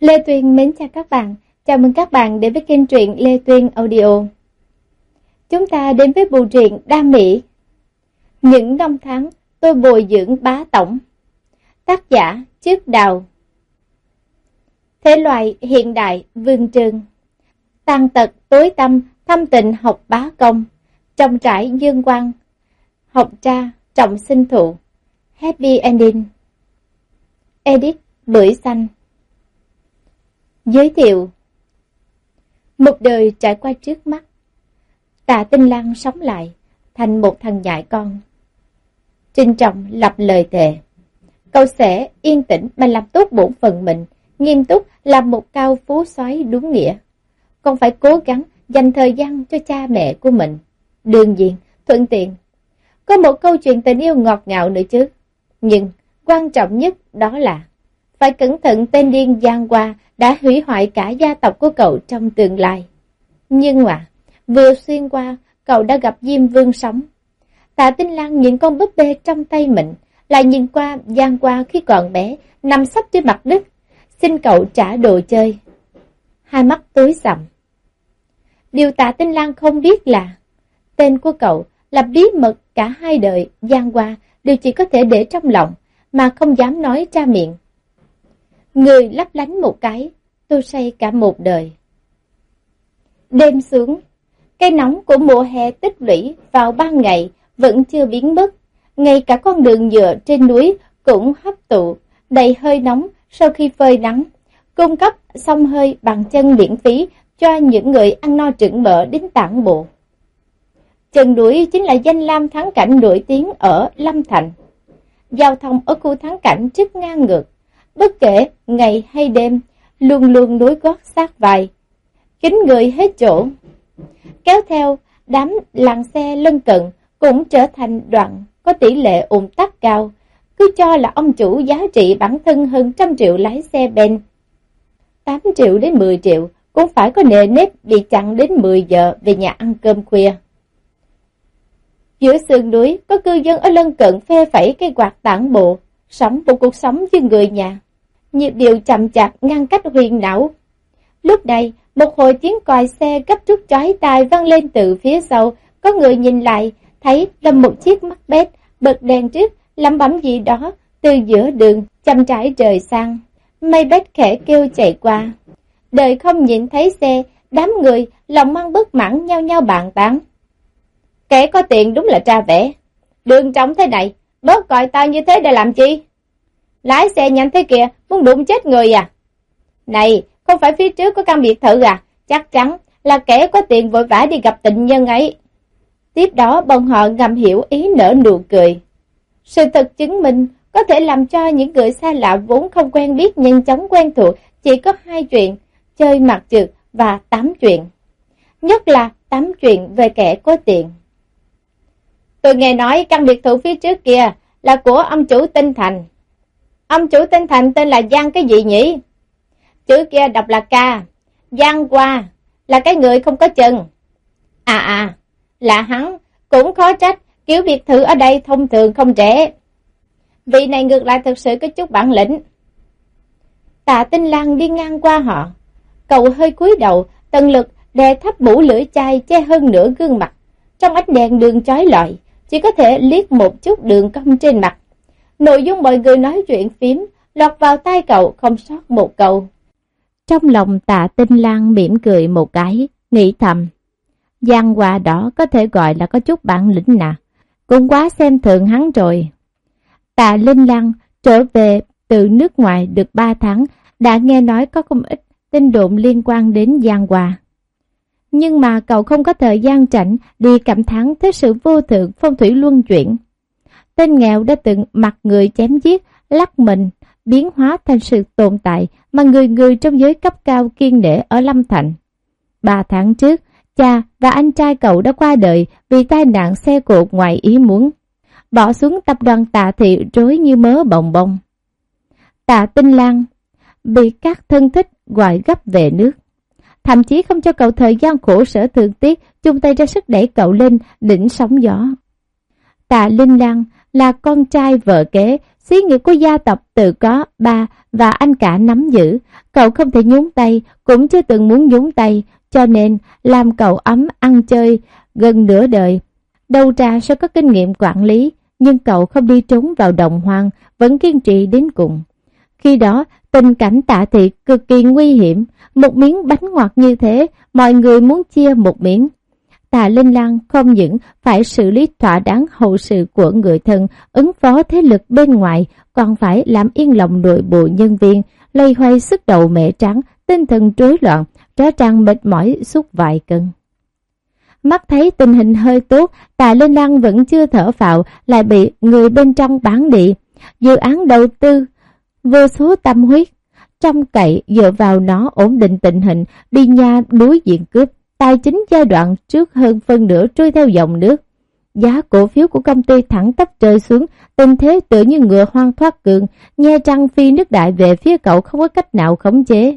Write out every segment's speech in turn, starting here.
Lê Tuyên mến chào các bạn, chào mừng các bạn đến với kênh truyện Lê Tuyên Audio. Chúng ta đến với bộ truyện Đa Mỹ. Những năm tháng tôi bồi dưỡng bá tổng. Tác giả Trước Đào. Thế loại hiện đại vương trường. Tàn tật tối tâm thâm tình học bá công. Trong trải dương quang. Học tra trọng sinh thụ. Happy ending. Edit Bưởi xanh Giới thiệu. Một đời trải qua trước mắt Tạ Tinh Lan sống lại Thành một thằng dại con. Trinh trọng lập lời thề Cậu sẽ yên tĩnh mà làm tốt bổn phận mình Nghiêm túc làm một cao phú soái đúng nghĩa. Còn phải cố gắng dành thời gian cho cha mẹ của mình. Đương nhiên, thuận tiện. Có một câu chuyện tình yêu ngọt ngào nữa chứ. Nhưng quan trọng nhất đó là Phải cẩn thận tên điên Giang qua đã hủy hoại cả gia tộc của cậu trong tương lai. Nhưng mà, vừa xuyên qua, cậu đã gặp Diêm Vương sống. Tạ Tinh Lan nhìn con búp bê trong tay mình, lại nhìn qua Giang qua khi còn bé, nằm sắp trên mặt đất, xin cậu trả đồ chơi. Hai mắt tối sầm. Điều Tạ Tinh Lan không biết là, tên của cậu là bí mật cả hai đời Giang qua đều chỉ có thể để trong lòng, mà không dám nói ra miệng. Người lấp lánh một cái, tôi say cả một đời. Đêm xuống, cây nóng của mùa hè tích lũy vào ban ngày vẫn chưa biến mất. Ngay cả con đường nhựa trên núi cũng hấp tụ, đầy hơi nóng sau khi phơi nắng, cung cấp xong hơi bằng chân miễn phí cho những người ăn no trứng mỡ đến tản bộ. Chân núi chính là danh lam thắng cảnh nổi tiếng ở Lâm Thành. Giao thông ở khu thắng cảnh rất ngang ngược, bất kể ngày hay đêm, luôn luôn đối gót sát vài. kính người hết chỗ. Kéo theo, đám làng xe lân cận cũng trở thành đoạn có tỷ lệ ủng tắc cao, cứ cho là ông chủ giá trị bản thân hơn trăm triệu lái xe Ben. 8 triệu đến 10 triệu cũng phải có nề nếp bị chặn đến 10 giờ về nhà ăn cơm khuya. Giữa sườn núi có cư dân ở lân cận phê phẩy cây quạt tản bộ, sống một cuộc sống như người nhà nhịp điệu chậm chạp ngăn cách huyền não. Lúc này, một hồi tiếng còi xe gấp rút chói tai vang lên từ phía sau, có người nhìn lại, thấy là một chiếc mắt bét, bật đèn trước, lẩm bẩm gì đó, từ giữa đường, chậm trải trời sang. Mây bét khẽ kêu chạy qua. Đời không nhìn thấy xe, đám người, lòng mang bất mãn nhau nhau bàn tán. Kẻ có tiền đúng là tra vẽ. Đường trống thế này, bớt gọi tao như thế để làm chi? Lái xe nhanh thế kìa, muốn đụng chết người à? Này, không phải phía trước có căn biệt thự à? Chắc chắn là kẻ có tiền vội vã đi gặp tình nhân ấy. Tiếp đó bọn họ ngầm hiểu ý nở nụ cười. Sự thật chứng minh có thể làm cho những người xa lạ vốn không quen biết nhanh chóng quen thuộc chỉ có hai chuyện, chơi mặt trượt và tám chuyện. Nhất là tám chuyện về kẻ có tiền. Tôi nghe nói căn biệt thự phía trước kia là của ông chủ tinh thành. Ông chủ tên Thành tên là Giang cái gì nhỉ? Chữ kia đọc là ca. Giang qua là cái người không có chân. À à, là hắn, cũng khó trách, kiểu biệt thự ở đây thông thường không trẻ. Vị này ngược lại thực sự có chút bản lĩnh. Tạ Tinh Lan đi ngang qua họ. Cậu hơi cúi đầu, tận lực đè thấp mũ lưỡi chai che hơn nửa gương mặt. Trong ánh đèn đường chói lọi, chỉ có thể liếc một chút đường cong trên mặt. Nội dung mọi người nói chuyện phím, lọt vào tai cậu không sót một câu. Trong lòng tạ tinh lang mỉm cười một cái, nghĩ thầm. Giang hòa đó có thể gọi là có chút bản lĩnh nè, cũng quá xem thường hắn rồi. Tạ Linh lan trở về từ nước ngoài được 3 tháng, đã nghe nói có không ít tin đồn liên quan đến Giang Hòa. Nhưng mà cậu không có thời gian rảnh đi cảm thán thế sự vô thượng phong thủy luân chuyển. Tên nghèo đã từng mặc người chém giết, lắc mình, biến hóa thành sự tồn tại mà người người trong giới cấp cao kiên để ở Lâm Thành. Ba tháng trước, cha và anh trai cậu đã qua đời vì tai nạn xe cộ ngoài ý muốn. Bỏ xuống tập đoàn tạ thị rối như mớ bồng bông. Tạ Tinh Lan bị các thân thích gọi gấp về nước. Thậm chí không cho cậu thời gian khổ sở thường tiếc, chung tay ra sức đẩy cậu lên đỉnh sóng gió. Tạ Linh Lan là con trai vợ kế, xí nghiệp của gia tộc tự có ba và anh cả nắm giữ, cậu không thể nhúng tay, cũng chưa từng muốn nhúng tay, cho nên làm cậu ấm ăn chơi gần nửa đời. Đầu trà sẽ có kinh nghiệm quản lý, nhưng cậu không đi trốn vào đồng hoang, vẫn kiên trì đến cùng. Khi đó, tình cảnh tạ thị cực kỳ nguy hiểm, một miếng bánh ngọt như thế, mọi người muốn chia một miếng. Tạ Linh Lan không những phải xử lý thỏa đáng hậu sự của người thân, ứng phó thế lực bên ngoài, còn phải làm yên lòng nội bộ nhân viên, lây hoay sức đầu mẹ trắng, tinh thần rối loạn, rõ ràng mệt mỏi suốt vài cân. Mắt thấy tình hình hơi tốt, Tạ Linh Lan vẫn chưa thở phào, lại bị người bên trong bán đi. Dự án đầu tư, vô số tâm huyết, trong cậy dựa vào nó ổn định tình hình, đi nha đối diện cướp. Tài chính giai đoạn trước hơn phân nửa trôi theo dòng nước. Giá cổ phiếu của công ty thẳng tắp rơi xuống, tình thế tự như ngựa hoang thoát cường, nghe trăng phi nước đại về phía cậu không có cách nào khống chế.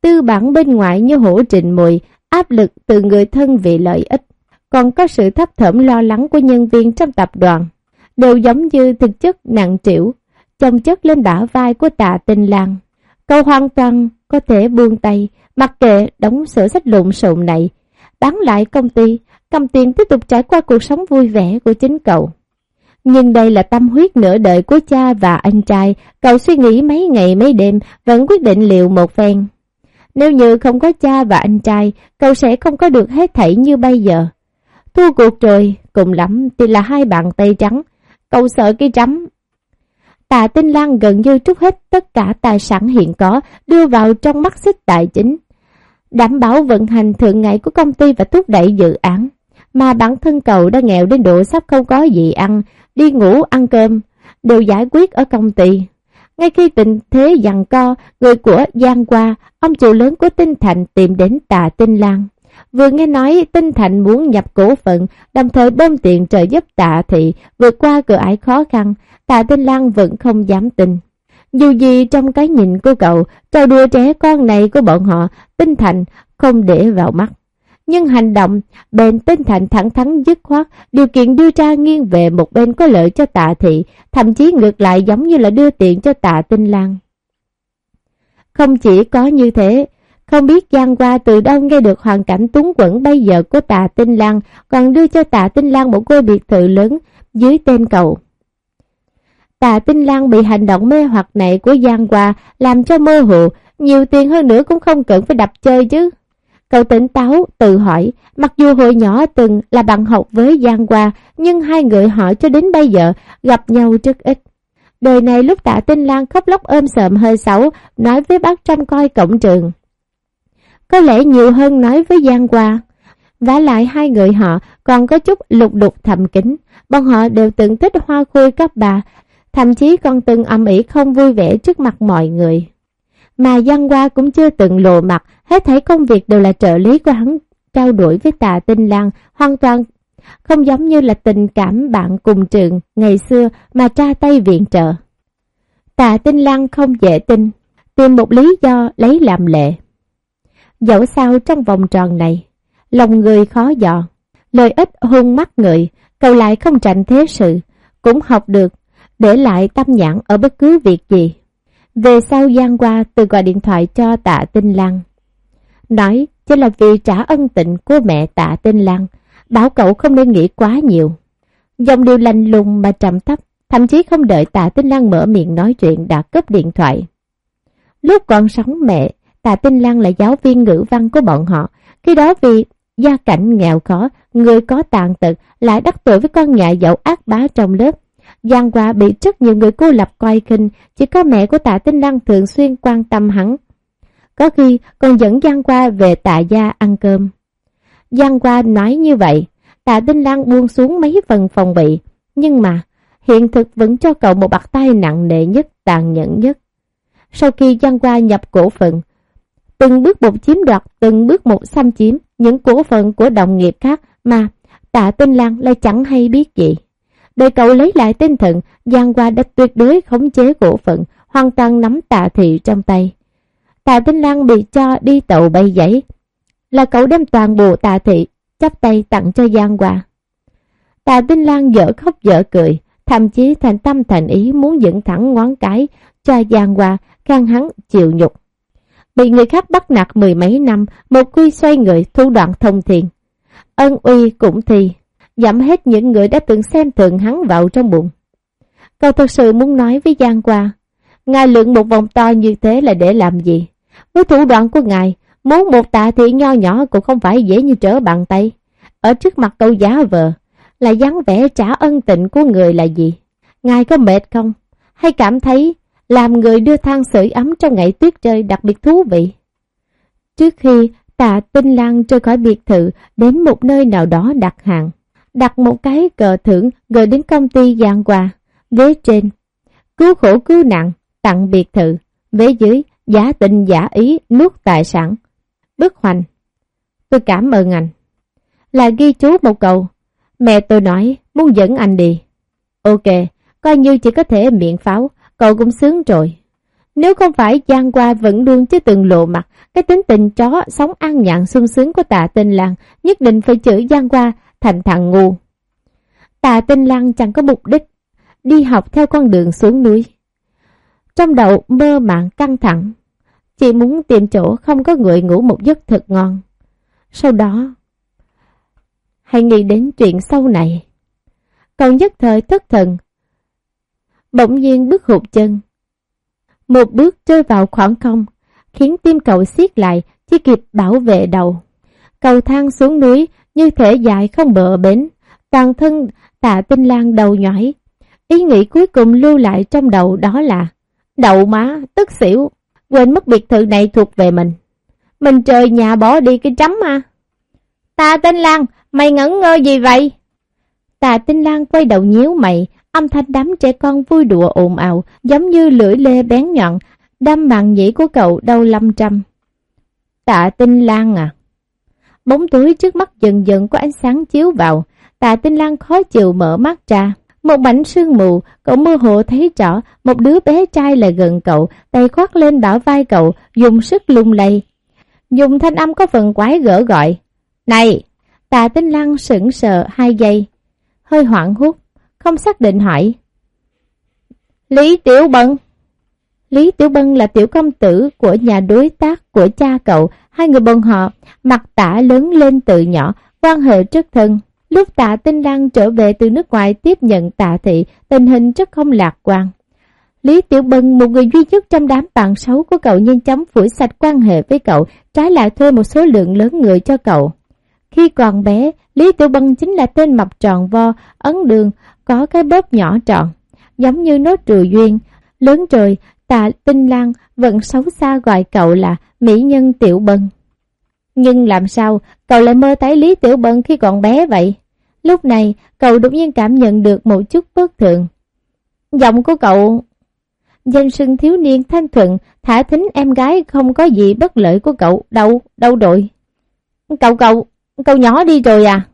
Tư bản bên ngoài như hổ trình mùi, áp lực từ người thân vì lợi ích, còn có sự thấp thởm lo lắng của nhân viên trong tập đoàn, đều giống như thực chất nặng trĩu, chồng chất lên bả vai của tạ tình làng Cậu hoàn toàn có thể buông tay, mặc kệ đóng sửa sách lộn xộn này, bán lại công ty, cầm tiền tiếp tục trải qua cuộc sống vui vẻ của chính cậu. Nhưng đây là tâm huyết nửa đời của cha và anh trai, cậu suy nghĩ mấy ngày mấy đêm, vẫn quyết định liệu một phen. Nếu như không có cha và anh trai, cậu sẽ không có được hết thảy như bây giờ. Thua cuộc rồi, cùng lắm thì là hai bàn tay trắng. Cậu sợ cái trắm. Tạ Tinh Lan gần như trút hết tất cả tài sản hiện có đưa vào trong mắt xích tài chính. Đảm bảo vận hành thường ngày của công ty và thúc đẩy dự án. Mà bản thân cậu đã nghèo đến độ sắp không có gì ăn, đi ngủ ăn cơm, đều giải quyết ở công ty. Ngay khi tình thế dằn co, người của Giang qua, ông chủ lớn của Tinh Thành tìm đến Tạ Tinh Lan. Vừa nghe nói Tinh Thành muốn nhập cổ phận, đồng thời bơm tiền trợ giúp Tạ Thị vượt qua cửa ải khó khăn, Tạ Tinh Lan vẫn không dám tin. Dù gì trong cái nhìn của cậu, trò đùa trẻ con này của bọn họ, Tinh Thành không để vào mắt nhưng hành động bên tinh thành thẳng thắn dứt khoát, điều kiện đưa ra nghiêng về một bên có lợi cho tạ thị, thậm chí ngược lại giống như là đưa tiền cho tạ tinh Lan. Không chỉ có như thế, không biết Giang qua từ đâu nghe được hoàn cảnh túng quẩn bây giờ của tạ tinh Lan, còn đưa cho tạ tinh Lan một ngôi biệt thự lớn dưới tên cậu. Tạ Tinh Lan bị hành động mê hoặc này của Giang Hoa làm cho mơ hồ, nhiều tiền hơn nữa cũng không cần phải đập chơi chứ. Cậu tỉnh táo, tự hỏi, mặc dù hồi nhỏ từng là bạn học với Giang Hoa, nhưng hai người họ cho đến bây giờ gặp nhau rất ít. Đời này lúc tạ tinh lan khóc lóc ôm sợm hơi xấu, nói với bác tranh coi cổng trường. Có lẽ nhiều hơn nói với Giang Hoa. vả lại hai người họ còn có chút lục đục thầm kín bọn họ đều từng thích hoa khôi các bà, thậm chí còn từng âm ỉ không vui vẻ trước mặt mọi người mà Giang Hoa cũng chưa từng lộ mặt, hết thảy công việc đều là trợ lý của hắn trao đổi với Tạ Tinh Lan, hoàn toàn không giống như là tình cảm bạn cùng trường ngày xưa mà tra tay viện trợ. Tạ Tinh Lan không dễ tin, tìm một lý do lấy làm lệ. Dẫu sao trong vòng tròn này, lòng người khó dò, lời ít hôn mắt người, cầu lại không tránh thế sự, cũng học được, để lại tâm nhãn ở bất cứ việc gì. Về sau Giang qua từ gọi điện thoại cho tạ Tinh Lan. Nói chỉ là vì trả ân tịnh của mẹ tạ Tinh Lan, bảo cậu không nên nghĩ quá nhiều. Dòng điều lành lùng mà trầm thấp, thậm chí không đợi tạ Tinh Lan mở miệng nói chuyện đã cướp điện thoại. Lúc còn sống mẹ, tạ Tinh Lan là giáo viên ngữ văn của bọn họ, khi đó vì gia cảnh nghèo khó, người có tàn tật lại đắc tội với con nhà giàu ác bá trong lớp, Giang qua bị rất nhiều người cô lập coi khinh, chỉ có mẹ của tạ Tinh Lan thường xuyên quan tâm hắn. Có khi còn dẫn Giang qua về tạ gia ăn cơm. Giang qua nói như vậy, tạ Tinh Lan buông xuống mấy phần phòng bị, nhưng mà hiện thực vẫn cho cậu một bạc tay nặng nề nhất, tàn nhẫn nhất. Sau khi Giang qua nhập cổ phần, từng bước một chiếm đoạt, từng bước một xâm chiếm những cổ phần của đồng nghiệp khác mà tạ Tinh Lan lại chẳng hay biết gì. Để cậu lấy lại tinh thần, Giang Hoa đã tuyệt đối khống chế cổ phận, hoàn toàn nắm tạ thị trong tay. Tạ Tinh Lan bị cho đi tàu bay giấy, là cậu đem toàn bộ tạ thị, chắp tay tặng cho Giang Hoa. Tạ Tinh Lan dở khóc dở cười, thậm chí thành tâm thành ý muốn dựng thẳng ngón cái cho Giang Hoa, khang hắn chịu nhục. Bị người khác bắt nạt mười mấy năm, một quy xoay người thu đoạn thông thiền. Ân uy cũng thì, giảm hết những người đã từng xem thường hắn vào trong bụng. Cậu thật sự muốn nói với Giang Qua, Ngài lượng một vòng to như thế là để làm gì? Với thủ đoạn của Ngài, muốn một tạ thị nho nhỏ cũng không phải dễ như trở bàn tay. Ở trước mặt câu giá vợ, là dáng vẻ trả ân tịnh của người là gì? Ngài có mệt không? Hay cảm thấy làm người đưa than sưởi ấm trong ngày tuyết rơi đặc biệt thú vị? Trước khi tạ tinh lang rời khỏi biệt thự đến một nơi nào đó đặt hàng, đặt một cái cờ thưởng gửi đến công ty giang quà, ghế trên, cứu khổ cứu nặng, tặng biệt thự, vế dưới, giả tình giả ý nuốt tài sản. Bức hoành. Tôi cảm ơn anh. Là ghi chú một câu. Mẹ tôi nói muốn dẫn anh đi. Ok, coi như chỉ có thể miệng pháo, cậu cũng sướng rồi. Nếu không phải Giang qua vẫn luôn chứ từng lộ mặt, cái tính tình chó sống ăn nhạn sung sướng của tạ tình làng nhất định phải chửi Giang qua thành thằng ngu. Tạ tinh lăng chẳng có mục đích, đi học theo con đường xuống núi. Trong đầu mơ màng căng thẳng, chỉ muốn tìm chỗ không có người ngủ một giấc thật ngon. Sau đó, hãy nghĩ đến chuyện sau này. Còn nhất thời thất thần, bỗng nhiên bước hụt chân. Một bước rơi vào khoảng không, khiến tim cậu siết lại, chỉ kịp bảo vệ đầu. Cầu thang xuống núi như thể dài không bờ bến, toàn thân tạ tinh lang đầu nhỏi. Ý nghĩ cuối cùng lưu lại trong đầu đó là Đậu má, tức xỉu, quên mất biệt thự này thuộc về mình. Mình trời nhà bỏ đi cái chấm mà tạ tinh Lan, mày ngẩn ngơ gì vậy? tạ Tinh Lan quay đầu nhíu mày, âm thanh đám trẻ con vui đùa ồn ào, giống như lưỡi lê bén nhọn, đâm màng nhĩ của cậu đau lâm trăm. Tạ Tinh Lan à? Bóng tối trước mắt dần dần có ánh sáng chiếu vào, tạ Tinh Lan khó chịu mở mắt ra. Một mảnh sương mù, cậu mơ hồ thấy rõ một đứa bé trai lại gần cậu, tay khoác lên bả vai cậu, dùng sức lung lay. Dùng thanh âm có phần quái gỡ gọi. Này! Tạ tinh lang sững sờ hai giây, hơi hoảng hút, không xác định hỏi. Lý Tiểu Bân Lý Tiểu Bân là tiểu công tử của nhà đối tác của cha cậu, hai người bọn họ mặt tả lớn lên từ nhỏ, quan hệ rất thân. Lúc tạ tinh Lăng trở về từ nước ngoài tiếp nhận tạ thị, tình hình rất không lạc quan. Lý Tiểu Bân, một người duy nhất trong đám bạn xấu của cậu nhanh chóng phủi sạch quan hệ với cậu, trái lại thuê một số lượng lớn người cho cậu. Khi còn bé, Lý Tiểu Bân chính là tên mập tròn vo, ấn đường, có cái bóp nhỏ tròn, giống như nốt trừ duyên. Lớn rồi, tạ tinh lan vẫn xấu xa gọi cậu là Mỹ Nhân Tiểu Bân. Nhưng làm sao cậu lại mơ thấy Lý Tiểu Bân khi còn bé vậy? Lúc này, cậu đột nhiên cảm nhận được một chút bất thường. Giọng của cậu... Danh sưng thiếu niên thanh thuận, thả thính em gái không có gì bất lợi của cậu. Đâu, đâu đội. Cậu cậu, cậu nhỏ đi rồi à?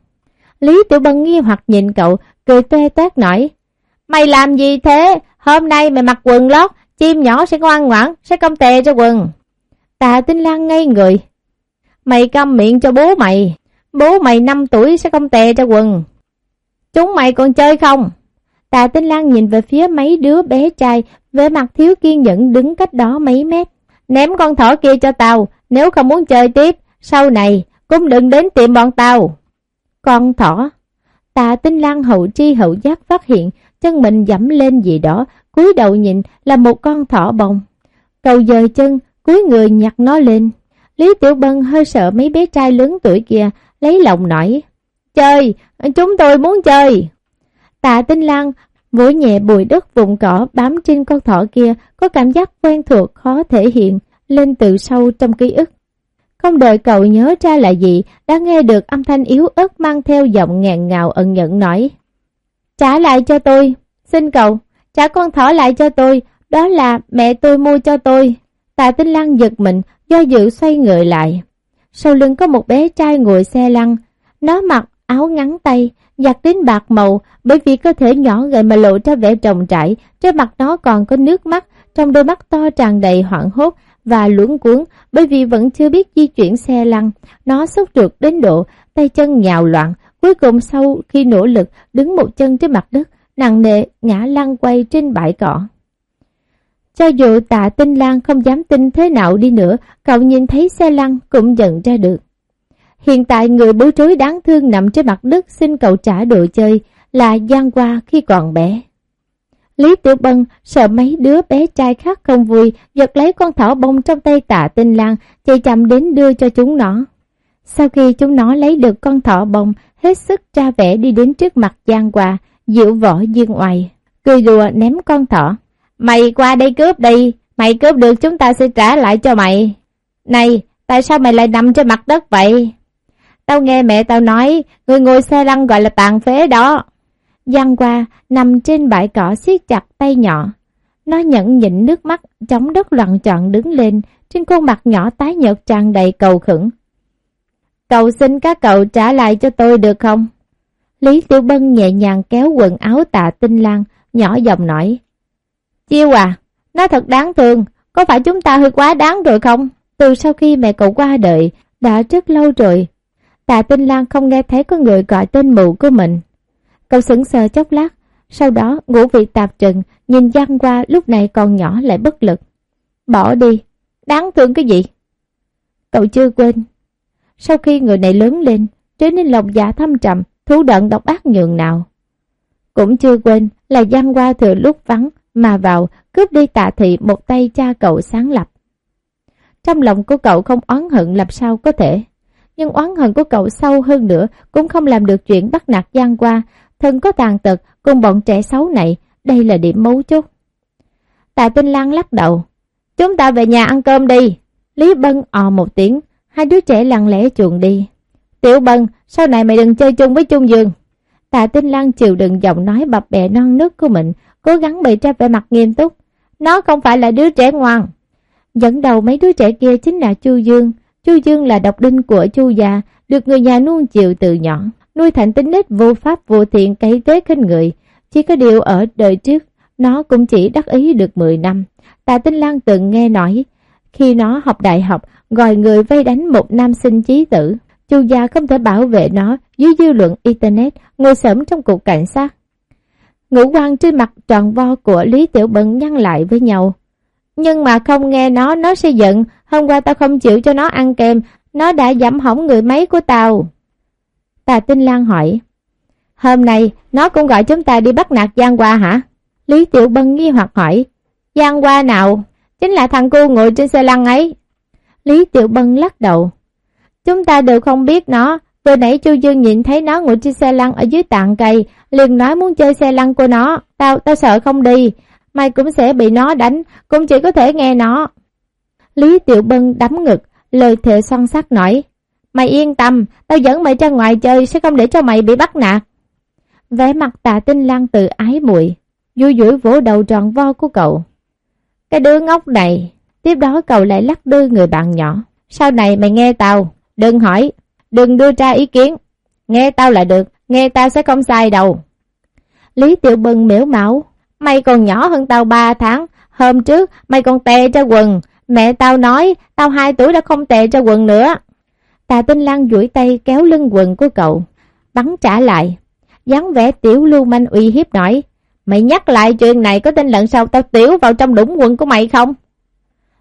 Lý Tiểu Bân nghi hoặc nhìn cậu, cười toe toét nổi. Mày làm gì thế? Hôm nay mày mặc quần lót, chim nhỏ sẽ ngoan ngoãn, sẽ công tè cho quần. Tạ Tinh Lan ngây người. Mày câm miệng cho bố mày. Bố mày 5 tuổi sẽ không tè cho quần. Chúng mày còn chơi không? Tạ Tinh Lan nhìn về phía mấy đứa bé trai, vẻ mặt thiếu kiên nhẫn đứng cách đó mấy mét. Ném con thỏ kia cho tao, nếu không muốn chơi tiếp, sau này cũng đừng đến tiệm bọn tao. Con thỏ. Tạ Tinh Lan hậu tri hậu giác phát hiện chân mình dẫm lên gì đó, cúi đầu nhìn là một con thỏ bồng. Cầu dời chân, cúi người nhặt nó lên. Lý Tiểu Bân hơi sợ mấy bé trai lớn tuổi kia, lấy lòng nói. Chơi, chúng tôi muốn chơi. Tạ Tinh Lan vỗ nhẹ bụi đất vùng cỏ bám trên con thỏ kia, có cảm giác quen thuộc khó thể hiện, lên từ sâu trong ký ức. Không đợi cậu nhớ ra là gì, đã nghe được âm thanh yếu ớt mang theo giọng ngàn ngào ẩn nhẫn nói. Trả lại cho tôi, xin cậu, trả con thỏ lại cho tôi, đó là mẹ tôi mua cho tôi. Tạ Tinh Lăng giật mình, do dự xoay người lại. Sau lưng có một bé trai ngồi xe lăn, nó mặc áo ngắn tay, giặt đến bạc màu bởi vì cơ thể nhỏ gầy mà lộ ra vẻ trồng trải, trên mặt nó còn có nước mắt, trong đôi mắt to tràn đầy hoảng hốt và luống cuốn bởi vì vẫn chưa biết di chuyển xe lăn. Nó sốt ruột đến độ tay chân nhào loạn, cuối cùng sau khi nỗ lực đứng một chân trên mặt đất, nặng nề ngã lăn quay trên bãi cỏ. Cho dù tạ tinh lang không dám tin thế nào đi nữa, cậu nhìn thấy xe lăn cũng nhận ra được. Hiện tại người bối rối đáng thương nằm trên mặt đất xin cậu trả đồ chơi là Giang Hoa khi còn bé. Lý Tiểu Bân sợ mấy đứa bé trai khác không vui, giật lấy con thỏ bông trong tay tạ tinh lang, chạy chậm đến đưa cho chúng nó. Sau khi chúng nó lấy được con thỏ bông, hết sức ra vẻ đi đến trước mặt Giang Hoa, dịu võ dương oai, cười đùa ném con thỏ. Mày qua đây cướp đi, mày cướp được chúng ta sẽ trả lại cho mày. Này, tại sao mày lại nằm trên mặt đất vậy? Tao nghe mẹ tao nói, người ngồi xe lăn gọi là tàn phế đó. Giang qua, nằm trên bãi cỏ siết chặt tay nhỏ. Nó nhẫn nhịn nước mắt, chống đất loạn trọn đứng lên, trên khuôn mặt nhỏ tái nhợt tràn đầy cầu khẩn. Cậu xin các cậu trả lại cho tôi được không? Lý Tiểu Bân nhẹ nhàng kéo quần áo tạ tinh lang, nhỏ giọng nói. Chiêu à, nó thật đáng thương, có phải chúng ta hơi quá đáng rồi không? Từ sau khi mẹ cậu qua đời, đã rất lâu rồi. Tạ Tinh Lan không nghe thấy có người gọi tên mụ của mình. Cậu sững sờ chốc lát, sau đó ngủ vị tạp trần, nhìn Giang qua lúc này còn nhỏ lại bất lực. Bỏ đi, đáng thương cái gì? Cậu chưa quên. Sau khi người này lớn lên, trở nên lòng dạ thâm trầm, thú đận độc ác nhường nào. Cũng chưa quên là Giang qua thừa lúc vắng mà vào cướp đi tạ thị một tay cha cậu sáng lập. Trong lòng của cậu không oán hận làm sao có thể. Nhưng oán hận của cậu sâu hơn nữa cũng không làm được chuyện bắt nạt gian qua, thân có tàn tật cùng bọn trẻ xấu này, đây là điểm mấu chốt. Tạ Tinh Lan lắc đầu, chúng ta về nhà ăn cơm đi. Lý Bân ò một tiếng, hai đứa trẻ lặng lẽ chuồn đi. Tiểu Bân, sau này mày đừng chơi chung với Trung Dương. Tạ Tinh Lan chịu đựng giọng nói bập bẹ non nước của mình, cố gắng bày ra vẻ mặt nghiêm túc. Nó không phải là đứa trẻ ngoan. Dẫn đầu mấy đứa trẻ kia chính là Chu Dương. Chu Dương là độc đinh của Chu già, được người nhà nuông chiều từ nhỏ, nuôi thành tính nết vô pháp vô thiện cấy tế khinh người. Chỉ có điều ở đời trước, nó cũng chỉ đắc ý được 10 năm. Tạ Tinh Lan từng nghe nói, khi nó học đại học, gọi người vây đánh một nam sinh trí tử. Chu gia không thể bảo vệ nó dưới dư luận Internet, ngồi sớm trong cục cảnh sát. Ngũ quan trên mặt tròn vo của Lý Tiểu Bân nhăn lại với nhau. Nhưng mà không nghe nó, nó sẽ giận. Hôm qua tao không chịu cho nó ăn kem, nó đã giảm hỏng người máy của tao. Tà Tinh Lan hỏi. Hôm nay, nó cũng gọi chúng ta đi bắt nạt Giang Hoa hả? Lý Tiểu Bân nghi hoặc hỏi. Giang Hoa nào? Chính là thằng cu ngồi trên xe lăn ấy. Lý Tiểu Bân lắc đầu. Chúng ta đều không biết nó, Vừa nãy Chu Dương nhìn thấy nó ngồi trên xe lăn ở dưới tạng cây, liền nói muốn chơi xe lăn của nó. Tao, tao sợ không đi, mày cũng sẽ bị nó đánh, cũng chỉ có thể nghe nó. Lý Tiểu Bân đấm ngực, lời thề son sắc nói. Mày yên tâm, tao dẫn mày ra ngoài chơi sẽ không để cho mày bị bắt nạt. Vẻ mặt tà tinh lan từ ái muội vui vui vỗ đầu tròn vo của cậu. Cái đứa ngốc này, tiếp đó cậu lại lắc đưa người bạn nhỏ. Sau này mày nghe tao, đừng hỏi, đừng đưa ra ý kiến. Nghe tao là được, nghe tao sẽ không sai đâu. Lý Tiểu Bân miễu máu, mày còn nhỏ hơn tao 3 tháng, hôm trước mày còn tè ra quần, mẹ tao nói tao 2 tuổi đã không tè ra quần nữa. Tà Tinh Lan duỗi tay kéo lưng quần của cậu, bắn trả lại. dáng vẻ tiểu lưu manh uy hiếp nói, mày nhắc lại chuyện này có tin lần sau tao tiểu vào trong đũng quần của mày không?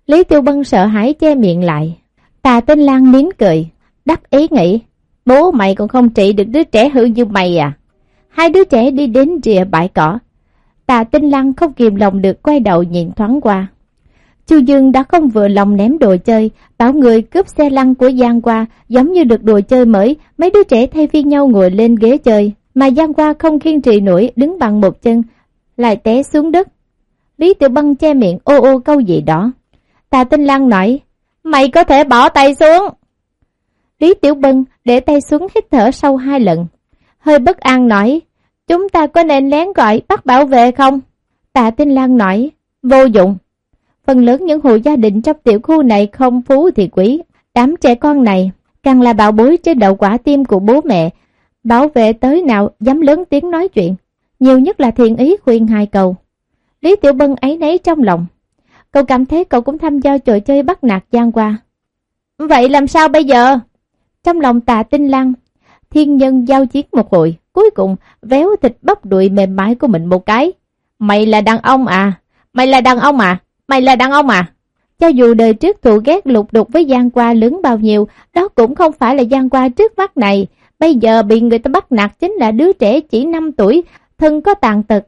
Lý Tiêu Bân sợ hãi che miệng lại. Tà Tinh Lan nín cười, đắc ý nghĩ, bố mày còn không trị được đứa trẻ hư như mày à. Hai đứa trẻ đi đến rìa bãi cỏ. Tà tinh lăng không kìm lòng được quay đầu nhìn thoáng qua. Chu Dương đã không vừa lòng ném đồ chơi, bảo người cướp xe lăn của Giang qua giống như được đồ chơi mới, mấy đứa trẻ thay phiên nhau ngồi lên ghế chơi, mà Giang qua không kiên trì nổi đứng bằng một chân, lại té xuống đất. Lý Tiểu Băng che miệng ô ô câu gì đó. Tà Tinh Lăng nói, mày có thể bỏ tay xuống. Lý Tiểu Bân để tay xuống hít thở sâu hai lần. Hơi bất an nói, chúng ta có nên lén gọi bắt bảo vệ không? Tạ Tinh Lan nói, vô dụng. Phần lớn những hộ gia đình trong tiểu khu này không phú thì quý. Đám trẻ con này càng là bảo bối trên đậu quả tim của bố mẹ. Bảo vệ tới nào dám lớn tiếng nói chuyện. Nhiều nhất là thiện ý khuyên hai câu. Lý Tiểu Bân ấy nấy trong lòng. Cậu cảm thấy cậu cũng tham gia trò chơi bắt nạt gian qua. Vậy làm sao bây giờ? Trong lòng tạ tinh lăng, thiên nhân giao chiến một hồi, cuối cùng véo thịt bắp đùi mềm mại của mình một cái. Mày là đàn ông à? Mày là đàn ông à? Mày là đàn ông à? Cho dù đời trước thù ghét lục đục với Giang Qua lớn bao nhiêu, đó cũng không phải là Giang Qua trước mắt này. Bây giờ bị người ta bắt nạt chính là đứa trẻ chỉ 5 tuổi, thân có tàn tật.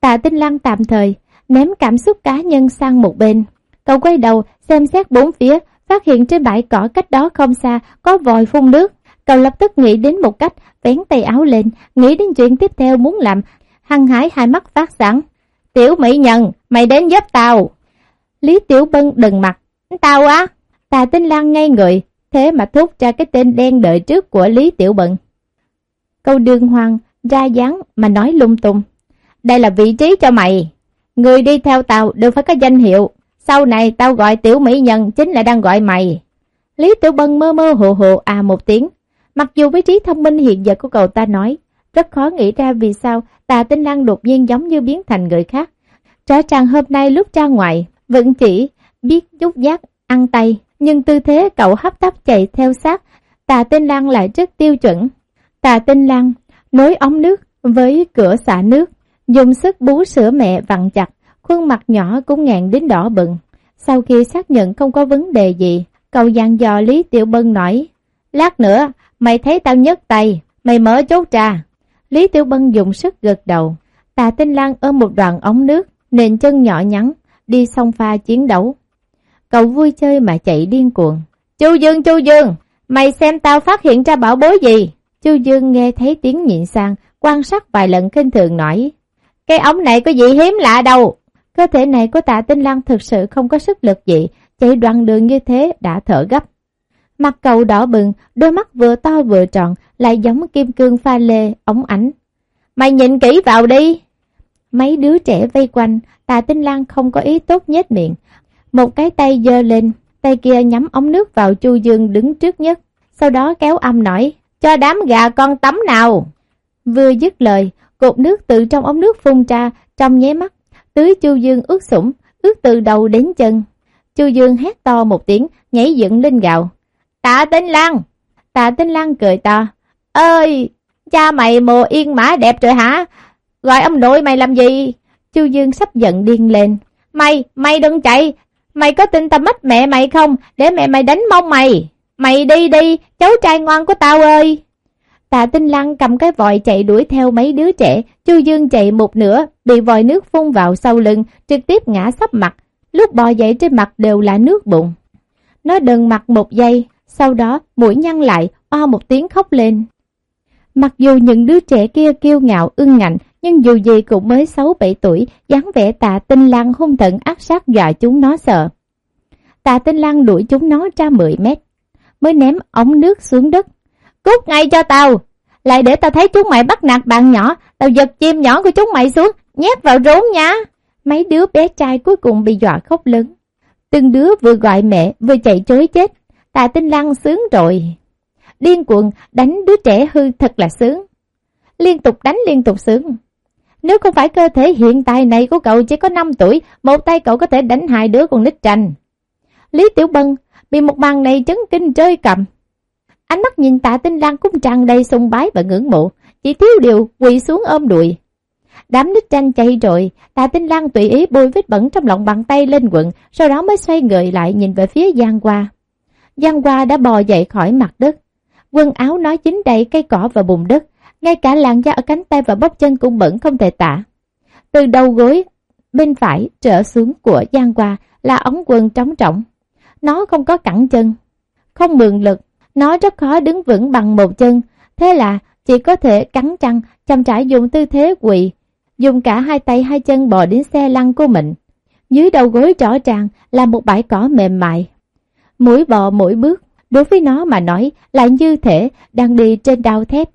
Tạ Tinh Lăng tạm thời, ném cảm xúc cá nhân sang một bên. Cậu quay đầu, xem xét bốn phía, phát hiện trên bãi cỏ cách đó không xa, có vòi phun nước. Cậu lập tức nghĩ đến một cách, vén tay áo lên, nghĩ đến chuyện tiếp theo muốn làm, hăng hái hai mắt phát sáng. Tiểu Mỹ Nhân, mày đến giúp tao. Lý Tiểu Bân đừng mặt. Tao á. Tà Tinh Lan ngay người, thế mà thốt ra cái tên đen đợi trước của Lý Tiểu Bân. Câu đường hoàng ra dáng mà nói lung tung. Đây là vị trí cho mày. Người đi theo tao đều phải có danh hiệu. Sau này tao gọi Tiểu Mỹ Nhân chính là đang gọi mày. Lý Tiểu Bân mơ mơ hồ hồ à một tiếng. Mặc dù với trí thông minh hiện giờ của cậu ta nói, rất khó nghĩ ra vì sao tà tinh năng đột nhiên giống như biến thành người khác. Rõ ràng hôm nay lúc ra ngoài, vẫn chỉ biết chút giác, ăn tay, nhưng tư thế cậu hấp tấp chạy theo sát, tà tinh lang lại rất tiêu chuẩn. Tà tinh lang nối ống nước với cửa xả nước, dùng sức bú sữa mẹ vặn chặt, khuôn mặt nhỏ cũng ngẹn đến đỏ bừng. Sau khi xác nhận không có vấn đề gì, cậu dặn dò Lý Tiểu Bân nói, lát nữa, mày thấy tao nhấc tay, mày mở chốt ra. Lý Tiểu Bân dùng sức gật đầu, tà tinh lan ôm một đoạn ống nước, nền chân nhỏ nhắn, đi song pha chiến đấu. Cậu vui chơi mà chạy điên cuồng. Chu Dương, Chu Dương, mày xem tao phát hiện ra bảo bối gì? Chu Dương nghe thấy tiếng nhịn sang, quan sát vài lần kinh thường nói. Cái ống này có gì hiếm lạ đâu. Cơ thể này của tạ tinh lăng thực sự không có sức lực gì, chạy đoạn đường như thế đã thở gấp. Mặt cậu đỏ bừng, đôi mắt vừa to vừa tròn, lại giống kim cương pha lê, ống ảnh. Mày nhìn kỹ vào đi! Mấy đứa trẻ vây quanh, tạ Tinh Lan không có ý tốt nhếch miệng. Một cái tay giơ lên, tay kia nhắm ống nước vào Chu Dương đứng trước nhất. Sau đó kéo âm nói, cho đám gà con tắm nào. Vừa dứt lời, cột nước từ trong ống nước phun ra, trong nháy mắt, tưới Chu Dương ướt sũng, ướt từ đầu đến chân. Chu Dương hét to một tiếng, nhảy dựng lên gạo. Tạ Tinh Lan! Tạ Tinh Lan cười to. Ơi! Cha mày mồ yên mã đẹp rồi hả? Gọi ông nội mày làm gì? Chu Dương sắp giận điên lên. Mày, mày đừng chạy. Mày có tin tao mất mẹ mày không? Để mẹ mày đánh mông mày. Mày đi đi, cháu trai ngoan của tao ơi. Tạ Tinh Lăng cầm cái vòi chạy đuổi theo mấy đứa trẻ. Chu Dương chạy một nửa, bị vòi nước phun vào sau lưng, trực tiếp ngã sắp mặt. Lúc bò dậy trên mặt đều là nước bụng. Nó đần mặt một giây, sau đó mũi nhăn lại, o một tiếng khóc lên. Mặc dù những đứa trẻ kia kiêu ngạo ưng ngạnh, nhưng dù gì cũng mới 6-7 tuổi, dáng vẻ tạ tinh lăng hung tận ác sát dọa chúng nó sợ. Tạ tinh lăng đuổi chúng nó ra 10 mét, mới ném ống nước xuống đất. Cút ngay cho tao! Lại để tao thấy chúng mày bắt nạt bạn nhỏ, tao giật chim nhỏ của chúng mày xuống, nhét vào rốn nha! Mấy đứa bé trai cuối cùng bị dọa khóc lớn. Từng đứa vừa gọi mẹ, vừa chạy trối chết. Tạ tinh lăng sướng rồi. Điên cuồng đánh đứa trẻ hư thật là sướng. Liên tục đánh liên tục sướng. Nếu không phải cơ thể hiện tại này của cậu chỉ có 5 tuổi, một tay cậu có thể đánh hai đứa con nít tranh. Lý Tiểu Bân bị một màn này chấn kinh rơi cầm. Ánh mắt nhìn tạ tinh lan cũng tràn đầy sùng bái và ngưỡng mộ, chỉ thiếu điều quỳ xuống ôm đùi. Đám nước tranh chạy rồi, tạ tinh lan tùy ý bôi vết bẩn trong lòng bàn tay lên quận, sau đó mới xoay người lại nhìn về phía Giang Hoa. Giang Hoa đã bò dậy khỏi mặt đất. Quần áo nó chính đầy cây cỏ và bùn đất, ngay cả làn da ở cánh tay và bắp chân cũng bẩn không thể tả. Từ đầu gối bên phải trở xuống của Giang Hoa là ống quần trống trọng. Nó không có cẳng chân, không mượn lực, nó rất khó đứng vững bằng một chân, thế là chỉ có thể cắn trăng, chăm trải dùng tư thế quỳ, dùng cả hai tay hai chân bò đến xe lăn của mình. Dưới đầu gối rõ ràng là một bãi cỏ mềm mại. Mũi bò mỗi bước, đối với nó mà nói lại như thể đang đi trên đao thép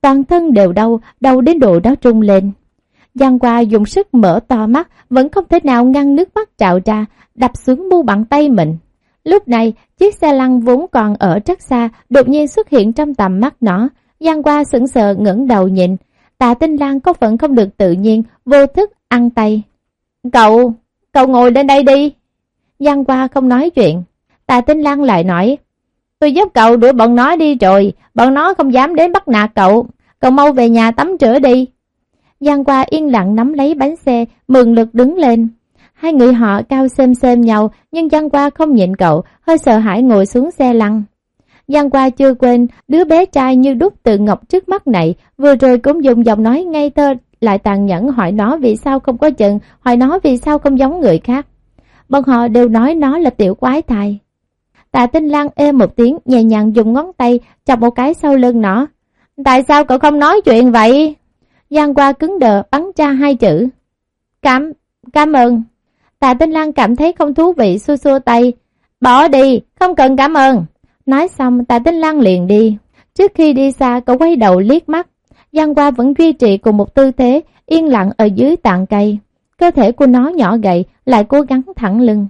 toàn thân đều đau, đau đến độ đó trung lên. Giang qua dùng sức mở to mắt, vẫn không thể nào ngăn nước mắt trào ra, đập xuống mu bàn tay mình. Lúc này, chiếc xe lăn vốn còn ở rất xa, đột nhiên xuất hiện trong tầm mắt nó. Giang qua sững sờ ngẩng đầu nhìn, tạ tinh lan có phận không được tự nhiên, vô thức ăn tay. Cậu, cậu ngồi lên đây đi. Giang qua không nói chuyện. Tạ tinh lan lại nói, tôi giúp cậu đuổi bọn nó đi rồi, bọn nó không dám đến bắt nạt cậu, cậu mau về nhà tắm rửa đi. Giang qua yên lặng nắm lấy bánh xe, mừng lực đứng lên. Hai người họ cao xem xem nhau, nhưng Giang qua không nhịn cậu, hơi sợ hãi ngồi xuống xe lăn. Giang qua chưa quên, đứa bé trai như đúc từ ngọc trước mắt này, vừa rồi cũng dùng giọng nói ngây thơ lại tàn nhẫn hỏi nó vì sao không có chừng, hỏi nó vì sao không giống người khác. Bọn họ đều nói nó là tiểu quái thai. Tạ Tinh Lan ê một tiếng, nhẹ nhàng dùng ngón tay chọc một cái sau lưng nó. Tại sao cậu không nói chuyện vậy? Giang qua cứng đờ bắn ra hai chữ. Cảm, cảm ơn. Tạ Tinh Lan cảm thấy không thú vị xua xua tay. Bỏ đi, không cần cảm ơn. Nói xong Tạ Tinh Lan liền đi. Trước khi đi xa cậu quay đầu liếc mắt. Giang qua vẫn duy trì cùng một tư thế, yên lặng ở dưới tàn cây. Cơ thể của nó nhỏ gầy, lại cố gắng thẳng lưng.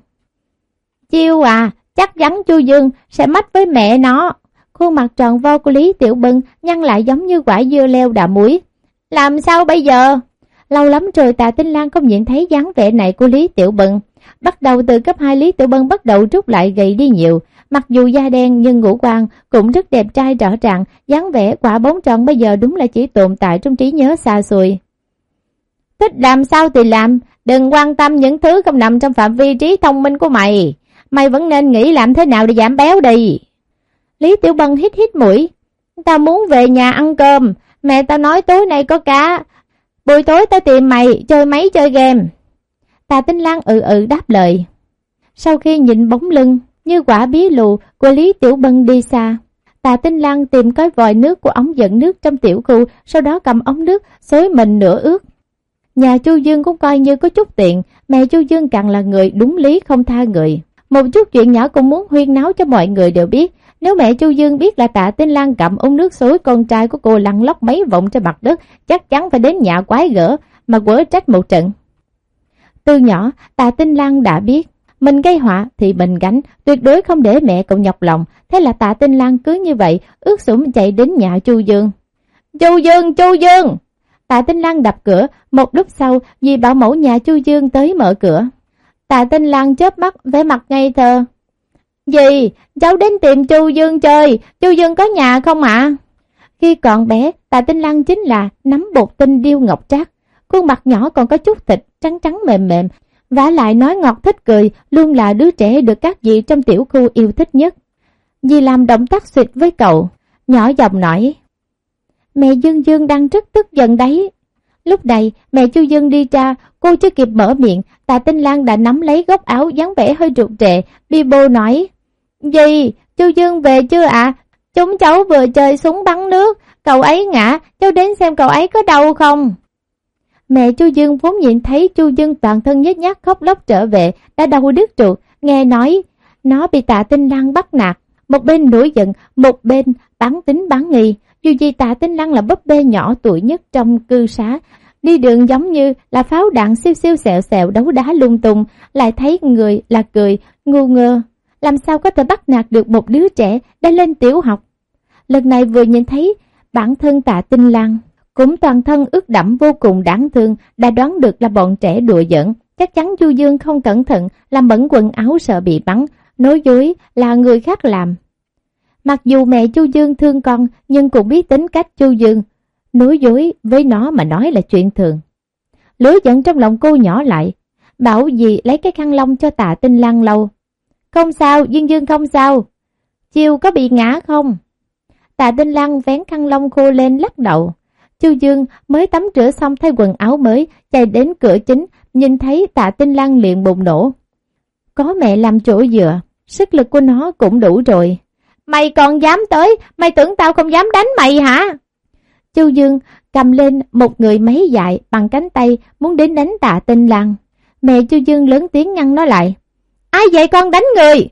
Chiêu à, chắc chắn Chu Dương sẽ mất với mẹ nó. Khuôn mặt tròn vo của Lý Tiểu Bân nhăn lại giống như quả dưa leo đã muối. Làm sao bây giờ? Lâu lắm rồi Tạ Tinh Lan không nhìn thấy dáng vẻ này của Lý Tiểu Bân. Bắt đầu từ cấp 2 Lý Tiểu Bân bắt đầu rút lại gầy đi nhiều. Mặc dù da đen nhưng ngũ quan cũng rất đẹp trai rõ ràng, dáng vẻ quả bóng tròn bây giờ đúng là chỉ tồn tại trong trí nhớ xa xôi. Thích làm sao thì làm, đừng quan tâm những thứ không nằm trong phạm vi trí thông minh của mày. Mày vẫn nên nghĩ làm thế nào để giảm béo đi. Lý Tiểu Bân hít hít mũi. Tao muốn về nhà ăn cơm, mẹ tao nói tối nay có cá. Buổi tối tao tìm mày, chơi máy chơi game. Tà Tinh Lan ừ ừ đáp lời. Sau khi nhìn bóng lưng, như quả bí lù của Lý Tiểu Bân đi xa. Tà Tinh Lan tìm cái vòi nước của ống dẫn nước trong tiểu khu, sau đó cầm ống nước, xối mình nửa ướt. Nhà Chu Dương cũng coi như có chút tiện, mẹ Chu Dương càng là người đúng lý không tha người. Một chút chuyện nhỏ cũng muốn huyên náo cho mọi người đều biết, nếu mẹ Chu Dương biết là tạ tinh Lan cầm ống nước suối con trai của cô lăn lóc mấy vòng trên mặt đất, chắc chắn phải đến nhà quái gỡ, mà quở trách một trận. Từ nhỏ, tạ tinh Lan đã biết, mình gây họa thì mình gánh, tuyệt đối không để mẹ cậu nhọc lòng. Thế là tạ tinh Lan cứ như vậy, ướt sũng chạy đến nhà Chu Dương. Chu Dương, Chu Dương! Tạ Tinh Lan đập cửa, một lúc sau, dì bảo mẫu nhà Chu Dương tới mở cửa. Tạ Tinh Lan chớp mắt, vẻ mặt ngây thơ gì cháu đến tìm Chu Dương chơi, Chu Dương có nhà không ạ? Khi còn bé, Tạ Tinh Lăng chính là nắm bột tinh điêu ngọc trác. Khuôn mặt nhỏ còn có chút thịt, trắng trắng mềm mềm, vả lại nói ngọt thích cười, luôn là đứa trẻ được các dì trong tiểu khu yêu thích nhất. Dì làm động tác xịt với cậu, nhỏ giọng nói. Mẹ Dương Dương đang rất tức giận đấy. Lúc này, mẹ Chu Dương đi ra, cô chưa kịp mở miệng, Tạ Tinh Lan đã nắm lấy góc áo dáng vẻ hơi rụt rè, bi bô nói. Gì, Chu Dương về chưa ạ? Chúng cháu vừa chơi súng bắn nước, cậu ấy ngã, cháu đến xem cậu ấy có đau không? Mẹ Chu Dương vốn nhìn thấy Chu Dương toàn thân nhếch nhác khóc lóc trở về, đã đau đứt ruột, nghe nói nó bị Tạ Tinh lăng bắt nạt, một bên nổi giận, một bên bán tính bán nghi. Dù gì Tạ Tinh lăng là búp bê nhỏ tuổi nhất trong cư xá, đi đường giống như là pháo đạn siêu siêu xẹo xẹo đấu đá lung tung, lại thấy người là cười, ngu ngơ. Làm sao có thể bắt nạt được một đứa trẻ đã lên tiểu học? Lần này vừa nhìn thấy bản thân Tạ Tinh Lan, cũng toàn thân ướt đẫm vô cùng đáng thương, đã đoán được là bọn trẻ đùa giỡn. Chắc chắn Du Dương không cẩn thận làm bẩn quần áo sợ bị bắn, nói dối là người khác làm. Mặc dù mẹ Chu Dương thương con, nhưng cũng biết tính cách Chu Dương. Nói dối với nó mà nói là chuyện thường. Lối giận trong lòng cô nhỏ lại, bảo gì lấy cái khăn lông cho tạ tinh Lan lâu. Không sao, Dương Dương không sao. Chiều có bị ngã không? Tạ tinh lăng vén khăn lông khô lên lắc đầu. Chu Dương mới tắm rửa xong thay quần áo mới, chạy đến cửa chính, nhìn thấy tạ tinh lăng liền bùng nổ. Có mẹ làm chỗ dựa, sức lực của nó cũng đủ rồi. Mày còn dám tới, mày tưởng tao không dám đánh mày hả? Chu Dương cầm lên một người máy dại bằng cánh tay muốn đến đánh tạ tinh lăng. Mẹ Chu Dương lớn tiếng ngăn nó lại. Ai vậy con đánh người?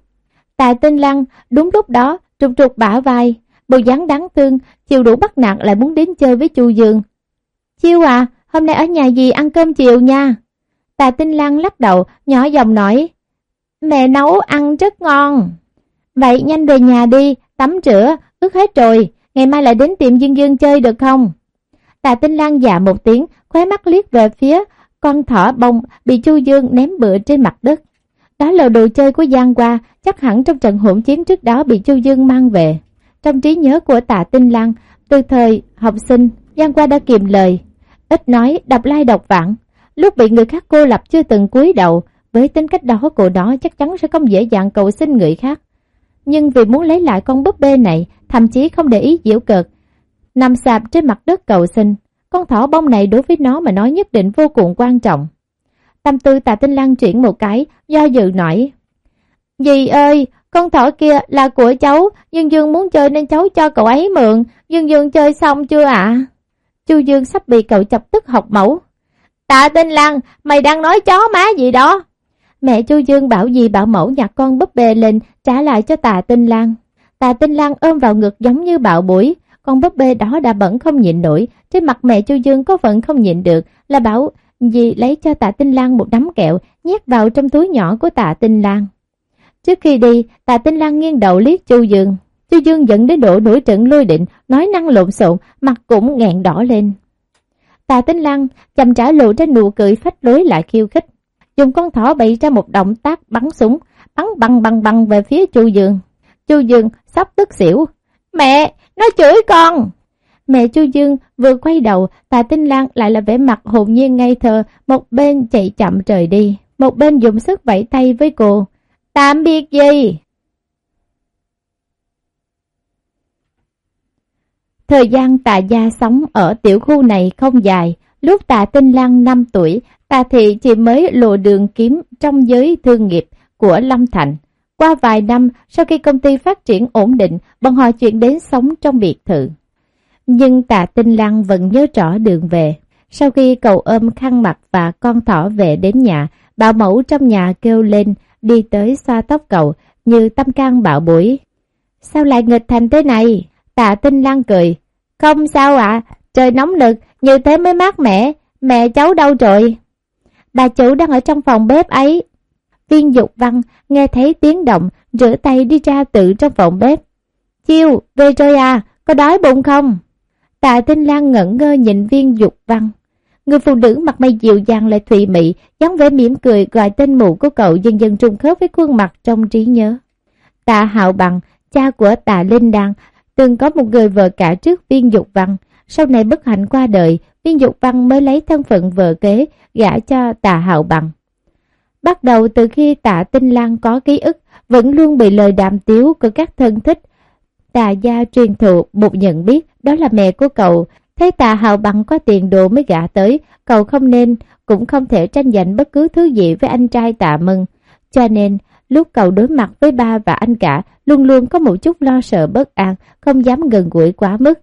Tạ tinh lăng đúng lúc đó trục trục bả vai, bộ dáng đáng thương, chiều đủ bắt nạt lại muốn đến chơi với Chu Dương. Chiêu à, hôm nay ở nhà gì ăn cơm chiều nha. Tạ tinh lăng lắc đầu, nhỏ giọng nói. Mẹ nấu ăn rất ngon. Vậy nhanh về nhà đi, tắm rửa, ướt hết rồi, ngày mai lại đến tiệm Dương Dương chơi được không? Tạ Tinh Lan dạ một tiếng, khóe mắt liếc về phía con thỏ bông bị Chu Dương ném bựa trên mặt đất. Đó là đồ chơi của Giang Hoa, chắc hẳn trong trận hỗn chiến trước đó bị Chu Dương mang về. Trong trí nhớ của tạ Tinh Lăng, từ thời học sinh, Giang Hoa đã kiềm lời, ít nói, đọc lai đọc vãng. Lúc bị người khác cô lập chưa từng cúi đầu, với tính cách đó của đó chắc chắn sẽ không dễ dàng cầu xin người khác. Nhưng vì muốn lấy lại con búp bê này, thậm chí không để ý diễu cợt, nằm sạp trên mặt đất cầu xin. Con thỏ bông này đối với nó mà nói nhất định vô cùng quan trọng. Tâm tư tạ tinh lăng chuyển một cái, do dự nổi. Dì ơi, con thỏ kia là của cháu, Dương Dương muốn chơi nên cháu cho cậu ấy mượn. Dương Dương chơi xong chưa ạ? Chu Dương sắp bị cậu chọc tức học mẫu. Tạ tinh lăng, mày đang nói chó má gì đó? Mẹ Chu Dương bảo gì bảo mẫu nhặt con búp bê lên trả lại cho tạ tinh lăng. Tạ tinh lăng ôm vào ngực giống như bạo bụi. Con búp bê đó đã bẩn không nhịn nổi. Trên mặt mẹ Chu Dương có phần không nhịn được là bảo dì lấy cho tạ tinh Lang một nắm kẹo nhét vào trong túi nhỏ của tạ tinh Lang Trước khi đi, tạ tinh Lang nghiêng đầu liếc Chu Dương. Chu Dương dẫn đến độ nổi trận lôi định, nói năng lộn xộn, mặt cũng nghẹn đỏ lên. Tạ Tinh Lang chậm trả lộ trên nụ cười phách lối lại khiêu khích, dùng con thỏ bày ra một động tác bắn súng, bắn băng băng băng về phía Chu Dương. Chu Dương sắp tức xỉu. Mẹ, nó chửi con! Mẹ Chu Dương vừa quay đầu, Tạ Tinh Lan lại là vẻ mặt hồn nhiên ngây thơ, một bên chạy chậm trời đi, một bên dùng sức vẫy tay với cô. Tạm biệt gì? Thời gian tạ gia sống ở tiểu khu này không dài, lúc tạ tinh lan 5 tuổi, tạ thị chỉ mới lộ đường kiếm trong giới thương nghiệp của Lâm Thành. Qua vài năm, sau khi công ty phát triển ổn định, bọn họ chuyển đến sống trong biệt thự. Nhưng tạ tinh lăng vẫn nhớ rõ đường về. Sau khi cậu ôm khăn mặt và con thỏ về đến nhà, bảo mẫu trong nhà kêu lên, đi tới xoa tóc cậu, như tâm can bạo bụi. Sao lại nghịch thành thế này? Tạ tinh lăng cười. Không sao ạ, trời nóng nực, như thế mới mát mẻ. Mẹ cháu đâu rồi? Bà chủ đang ở trong phòng bếp ấy. Viên dục văn nghe thấy tiếng động, rửa tay đi ra tự trong phòng bếp. Chiêu, về rồi à, có đói bụng không? Tạ Tinh Lan ngẩn ngơ nhìn viên dục văn. Người phụ nữ mặt mày dịu dàng lại thùy mị, dáng vẻ mỉm cười gọi tên mụ của cậu dần dần trùng khớp với khuôn mặt trong trí nhớ. Tạ Hạo Bằng, cha của Tạ Linh Đan, từng có một người vợ cả trước viên dục văn, sau này bất hạnh qua đời, viên dục văn mới lấy thân phận vợ kế, gả cho Tạ Hạo Bằng. Bắt đầu từ khi Tạ Tinh Lan có ký ức, vẫn luôn bị lời đàm tiếu của các thân thích. Tạ gia truyền thụ một nhận biết, đó là mẹ của cậu, thấy tà hào Bằng có tiền đồ mới gả tới, cậu không nên, cũng không thể tranh giành bất cứ thứ gì với anh trai Tạ Mừng. Cho nên, lúc cậu đối mặt với ba và anh cả, luôn luôn có một chút lo sợ bất an, không dám gần gũi quá mức.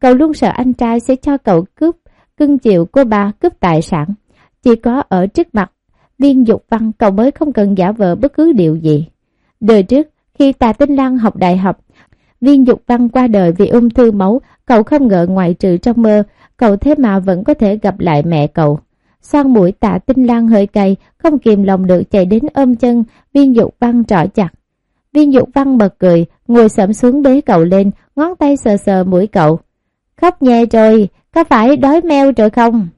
Cậu luôn sợ anh trai sẽ cho cậu cướp, cưng chiều của ba cướp tài sản. Chỉ có ở trước mặt, viên dục văn cậu mới không cần giả vờ bất cứ điều gì. Đời trước, khi Tà Tinh Lan học đại học, viên dục văn qua đời vì ung thư máu, cậu không ngờ ngoại trừ trong mơ, cậu thế mà vẫn có thể gặp lại mẹ cậu. Xoan mũi tạ tinh lan hơi cay, không kìm lòng được chạy đến ôm chân, viên dục văn trỏ chặt. Viên dục văn bật cười, ngồi sẫm xuống bế cậu lên, ngón tay sờ sờ mũi cậu. Khóc nhè rồi, có phải đói meo rồi không?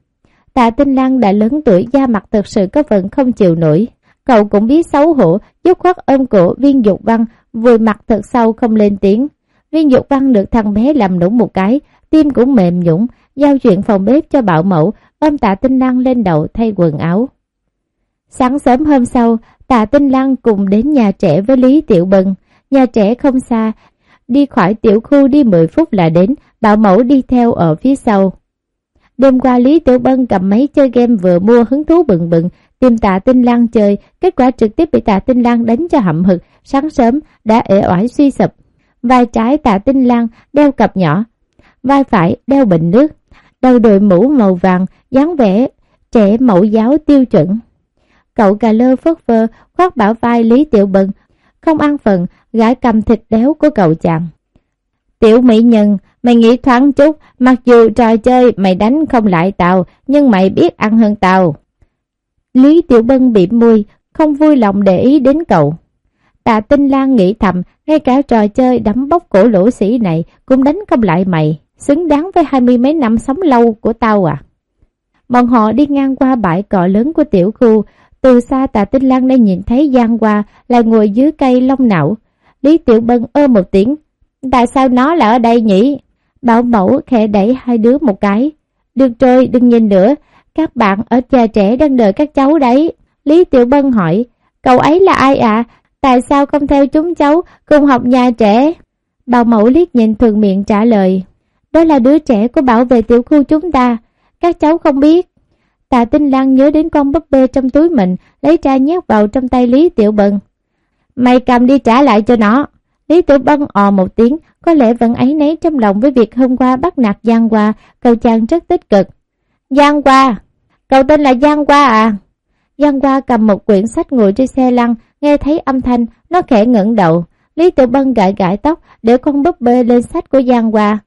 Tạ Tinh Lan đã lớn tuổi da mặt thực sự có phần không chịu nổi. Cậu cũng biết xấu hổ, dứt khoát ôm cổ viên dục văn, vùi mặt thật sâu không lên tiếng. Viên dục văn được thằng bé làm nũng một cái, tim cũng mềm nhũng, giao chuyện phòng bếp cho bảo mẫu, ôm tạ Tinh Lan lên đầu thay quần áo. Sáng sớm hôm sau, tạ Tinh Lan cùng đến nhà trẻ với Lý Tiểu Bân. Nhà trẻ không xa, đi khỏi tiểu khu đi 10 phút là đến, bảo mẫu đi theo ở phía sau. Đêm qua Lý Tiểu Bân cầm máy chơi game vừa mua hứng thú bừng bừng, tìm tạ Tinh lang chơi, kết quả trực tiếp bị tạ Tinh lang đánh cho hậm hực, sáng sớm đã ể oải suy sụp. Vai trái tạ Tinh lang đeo cặp nhỏ, vai phải đeo bình nước, đầu đội mũ màu vàng, dáng vẻ trẻ mẫu giáo tiêu chuẩn. Cậu cà lơ phớt phơ, khoác bảo vai Lý Tiểu Bân, không ăn phần, gái cầm thịt béo của cậu chàng. Tiểu mỹ nhân, mày nghĩ thoáng chút, mặc dù trò chơi mày đánh không lại tao, nhưng mày biết ăn hơn tao. Lý Tiểu Bân bị môi, không vui lòng để ý đến cậu. Tạ Tinh Lan nghĩ thầm, ngay cả trò chơi đấm bóc cổ lỗ sĩ này cũng đánh không lại mày, xứng đáng với hai mươi mấy năm sống lâu của tao à. Bọn họ đi ngang qua bãi cỏ lớn của tiểu khu, Từ xa tạ tinh Lan đã nhìn thấy Giang Hoa là ngồi dưới cây long não. Lý Tiểu Bân ơ một tiếng. Tại sao nó lại ở đây nhỉ? Bảo mẫu khẽ đẩy hai đứa một cái. Được rồi, đừng nhìn nữa. Các bạn ở nhà trẻ đang đợi các cháu đấy. Lý Tiểu Bân hỏi, cậu ấy là ai ạ? Tại sao không theo chúng cháu cùng học nhà trẻ? Bảo mẫu liếc nhìn thường miệng trả lời. Đó là đứa trẻ của bảo vệ tiểu khu chúng ta. Các cháu không biết. Tạ Tinh Lan nhớ đến con búp bê trong túi mình, lấy ra nhét vào trong tay Lý Tiểu Bân. Mày cầm đi trả lại cho nó. Lý Tiểu Bân ò một tiếng, có lẽ vẫn ấy nấy trong lòng với việc hôm qua bắt nạt Giang Hoa, cậu chàng rất tích cực. Giang Hoa! Cậu tên là Giang Hoa à? Giang Hoa cầm một quyển sách ngồi trên xe lăn, nghe thấy âm thanh, nó khẽ ngẩng đầu. Lý Tiểu Bân gãi gãi tóc, để con búp bê lên sách của Giang Hoa.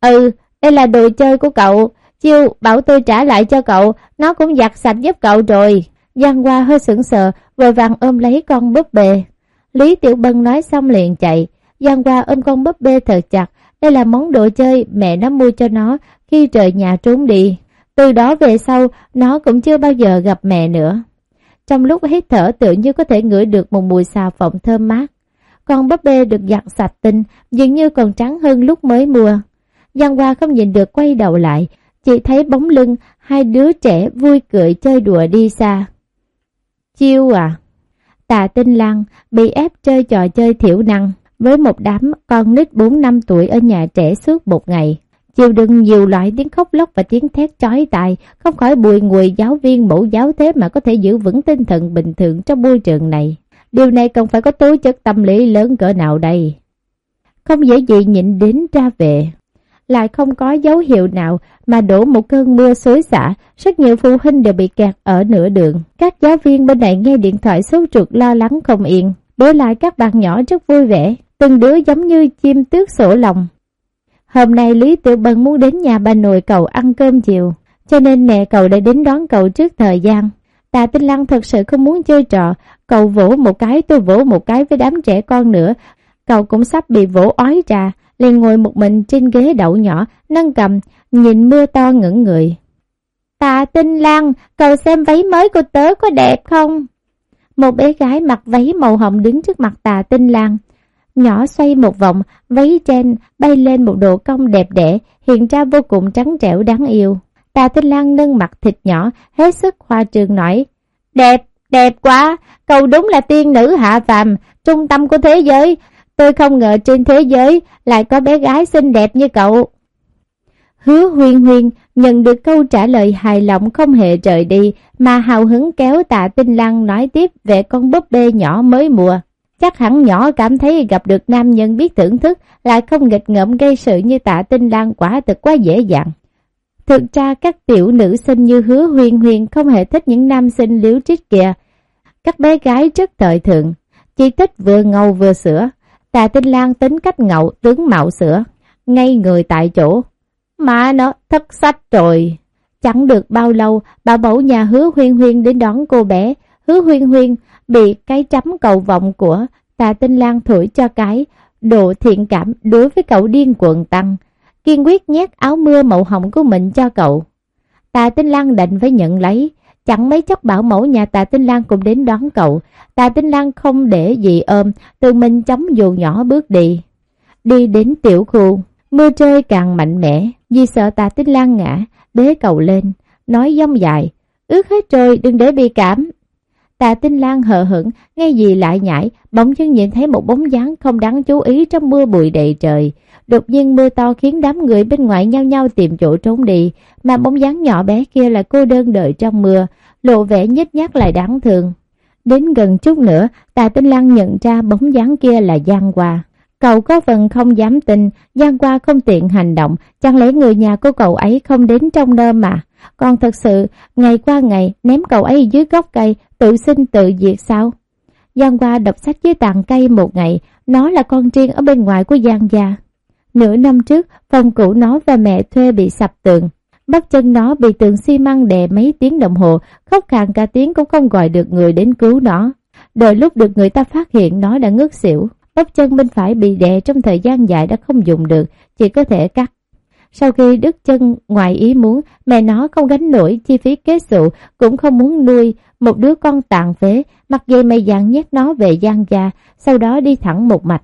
Ừ, đây là đồ chơi của cậu, Chiêu bảo tôi trả lại cho cậu, nó cũng giặt sạch giúp cậu rồi. Giang Hoa hơi sững sờ, vội vàng ôm lấy con búp bê. Lý Tiểu Bân nói xong liền chạy. Giang Hoa ôm con búp bê thật chặt. Đây là món đồ chơi mẹ nó mua cho nó khi trời nhà trốn đi. Từ đó về sau, nó cũng chưa bao giờ gặp mẹ nữa. Trong lúc hít thở tự như có thể ngửi được một mùi xà phòng thơm mát. Con búp bê được giặt sạch tinh, dường như còn trắng hơn lúc mới mua. Giang Hoa không nhìn được quay đầu lại, chỉ thấy bóng lưng hai đứa trẻ vui cười chơi đùa đi xa. Chiêu à! Tà Tinh Lăng bị ép chơi trò chơi thiểu năng với một đám con nít 4 năm tuổi ở nhà trẻ suốt một ngày. Chiều đựng nhiều loại tiếng khóc lóc và tiếng thét chói tai, không khỏi bùi ngùi giáo viên mẫu giáo thế mà có thể giữ vững tinh thần bình thường trong môi trường này. Điều này cần phải có tố chất tâm lý lớn cỡ nào đây? Không dễ gì nhịn đến ra về lại không có dấu hiệu nào mà đổ một cơn mưa xối xả, rất nhiều phụ huynh đều bị kẹt ở nửa đường. Các giáo viên bên này nghe điện thoại sốt ruột lo lắng không yên, đối lại các bạn nhỏ rất vui vẻ, từng đứa giống như chim tước sổ lòng. Hôm nay Lý Tiểu Bân muốn đến nhà bà nội cậu ăn cơm chiều, cho nên mẹ cậu đã đến đón cậu trước thời gian. Tà Tinh Lăng thật sự không muốn chơi trò, cậu vỗ một cái tôi vỗ một cái với đám trẻ con nữa, cậu cũng sắp bị vỗ ói ra, liền ngồi một mình trên ghế đậu nhỏ, nâng cầm, nhìn mưa to ngẩn người. Tạ Tinh Lăng, cậu xem váy mới của tớ có đẹp không? Một bé gái mặc váy màu hồng đứng trước mặt Tà Tinh Lan. Nhỏ xoay một vòng, váy trên bay lên một độ cong đẹp đẽ, hiện ra vô cùng trắng trẻo đáng yêu. Tà Tinh Lan nâng mặt thịt nhỏ, hết sức hoa trường nói. Đẹp, đẹp quá, cậu đúng là tiên nữ hạ phàm, trung tâm của thế giới, Tôi không ngờ trên thế giới lại có bé gái xinh đẹp như cậu. Hứa huyên huyên nhận được câu trả lời hài lòng không hề rời đi mà hào hứng kéo tạ tinh lăng nói tiếp về con búp bê nhỏ mới mùa. Chắc hẳn nhỏ cảm thấy gặp được nam nhân biết thưởng thức lại không nghịch ngợm gây sự như tạ tinh Lan quả thực quá dễ dàng. Thực ra các tiểu nữ sinh như hứa huyên huyên không hề thích những nam sinh liếu trích kìa. Các bé gái rất thời thượng, chỉ thích vừa ngầu vừa sữa, Tà Tinh Lan tính cách ngậu tướng mạo sữa, ngay người tại chỗ. Mà nó thất sách rồi. Chẳng được bao lâu, bà bầu nhà hứa huyên huyên đến đón cô bé. Hứa huyên huyên bị cái chấm cầu vọng của Tà Tinh Lan thổi cho cái độ thiện cảm đối với cậu điên cuồng tăng. Kiên quyết nhét áo mưa màu hồng của mình cho cậu. Tà Tinh Lan định phải nhận lấy, Chẳng mấy chốc bảo mẫu nhà Tạ Tinh Lan cũng đến đón cậu. Tạ Tinh Lan không để gì ôm, tự mình chống dù nhỏ bước đi. Đi đến tiểu khu, mưa rơi càng mạnh mẽ, vì sợ Tạ Tinh Lan ngã, bế cậu lên, nói dông dài, ướt hết trời đừng để bị cảm. Tạ Tinh Lan hờ hững, nghe gì lại nhảy, bỗng dưng nhìn thấy một bóng dáng không đáng chú ý trong mưa bụi đầy trời. Đột nhiên mưa to khiến đám người bên ngoài nhau nhau tìm chỗ trốn đi, mà bóng dáng nhỏ bé kia là cô đơn đợi trong mưa, lộ vẻ nhếch nhác lại đáng thương. Đến gần chút nữa, Tạ Tinh Lan nhận ra bóng dáng kia là Giang Hoa. Cậu có phần không dám tin, Giang Hoa không tiện hành động, chẳng lẽ người nhà của cậu ấy không đến trong đêm mà. Còn thật sự, ngày qua ngày ném cậu ấy dưới gốc cây, tự sinh tự diệt sao? Giang Hoa đọc sách dưới tàn cây một ngày, nó là con riêng ở bên ngoài của Giang gia. Nửa năm trước, phòng cũ nó và mẹ thuê bị sập tường. Bắt chân nó bị tường xi măng đè mấy tiếng đồng hồ, khóc khàn cả tiếng cũng không gọi được người đến cứu nó. Đợi lúc được người ta phát hiện nó đã ngất xỉu, bắp chân bên phải bị đè trong thời gian dài đã không dùng được, chỉ có thể cắt. Sau khi đứt chân ngoài ý muốn, mẹ nó không gánh nổi chi phí kế sụ, cũng không muốn nuôi, một đứa con tàn phế, mặc dây mây vàng nhét nó về Giang gia, sau đó đi thẳng một mạch.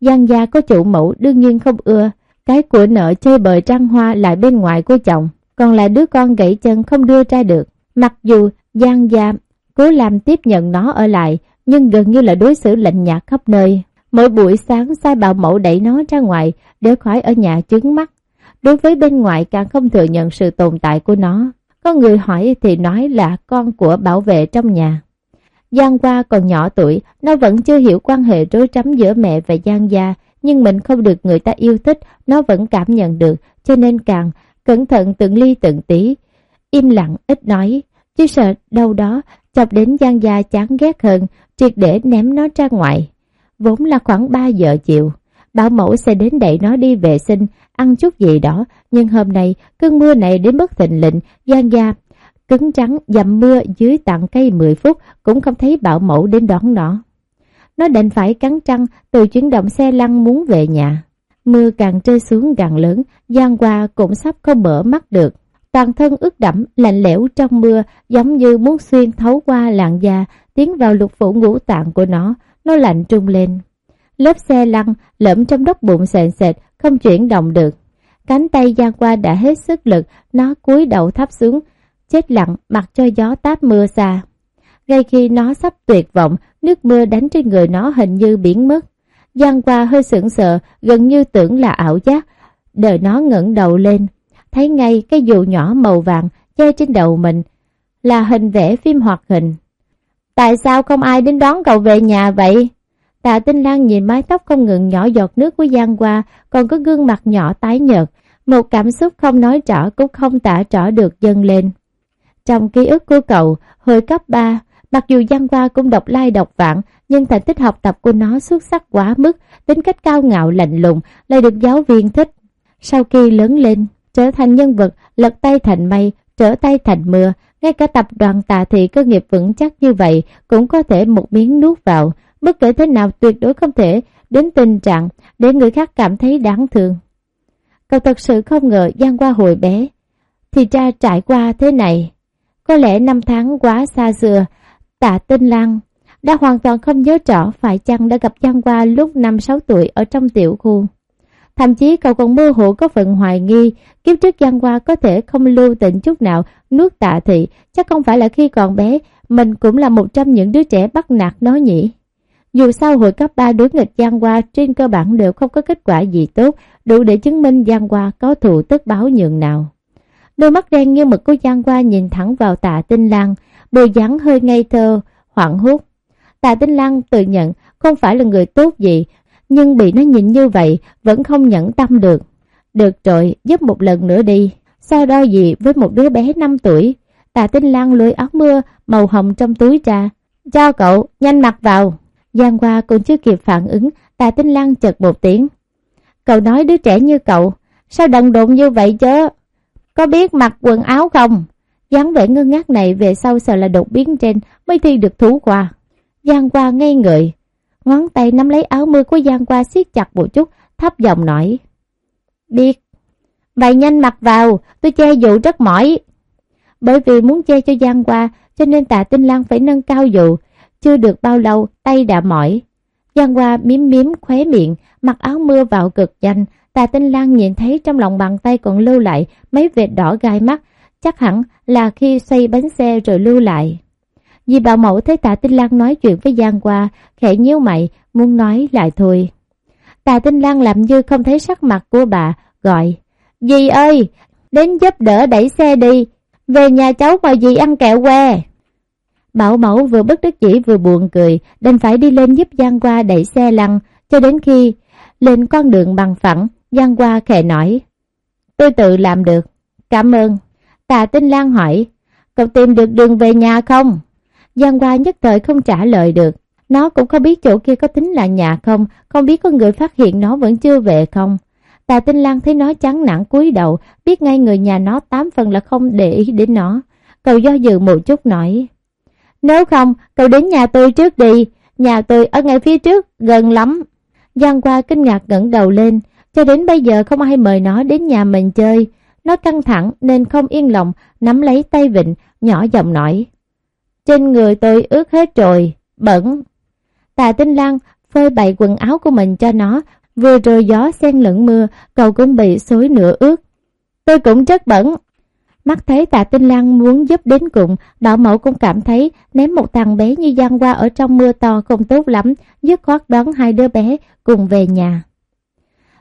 Giang gia có chủ mẫu đương nhiên không ưa, cái của nợ chơi bời trăng hoa lại bên ngoài của chồng, còn là đứa con gãy chân không đưa ra được. Mặc dù Giang gia cố làm tiếp nhận nó ở lại, nhưng gần như là đối xử lạnh nhạt khắp nơi. Mỗi buổi sáng sai bảo mẫu đẩy nó ra ngoài để khỏi ở nhà chứng mắt. Đối với bên ngoài càng không thừa nhận sự tồn tại của nó. Có người hỏi thì nói là con của bảo vệ trong nhà. Giang Hoa còn nhỏ tuổi, nó vẫn chưa hiểu quan hệ rối rắm giữa mẹ và Giang Gia, nhưng mình không được người ta yêu thích, nó vẫn cảm nhận được, cho nên càng cẩn thận từng ly từng tí. Im lặng, ít nói, chứ sợ đâu đó chọc đến Giang Gia chán ghét hơn, triệt để ném nó ra ngoài. Vốn là khoảng 3 giờ chiều, bảo mẫu sẽ đến đẩy nó đi vệ sinh, ăn chút gì đó, nhưng hôm nay cơn mưa này đến bất thịnh lệnh, gian Gia cứng trắng dầm mưa dưới tặng cây 10 phút cũng không thấy bảo mẫu đến đón nó. Nó định phải cắn trăng từ chuyển động xe lăn muốn về nhà. Mưa càng rơi xuống càng lớn, Giang Hoa cũng sắp không mở mắt được. Toàn thân ướt đẫm, lạnh lẽo trong mưa, giống như muốn xuyên thấu qua làn da, tiến vào lục phủ ngũ tạng của nó, nó lạnh trung lên. Lớp xe lăn, lẫm trong đất bụng sền sệt, không chuyển động được. Cánh tay Giang qua đã hết sức lực, nó cúi đầu thấp xuống, chết lặng mặc cho gió táp mưa xa. Ngay khi nó sắp tuyệt vọng, nước mưa đánh trên người nó hình như biến mất. Giang qua hơi sững sờ, gần như tưởng là ảo giác. Đợi nó ngẩng đầu lên, thấy ngay cái dù nhỏ màu vàng che trên đầu mình, là hình vẽ phim hoạt hình. Tại sao không ai đến đón cậu về nhà vậy? Tạ Tinh Lan nhìn mái tóc không ngừng nhỏ giọt nước của Giang qua, còn có gương mặt nhỏ tái nhợt, một cảm xúc không nói rõ cũng không tả rõ được dâng lên. Trong ký ức của cậu, hồi cấp 3, mặc dù Giang Hoa cũng độc lai độc vạn, nhưng thành tích học tập của nó xuất sắc quá mức, tính cách cao ngạo lạnh lùng, lại được giáo viên thích. Sau khi lớn lên, trở thành nhân vật, lật tay thành mây, trở tay thành mưa, ngay cả tập đoàn tà thị cơ nghiệp vững chắc như vậy cũng có thể một miếng nuốt vào, bất kể thế nào tuyệt đối không thể đến tình trạng để người khác cảm thấy đáng thương. Cậu thật sự không ngờ Giang qua hồi bé, thì cha trải qua thế này. Có lẽ năm tháng quá xa xưa, tạ tinh lang đã hoàn toàn không nhớ rõ phải chăng đã gặp Giang qua lúc 5-6 tuổi ở trong tiểu khu. Thậm chí cậu còn mơ hồ có phần hoài nghi kiếp trước Giang Hoa có thể không lưu tình chút nào nuốt tạ thị, chắc không phải là khi còn bé mình cũng là một trong những đứa trẻ bắt nạt nó nhỉ. Dù sao hội cấp 3 đối nghịch Giang Hoa trên cơ bản đều không có kết quả gì tốt, đủ để chứng minh Giang Hoa có thù tức báo nhường nào. Đôi mắt đen như mực của Giang Hoa nhìn thẳng vào tạ tinh lang bộ dáng hơi ngây thơ, hoảng hốt. Tạ tinh lang tự nhận không phải là người tốt gì, nhưng bị nó nhìn như vậy vẫn không nhẫn tâm được. Được rồi, giúp một lần nữa đi. Sao đo gì với một đứa bé 5 tuổi? Tạ tinh lang lưỡi áo mưa màu hồng trong túi ra. Cho cậu, nhanh mặc vào. Giang Hoa còn chưa kịp phản ứng, Tạ tinh Lan chật một tiếng. Cậu nói đứa trẻ như cậu, sao đần độn như vậy chứ? Có biết mặc quần áo không? dáng vẻ ngơ ngác này về sau sợ là đột biến trên mới thi được thú qua. Giang Hoa ngây người, ngón tay nắm lấy áo mưa của Giang Hoa siết chặt một chút, thấp giọng nói. Biết. Vậy nhanh mặc vào, tôi che dù rất mỏi. Bởi vì muốn che cho Giang Hoa, cho nên tạ tinh Lan phải nâng cao dù. Chưa được bao lâu, tay đã mỏi. Giang qua miếm miếm khóe miệng, mặc áo mưa vào cực nhanh, Tà Tinh Lan nhìn thấy trong lòng bàn tay còn lưu lại mấy vệt đỏ gai mắt, chắc hẳn là khi xoay bánh xe rồi lưu lại. Dì bảo mẫu thấy Tạ Tinh Lan nói chuyện với Giang qua, khẽ nhíu mày, muốn nói lại thôi. Tạ Tinh Lan làm như không thấy sắc mặt của bà, gọi. Dì ơi, đến giúp đỡ đẩy xe đi, về nhà cháu mời dì ăn kẹo que. Bảo mẫu vừa bất đắc dĩ vừa buồn cười, đành phải đi lên giúp Giang qua đẩy xe lăn, cho đến khi lên con đường bằng phẳng, Giang Qua khẽ nói. Tôi tự làm được. Cảm ơn. Tà Tinh Lan hỏi. Cậu tìm được đường về nhà không? Giang Qua nhất thời không trả lời được. Nó cũng không biết chỗ kia có tính là nhà không, không biết có người phát hiện nó vẫn chưa về không. Tà Tinh Lan thấy nó chán nản cúi đầu, biết ngay người nhà nó tám phần là không để ý đến nó. Cậu do dự một chút nói. Nếu không, cậu đến nhà tôi trước đi, nhà tôi ở ngay phía trước, gần lắm. Giang qua kinh ngạc ngẩng đầu lên, cho đến bây giờ không ai mời nó đến nhà mình chơi. Nó căng thẳng nên không yên lòng, nắm lấy tay Vịnh, nhỏ giọng nói. Trên người tôi ướt hết rồi, bẩn. Tạ Tinh Lan phơi bày quần áo của mình cho nó, vừa rồi gió xen lẫn mưa, cậu cũng bị xối nửa ướt. Tôi cũng rất bẩn. Mắt thấy tạ tinh lan muốn giúp đến cùng, đạo mẫu cũng cảm thấy ném một thằng bé như Giang qua ở trong mưa to không tốt lắm, dứt khoát đón hai đứa bé cùng về nhà.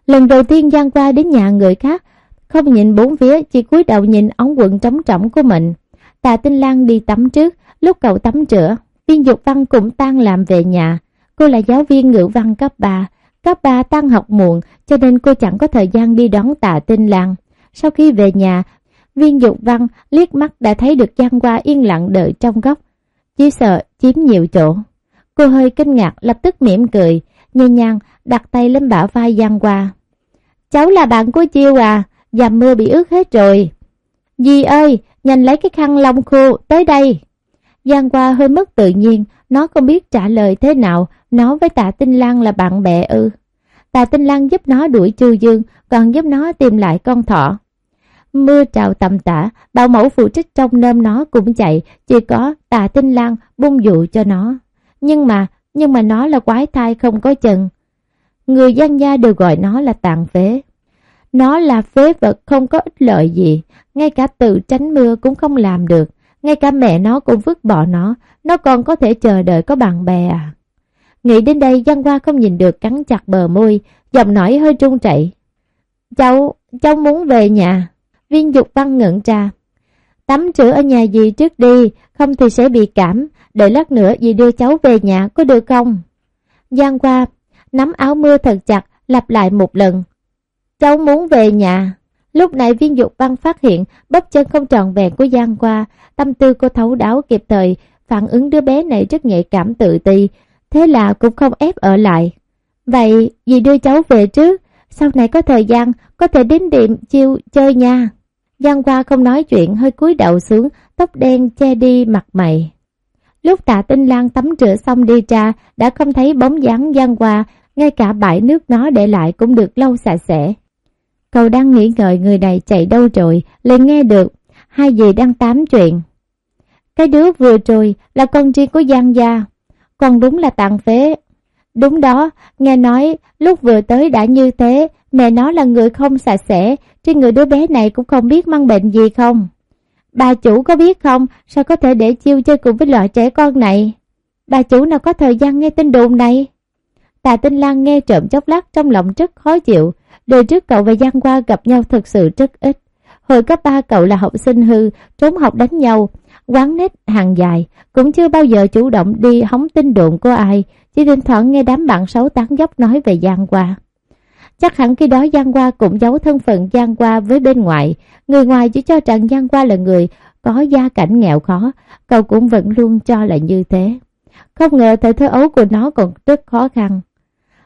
Lần đầu tiên Giang qua đến nhà người khác, không nhìn bốn phía, chỉ cúi đầu nhìn ống quần trống trọng của mình. Tạ Tinh Lan đi tắm trước, lúc cậu tắm rửa, viên dục văn cũng tan làm về nhà. Cô là giáo viên ngữ văn cấp 3, cấp 3 tan học muộn cho nên cô chẳng có thời gian đi đón Tạ Tinh Lan. Sau khi về nhà, viên dục văn liếc mắt đã thấy được Giang Hoa yên lặng đợi trong góc. Chỉ sợ chiếm nhiều chỗ. Cô hơi kinh ngạc lập tức mỉm cười, nhẹ nhàng đặt tay lên bả vai Giang Hoa. Cháu là bạn của Chiêu à, dầm mưa bị ướt hết rồi. Dì ơi, nhanh lấy cái khăn lông khô, tới đây. Giang Hoa hơi mất tự nhiên, nó không biết trả lời thế nào, nó với tạ Tinh Lan là bạn bè ư. Tạ Tinh Lan giúp nó đuổi Chu Dương, còn giúp nó tìm lại con thỏ. Mưa trào tầm tã, bảo mẫu phụ trách trong nơm nó cũng chạy, chỉ có tà Tinh Lan bung dụ cho nó. Nhưng mà, nhưng mà nó là quái thai không có chân. Người dân gia đều gọi nó là tàn phế. Nó là phế vật không có ích lợi gì, ngay cả tự tránh mưa cũng không làm được, ngay cả mẹ nó cũng vứt bỏ nó, nó còn có thể chờ đợi có bạn bè à. Nghĩ đến đây Giang Hoa không nhìn được cắn chặt bờ môi, giọng nói hơi trung chạy. Cháu, cháu muốn về nhà. Viên dục văn ngẩn ra. Tắm rửa ở nhà dì trước đi, không thì sẽ bị cảm, đợi lát nữa dì đưa cháu về nhà có được không? Giang qua nắm áo mưa thật chặt, lặp lại một lần. Cháu muốn về nhà. Lúc này viên dục văn phát hiện bắp chân không tròn vẹn của Giang qua tâm tư cô thấu đáo kịp thời, phản ứng đứa bé này rất nhạy cảm tự ti, thế là cũng không ép ở lại. Vậy dì đưa cháu về trước, sau này có thời gian có thể đến điểm chiêu chơi nha. Giang Hoa không nói chuyện hơi cúi đầu xuống, tóc đen che đi mặt mày. Lúc tạ tinh lang tắm rửa xong đi ra, đã không thấy bóng dáng Giang Hoa, ngay cả bãi nước nó để lại cũng được lâu sạch sẽ. Cậu đang nghĩ ngợi người này chạy đâu rồi, lại nghe được, hai dì đang tám chuyện. Cái đứa vừa rồi là con riêng của Giang Gia, còn đúng là tàn phế. Đúng đó, nghe nói lúc vừa tới đã như thế, mẹ nó là người không sạch sẽ, trên người đứa bé này cũng không biết mang bệnh gì không. Bà chủ có biết không, sao có thể để chiêu chơi cùng với loại trẻ con này? Bà chủ nào có thời gian nghe tin đồn này? Tà Tinh Lan nghe trộm chốc lát trong lòng rất khó chịu. Đời trước cậu và Giang Qua gặp nhau thực sự rất ít. Hồi cấp 3 cậu là học sinh hư, trốn học đánh nhau, quán nét hàng dài, cũng chưa bao giờ chủ động đi hóng tin đồn của ai, chỉ thỉnh thoảng nghe đám bạn xấu tán dốc nói về Giang Qua. Chắc hẳn khi đó Giang Qua cũng giấu thân phận Giang Qua với bên ngoài, người ngoài chỉ cho rằng Giang Qua là người có gia cảnh nghèo khó, cậu cũng vẫn luôn cho là như thế. Không ngờ thời thơ ấu của nó còn rất khó khăn.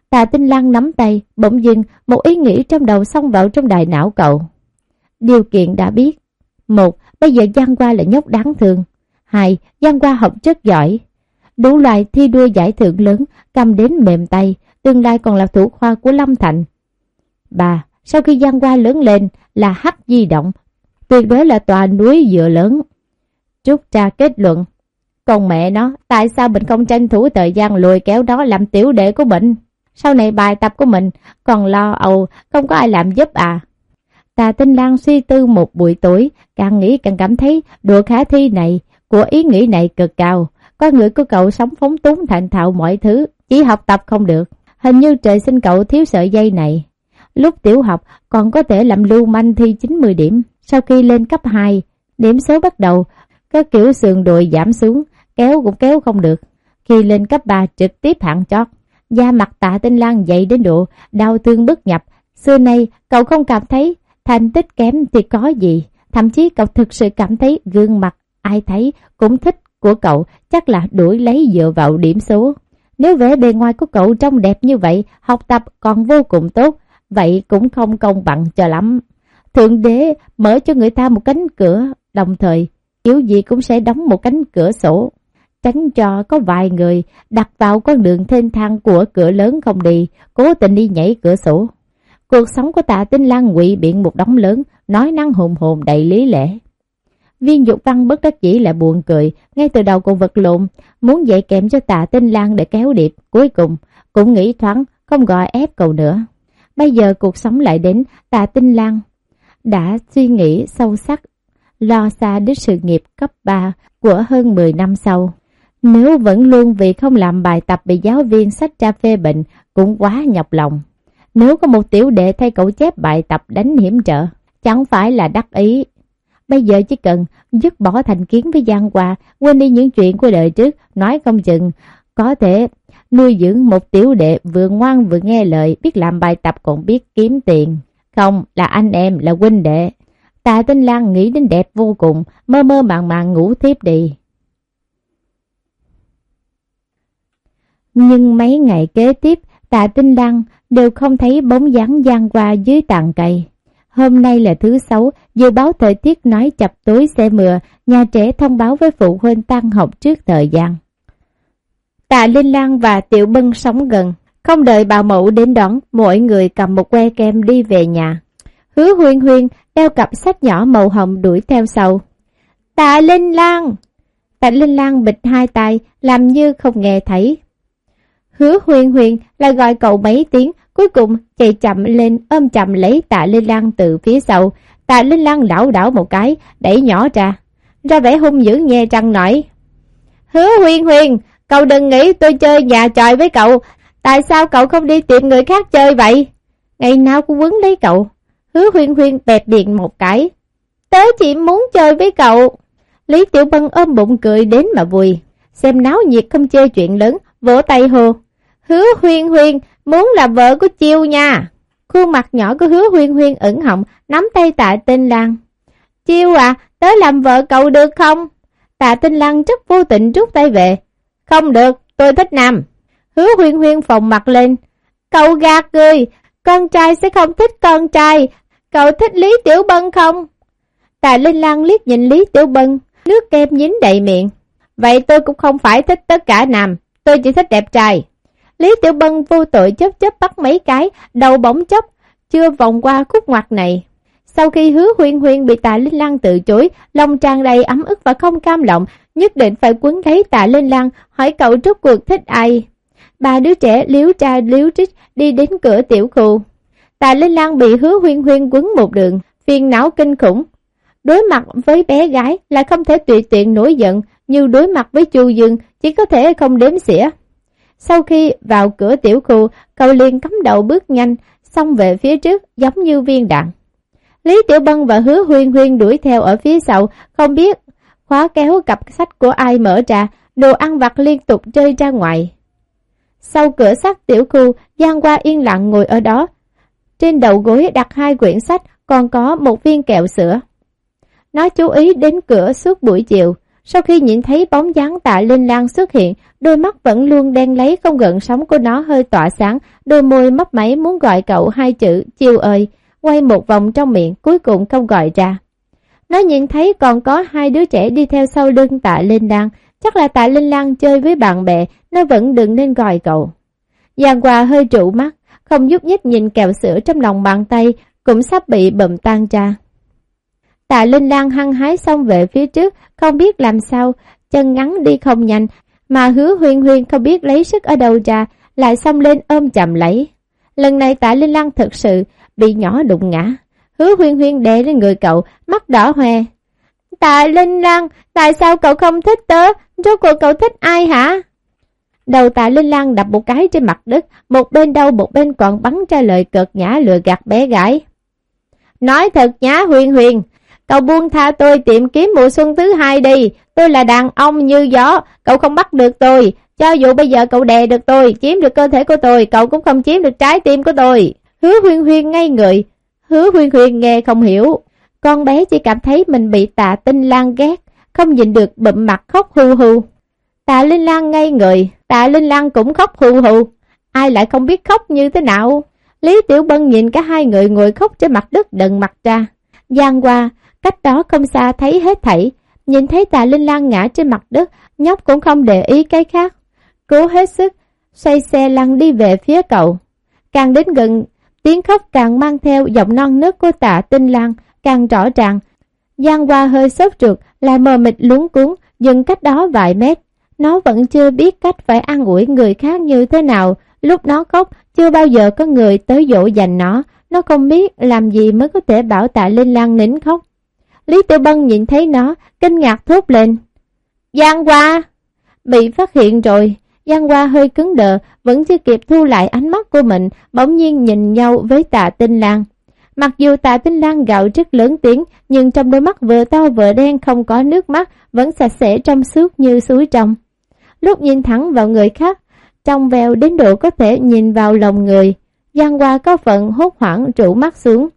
Tà Tinh Lăng nắm tay, bỗng dưng một ý nghĩ trong đầu xông vào trong đại não cậu. Điều kiện đã biết. Một, bây giờ Giang Qua là nhóc đáng thương. Hai, Giang Qua học rất giỏi. Đủ loại thi đua giải thưởng lớn, cầm đến mềm tay, tương lai còn là thủ khoa của Lâm Thành. bà sau khi Giang Qua lớn lên là hắc di động, tuyệt đối là tòa núi dựa lớn. Trúc Tra kết luận. Còn mẹ nó, tại sao mình không tranh thủ thời gian lùi kéo đó làm tiểu đệ của mình? Sau này bài tập của mình còn lo âu, không có ai làm giúp à? Tà Tinh Lan suy tư một buổi tối, càng nghĩ càng cảm thấy độ khả thi này của ý nghĩ này cực cao. Con người của cậu sống phóng túng thành thạo mọi thứ, chỉ học tập không được. Hình như trời sinh cậu thiếu sợi dây này. Lúc tiểu học còn có thể làm lưu manh thi 90 điểm. Sau khi lên cấp 2, điểm số bắt đầu, các kiểu sườn đùi giảm xuống, kéo cũng kéo không được. Khi lên cấp 3 trực tiếp hạng chót, da mặt tạ tinh lan dậy đến độ đau thương bất nhập. Xưa nay cậu không cảm thấy thành tích kém thì có gì. Thậm chí cậu thực sự cảm thấy gương mặt ai thấy cũng thích của cậu chắc là đuổi lấy dựa vào điểm số. Nếu vẻ bề ngoài của cậu trông đẹp như vậy, học tập còn vô cùng tốt, vậy cũng không công bằng cho lắm. Thượng đế mở cho người ta một cánh cửa, đồng thời yếu gì cũng sẽ đóng một cánh cửa sổ. Tránh cho có vài người đặt vào con đường thênh thang của cửa lớn không đi, cố tình đi nhảy cửa sổ. Cuộc sống của tạ tinh lan ngụy biện một đống lớn, nói năng hồn hồn đầy lý lẽ. Viên dục văn bất đắc dĩ lại buồn cười, ngay từ đầu còn vật lộn, muốn dạy kèm cho tạ tinh Lan để kéo điệp, cuối cùng cũng nghĩ thoáng, không gọi ép cậu nữa. Bây giờ cuộc sống lại đến, tạ tinh Lan đã suy nghĩ sâu sắc, lo xa đến sự nghiệp cấp 3 của hơn 10 năm sau. Nếu vẫn luôn vì không làm bài tập bị giáo viên sách ra phê bệnh cũng quá nhọc lòng. Nếu có một tiểu đệ thay cậu chép bài tập đánh hiểm trợ, chẳng phải là đắc ý. Bây giờ chỉ cần dứt bỏ thành kiến với gian Hoa, quên đi những chuyện của đời trước, nói không chừng, có thể nuôi dưỡng một tiểu đệ vừa ngoan vừa nghe lời, biết làm bài tập còn biết kiếm tiền. Không, là anh em, là huynh đệ. Tạ Tinh Lan nghĩ đến đẹp vô cùng, mơ mơ màng màng ngủ tiếp đi. Nhưng mấy ngày kế tiếp, Tạ Tinh Lan đều không thấy bóng dáng gian qua dưới tàn cây. Hôm nay là thứ sáu, dự báo thời tiết nói chập tối sẽ mưa, nhà trẻ thông báo với phụ huynh tăng học trước thời gian. Tạ Linh Lan và Tiểu Bân sống gần, không đợi bà mẫu đến đón, mỗi người cầm một que kem đi về nhà. Hứa huyên huyên đeo cặp sách nhỏ màu hồng đuổi theo sau. Tạ Linh Lan! Tạ Linh Lan bịch hai tay, làm như không nghe thấy. Hứa huyên huyên lại gọi cậu mấy tiếng, cuối cùng chạy chậm lên ôm chậm lấy tạ Linh Lan từ phía sau. Tạ Linh Lan đảo đảo một cái, đẩy nhỏ ra. Ra vẻ hung dữ nghe trăng nói. Hứa huyên huyên, cậu đừng nghĩ tôi chơi nhà tròi với cậu. Tại sao cậu không đi tìm người khác chơi vậy? Ngày nào cũng quấn lấy cậu. Hứa huyên huyên bẹp điện một cái. Tớ chỉ muốn chơi với cậu. Lý Tiểu Bân ôm bụng cười đến mà vui. Xem náo nhiệt không chơi chuyện lớn, vỗ tay hồ. Hứa huyên huyên muốn là vợ của chiêu nha. Khuôn mặt nhỏ của hứa huyên huyên ẩn họng, nắm tay tạ tinh lan. Chiêu à, tới làm vợ cậu được không? Tạ tinh lan rất vô tình rút tay về. Không được, tôi thích nam. Hứa huyên huyên phòng mặt lên. Cậu gạt người, con trai sẽ không thích con trai. Cậu thích Lý Tiểu Bân không? Tạ Linh Lan liếc nhìn Lý Tiểu Bân, nước kem dính đầy miệng. Vậy tôi cũng không phải thích tất cả nam, tôi chỉ thích đẹp trai. Lý Tiểu Bân vô tội chớp chớp bắt mấy cái, đầu bỗng chốc, chưa vòng qua khúc ngoặt này. Sau khi hứa huyên huyên bị tạ Linh Lan từ chối, lòng tràn đầy ấm ức và không cam lòng, nhất định phải quấn lấy tạ Linh Lan, hỏi cậu rốt cuộc thích ai. Ba đứa trẻ liếu tra liếu trích đi đến cửa tiểu khu. Tạ Linh Lan bị hứa huyên huyên quấn một đường, phiền não kinh khủng. Đối mặt với bé gái là không thể tùy tiện nổi giận, như đối mặt với Chu Dương chỉ có thể không đếm xỉa. Sau khi vào cửa tiểu khu, cậu liền cắm đầu bước nhanh, xong về phía trước giống như viên đạn. Lý Tiểu Bân và Hứa Huyên Huyên đuổi theo ở phía sau, không biết khóa kéo cặp sách của ai mở ra, đồ ăn vặt liên tục rơi ra ngoài. Sau cửa sắt tiểu khu, Giang Qua yên lặng ngồi ở đó. Trên đầu gối đặt hai quyển sách, còn có một viên kẹo sữa. Nó chú ý đến cửa suốt buổi chiều, sau khi nhìn thấy bóng dáng tạ Linh Lan xuất hiện, đôi mắt vẫn luôn đen lấy không gần sóng của nó hơi tỏa sáng, đôi môi mấp máy muốn gọi cậu hai chữ chiêu ơi, quay một vòng trong miệng cuối cùng không gọi ra. Nó nhìn thấy còn có hai đứa trẻ đi theo sau lưng tạ Linh Lan, chắc là tạ Linh Lan chơi với bạn bè, nó vẫn đừng nên gọi cậu. Giang hòa hơi trụ mắt, không giúp nhích nhìn kẹo sữa trong lòng bàn tay, cũng sắp bị bầm tan ra. Tạ Linh Lan hăng hái xong về phía trước, không biết làm sao, chân ngắn đi không nhanh, mà hứa huyên huyên không biết lấy sức ở đâu ra, lại xông lên ôm chậm lấy. Lần này tạ Linh Lan thật sự bị nhỏ đụng ngã. Hứa huyên huyên đè lên người cậu, mắt đỏ hoe. Tạ Linh Lan, tại sao cậu không thích tớ? Rốt cuộc cậu thích ai hả? Đầu tạ Linh Lan đập một cái trên mặt đất, một bên đau một bên còn bắn ra lời cợt nhã lừa gạt bé gái. Nói thật nhá Huyên Huyên. Cậu buông tha tôi tìm kiếm mùa xuân thứ hai đi. Tôi là đàn ông như gió, cậu không bắt được tôi. Cho dù bây giờ cậu đè được tôi, chiếm được cơ thể của tôi, cậu cũng không chiếm được trái tim của tôi. Hứa huyên huyên ngay người. Hứa huyên huyên nghe không hiểu. Con bé chỉ cảm thấy mình bị tạ tinh lan ghét, không nhìn được bụm mặt khóc hu hu. Tạ Linh Lan ngay người, tạ Linh Lan cũng khóc hu hu. Ai lại không biết khóc như thế nào? Lý Tiểu Bân nhìn cả hai người ngồi khóc trên mặt đất đần mặt ra. Giang qua, cách đó không xa thấy hết thảy, nhìn thấy tạ Linh Lan ngã trên mặt đất, nhóc cũng không để ý cái khác. Cố hết sức, xoay xe lăn đi về phía cậu. Càng đến gần, tiếng khóc càng mang theo giọng non nớt của tạ Tinh Lan, càng rõ ràng. Giang qua hơi sốt ruột, lại mờ mịt luống cuốn, dừng cách đó vài mét. Nó vẫn chưa biết cách phải an ủi người khác như thế nào, lúc nó khóc, chưa bao giờ có người tới dỗ dành nó, nó không biết làm gì mới có thể bảo tạ Linh Lan nín khóc. Lý Tiểu Bân nhìn thấy nó, kinh ngạc thốt lên. Giang Hoa! Bị phát hiện rồi, Giang Hoa hơi cứng đờ, vẫn chưa kịp thu lại ánh mắt của mình, bỗng nhiên nhìn nhau với tạ Tinh Lan. Mặc dù tạ Tinh Lan gạo rất lớn tiếng, nhưng trong đôi mắt vừa to vừa đen không có nước mắt, vẫn sạch sẽ trong suốt như suối trong. Lúc nhìn thẳng vào người khác, trong veo đến độ có thể nhìn vào lòng người, Giang Hoa có phận hốt hoảng trụ mắt xuống.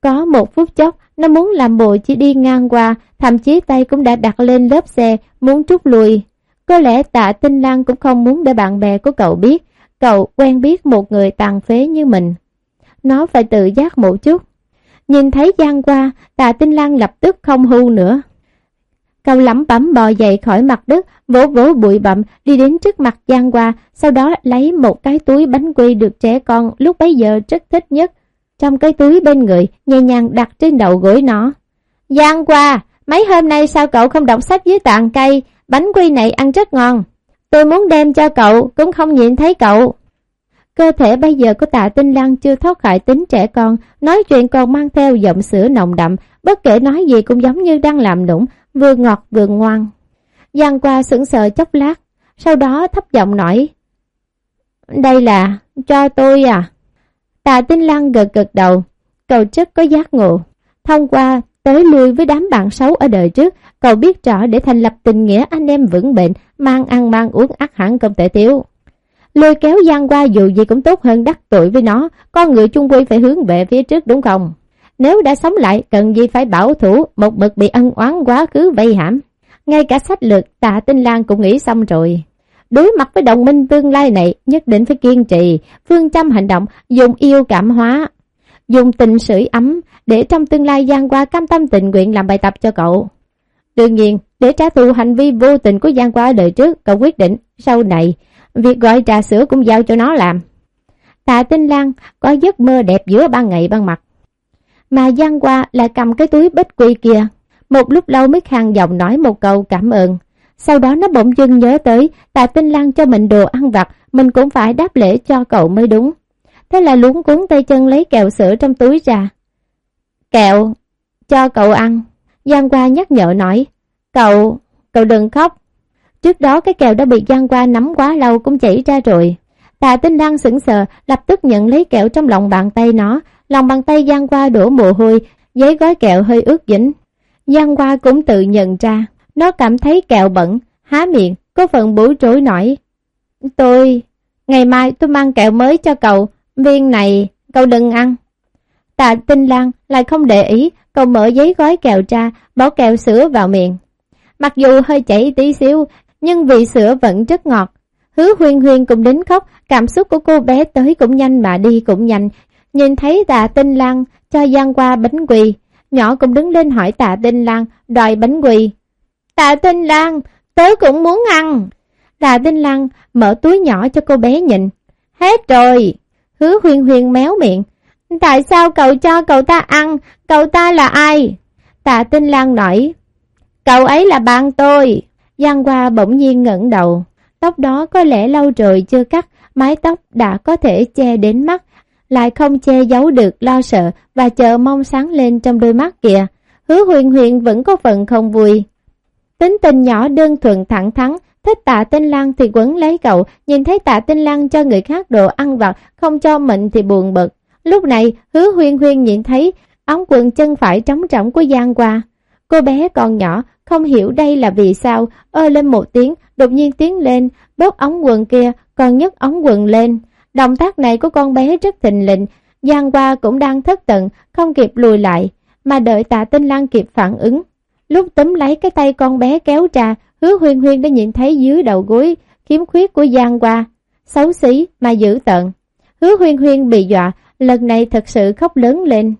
Có một phút chốc, nó muốn làm bộ chỉ đi ngang qua, thậm chí tay cũng đã đặt lên lớp xe, muốn trút lùi. Có lẽ tạ tinh lang cũng không muốn để bạn bè của cậu biết, cậu quen biết một người tàn phế như mình. Nó phải tự giác một chút. Nhìn thấy Giang qua, tạ tinh lang lập tức không hưu nữa. Cậu lẩm bẩm bò dậy khỏi mặt đất, vỗ vỗ bụi bặm, đi đến trước mặt Giang qua, sau đó lấy một cái túi bánh quy được trẻ con lúc bấy giờ rất thích nhất. Trong cái túi bên người, nhẹ nhàng đặt trên đầu gối nó. Giang qua, mấy hôm nay sao cậu không đọc sách dưới tàn cây, bánh quy này ăn rất ngon. Tôi muốn đem cho cậu, cũng không nhìn thấy cậu. Cơ thể bây giờ của tạ tinh lăng chưa thoát khỏi tính trẻ con, nói chuyện còn mang theo giọng sữa nồng đậm, bất kể nói gì cũng giống như đang làm nũng, vừa ngọt vừa ngoan. Giang qua sững sờ chốc lát, sau đó thấp giọng nói. Đây là, cho tôi à? Tạ Tinh Lăng gật gật đầu, cậu chất có giác ngộ. Thông qua tới lui với đám bạn xấu ở đời trước, cậu biết rõ để thành lập tình nghĩa anh em vững bền, mang ăn mang uống ắt hẳn không thể thiếu. Lôi kéo Giang qua dù gì cũng tốt hơn đắc tội với nó, con người chung quy phải hướng về phía trước đúng không? Nếu đã sống lại, cần gì phải bảo thủ, một mực bị ân oán quá khứ vây hãm. Ngay cả sách lược tạ tinh lang cũng nghĩ xong rồi. Đối mặt với đồng minh tương lai này, nhất định phải kiên trì, phương châm hành động, dùng yêu cảm hóa. Dùng tình sưởi ấm, để trong tương lai Giang qua cam tâm tình nguyện làm bài tập cho cậu. Đương nhiên, để trả thù hành vi vô tình của Giang qua ở đời trước, cậu quyết định, sau này, việc gọi trà sữa cũng giao cho nó làm. Tạ Tinh Lan có giấc mơ đẹp giữa ban ngày ban mặt. Mà Giang qua lại cầm cái túi bích quy kia. Một lúc lâu mới khang giọng nói một câu cảm ơn. Sau đó nó bỗng dưng nhớ tới Tạ Tinh Lan cho mình đồ ăn vặt, mình cũng phải đáp lễ cho cậu mới đúng. Thế là luống cuốn tay chân lấy kẹo sữa trong túi ra. Kẹo, cho cậu ăn. Giang qua nhắc nhở nói, cậu, cậu đừng khóc. Trước đó cái kẹo đã bị Giang qua nắm quá lâu cũng chảy ra rồi. Tạ Tinh Lan sững sờ, lập tức nhận lấy kẹo trong lòng bàn tay nó, lòng bàn tay Giang qua đổ mồ hôi, giấy gói kẹo hơi ướt dính. Giang qua cũng tự nhận ra, nó cảm thấy kẹo bẩn, há miệng, có phần bối rối nổi. Tôi, ngày mai tôi mang kẹo mới cho cậu, viên này, cậu đừng ăn. Tạ Tinh Lan lại không để ý, cậu mở giấy gói kẹo ra, bỏ kẹo sữa vào miệng. Mặc dù hơi chảy tí xíu, nhưng vị sữa vẫn rất ngọt. Hứa huyên huyên cũng đến khóc, cảm xúc của cô bé tới cũng nhanh mà đi cũng nhanh. Nhìn thấy tạ Tinh Lan cho Giang qua bánh quỳ, nhỏ cũng đứng lên hỏi tạ Tinh Lan đòi bánh quỳ. Tạ Tinh Lan, tớ cũng muốn ăn. Tạ Tinh Lan mở túi nhỏ cho cô bé nhìn. Hết rồi. Hứa huyên huyên méo miệng. Tại sao cậu cho cậu ta ăn? Cậu ta là ai? Tạ Tinh Lan nói. Cậu ấy là bạn tôi. Giang Hoa bỗng nhiên ngẩng đầu. Tóc đó có lẽ lâu rồi chưa cắt, mái tóc đã có thể che đến mắt, lại không che giấu được lo sợ và chờ mong sáng lên trong đôi mắt kìa. Hứa huyền huyền vẫn có phần không vui. Tính tình nhỏ đơn thuần thẳng thắn, thích tạ tinh lang thì quấn lấy cậu, nhìn thấy tạ tinh lang cho người khác đồ ăn vặt, không cho mình thì buồn bực. Lúc này, hứa huyên huyên nhìn thấy ống quần chân phải trống trọng của Giang qua. Cô bé còn nhỏ, không hiểu đây là vì sao, ơ lên một tiếng, đột nhiên tiến lên, bóp ống quần kia, còn nhấc ống quần lên. Động tác này của con bé rất thình lình, Giang qua cũng đang thất tận, không kịp lùi lại, mà đợi tạ tinh lang kịp phản ứng. Lúc túm lấy cái tay con bé kéo ra, hứa huyên huyên đã nhìn thấy dưới đầu gối, khiếm khuyết của Giang qua, xấu xí mà dữ tận. Hứa huyên huyên bị dọa, lần này thật sự khóc lớn lên.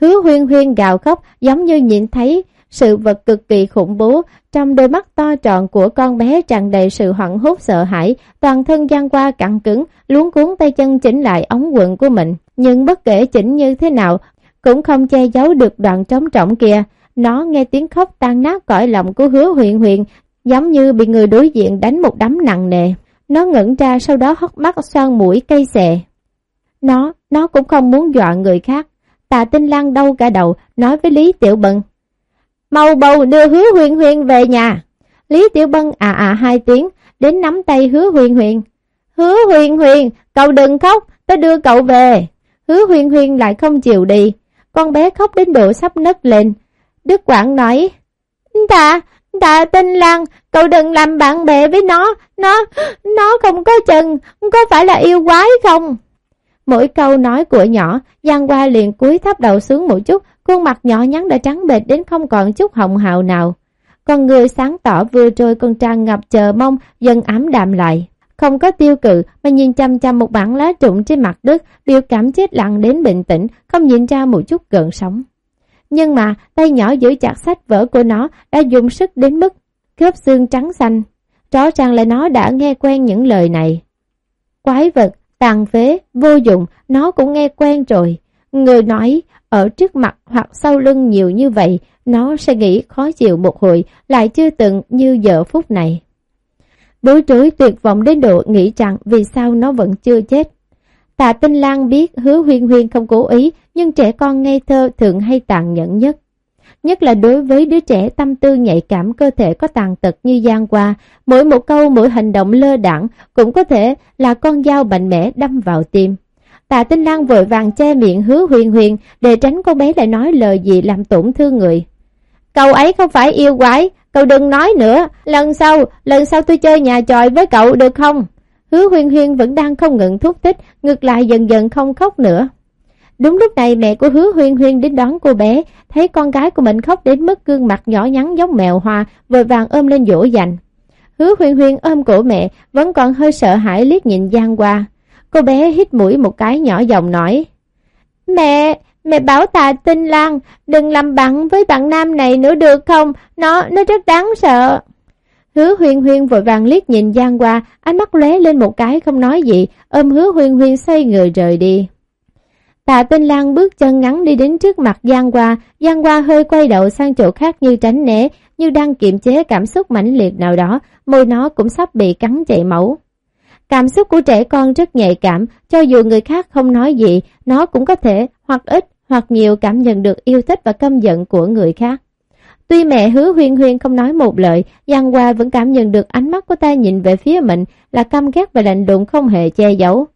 Hứa huyên huyên gào khóc giống như nhìn thấy sự vật cực kỳ khủng bố, trong đôi mắt to tròn của con bé tràn đầy sự hoảng hốt sợ hãi, toàn thân giang qua cặn cứng, luống cuốn tay chân chỉnh lại ống quần của mình. Nhưng bất kể chỉnh như thế nào, cũng không che giấu được đoạn trống trọng kia, nó nghe tiếng khóc tan nát cõi lòng của hứa huyền huyền, giống như bị người đối diện đánh một đấm nặng nề. Nó ngẩn ra sau đó hốc mắt xoan mũi cây xè. Nó, nó cũng không muốn dọa người khác. Tà tinh Lan đau cả đầu, nói với Lý Tiểu Bân. Mau bầu đưa hứa huyền huyền về nhà. Lý Tiểu Bân à à hai tiếng, đến nắm tay hứa huyền huyền. Hứa huyền huyền, cậu đừng khóc, tôi đưa cậu về. Hứa huyền huyền lại không chịu đi. Con bé khóc đến độ sắp nấc lên. Đức Quảng nói, dạ, dạ Tạ, tạ tinh lăng, cậu đừng làm bạn bè với nó, nó, nó không có chân, có phải là yêu quái không? Mỗi câu nói của nhỏ, Giang Hoa liền cúi thấp đầu xuống một chút, khuôn mặt nhỏ nhắn đã trắng bệch đến không còn chút hồng hào nào. Con người sáng tỏ vừa rồi còn trang ngập chờ mong, dần ám đạm lại. Không có tiêu cự mà nhìn chăm chăm một bản lá trụng trên mặt đất, biểu cảm chết lặng đến bình tĩnh, không nhìn ra một chút gợn sóng. Nhưng mà tay nhỏ giữ chặt sách vở của nó đã dùng sức đến mức khớp xương trắng xanh. Rõ ràng là nó đã nghe quen những lời này. Quái vật, tàn phế, vô dụng, nó cũng nghe quen rồi. Người nói ở trước mặt hoặc sau lưng nhiều như vậy, nó sẽ nghĩ khó chịu một hồi, lại chưa từng như giờ phút này. Bối rối tuyệt vọng đến độ nghĩ rằng vì sao nó vẫn chưa chết. Tạ Tinh Lan biết hứa huyên huyên không cố ý, nhưng trẻ con ngây thơ thường hay tàn nhẫn nhất. Nhất là đối với đứa trẻ tâm tư nhạy cảm cơ thể có tàn tật như Giang Hoa, mỗi một câu mỗi hành động lơ đẳng cũng có thể là con dao mạnh mẽ đâm vào tim. Tạ Tinh Lan vội vàng che miệng hứa huyền huyền để tránh con bé lại nói lời gì làm tổn thương người. Cậu ấy không phải yêu quái, cậu đừng nói nữa, lần sau, lần sau tôi chơi nhà tròi với cậu được không? Hứa huyên huyên vẫn đang không ngừng thúc thích, ngược lại dần dần không khóc nữa. Đúng lúc này mẹ của hứa huyên huyên đến đón cô bé, thấy con gái của mình khóc đến mức gương mặt nhỏ nhắn giống mèo hoa, vội vàng ôm lên dỗ dành. Hứa huyên huyên ôm cổ mẹ, vẫn còn hơi sợ hãi liếc nhìn Giang qua. Cô bé hít mũi một cái nhỏ giọng nói. Mẹ, mẹ bảo tạ tinh lan, đừng làm bạn với bạn nam này nữa được không? Nó, nó rất đáng sợ. Hứa huyên huyên vội vàng liếc nhìn Giang qua, ánh mắt lóe lên một cái không nói gì, ôm hứa huyên huyên xoay người rời đi. Tạ Tinh Lan bước chân ngắn đi đến trước mặt Giang Hoa, Giang Hoa hơi quay đầu sang chỗ khác như tránh né, như đang kiềm chế cảm xúc mãnh liệt nào đó, môi nó cũng sắp bị cắn chảy máu. Cảm xúc của trẻ con rất nhạy cảm, cho dù người khác không nói gì, nó cũng có thể hoặc ít hoặc nhiều cảm nhận được yêu thích và căm giận của người khác. Tuy mẹ hứa huyên huyên không nói một lời, Giang Hoa vẫn cảm nhận được ánh mắt của ta nhìn về phía mình là căm ghét và lạnh lùng không hề che giấu.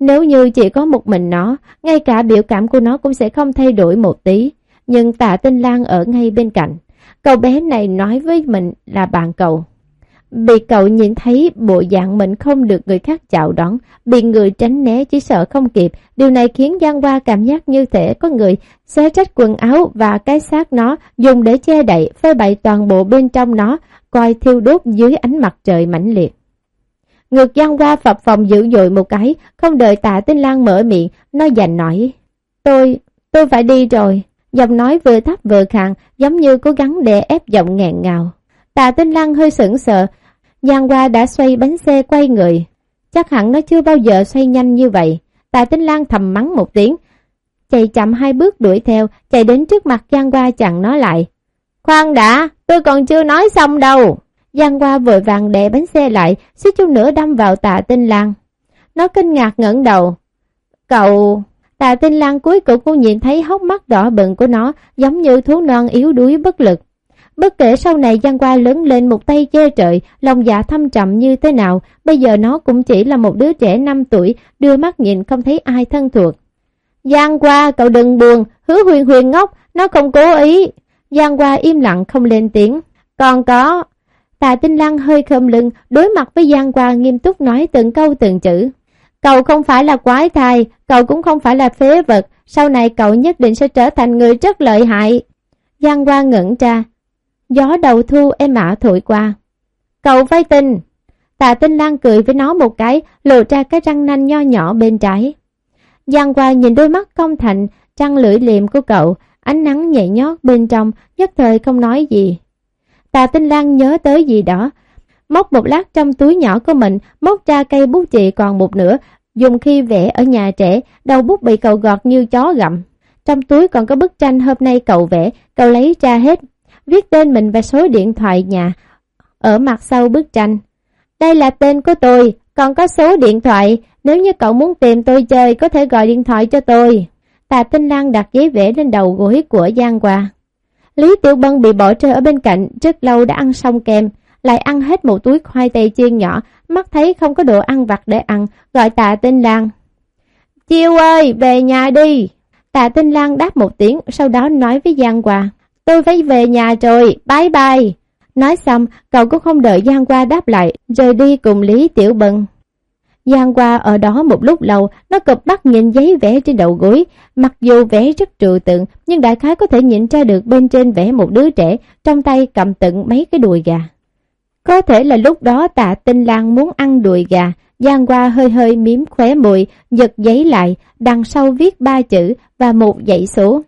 Nếu như chỉ có một mình nó, ngay cả biểu cảm của nó cũng sẽ không thay đổi một tí. Nhưng tạ tinh lang ở ngay bên cạnh. Cậu bé này nói với mình là bạn cậu. Bị cậu nhìn thấy bộ dạng mình không được người khác chào đón, bị người tránh né chỉ sợ không kịp, điều này khiến Giang Hoa cảm giác như thể có người xé rách quần áo và cái xác nó dùng để che đậy, phơi bày toàn bộ bên trong nó, coi thiêu đốt dưới ánh mặt trời mãnh liệt. Ngược Giang Qua phập phòng dữ dội một cái, không đợi tạ tinh lang mở miệng, nó giành nói. Tôi, tôi phải đi rồi. Giọng nói vừa thấp vừa khàn, giống như cố gắng để ép giọng ngẹn ngào. Tạ Tinh Lan hơi sững sờ, Giang Qua đã xoay bánh xe quay người. Chắc hẳn nó chưa bao giờ xoay nhanh như vậy. Tạ Tinh Lan thầm mắng một tiếng, chạy chậm hai bước đuổi theo, chạy đến trước mặt Giang Qua chặn nó lại. Khoan đã, tôi còn chưa nói xong đâu. Giang Hoa vội vàng đè bánh xe lại, suýt chút nữa đâm vào tạ tinh lan. Nó kinh ngạc ngẩng đầu. Cậu... Tạ tinh lan cuối cùng cũng nhìn thấy hốc mắt đỏ bừng của nó, giống như thú non yếu đuối bất lực. Bất kể sau này Giang Hoa lớn lên một tay che trời, lòng dạ thâm trầm như thế nào, bây giờ nó cũng chỉ là một đứa trẻ 5 tuổi, đưa mắt nhìn không thấy ai thân thuộc. Giang Hoa, cậu đừng buồn, hứa huyền huyền ngốc, nó không cố ý. Giang Hoa im lặng không lên tiếng. Còn có, Tạ Tinh Lăng hơi khom lưng, đối mặt với Giang Hoa nghiêm túc nói từng câu từng chữ. Cậu không phải là quái thai, cậu cũng không phải là phế vật, sau này cậu nhất định sẽ trở thành người rất lợi hại. Giang Hoa ngẩn ra, gió đầu thu em ả thổi qua. Cậu phải tin. Tạ Tinh Lan cười với nó một cái, lộ ra cái răng nanh nho nhỏ bên trái. Giang Hoa nhìn đôi mắt công thành, trăng lưỡi liềm của cậu, ánh nắng nhẹ nhót bên trong, nhất thời không nói gì. Tà Tinh Lan nhớ tới gì đó. Móc một lát trong túi nhỏ của mình, móc ra cây bút chì còn một nửa, dùng khi vẽ ở nhà trẻ, đầu bút bị cậu gọt như chó gặm. trong túi còn có bức tranh hôm nay cậu vẽ, cậu lấy ra hết, viết tên mình và số điện thoại nhà ở mặt sau bức tranh. Đây là tên của tôi, còn có số điện thoại, nếu như cậu muốn tìm tôi chơi có thể gọi điện thoại cho tôi. Tà Tinh Lan đặt giấy vẽ lên đầu gối của Giang Hoa. Lý Tiểu Bân bị bỏ rơi ở bên cạnh, rất lâu đã ăn xong kem, lại ăn hết một túi khoai tây chiên nhỏ, mắt thấy không có đồ ăn vặt để ăn, gọi Tạ Tinh Lan. Chiêu ơi, về nhà đi! Tạ Tinh Lan đáp một tiếng, sau đó nói với Giang Hoa, tôi phải về nhà rồi, bye bye. Nói xong, cậu cũng không đợi Giang Hoa đáp lại, rời đi cùng Lý Tiểu Bân. Giang qua ở đó một lúc lâu, nó cực bắt nhìn giấy vẽ trên đầu gối. Mặc dù vẽ rất trừu tượng, nhưng đại khái có thể nhìn ra được bên trên vẽ một đứa trẻ, trong tay cầm tận mấy cái đùi gà. Có thể là lúc đó tạ tinh lang muốn ăn đùi gà, Giang qua hơi hơi miếm khóe mùi, giật giấy lại, đằng sau viết ba chữ và một dãy số.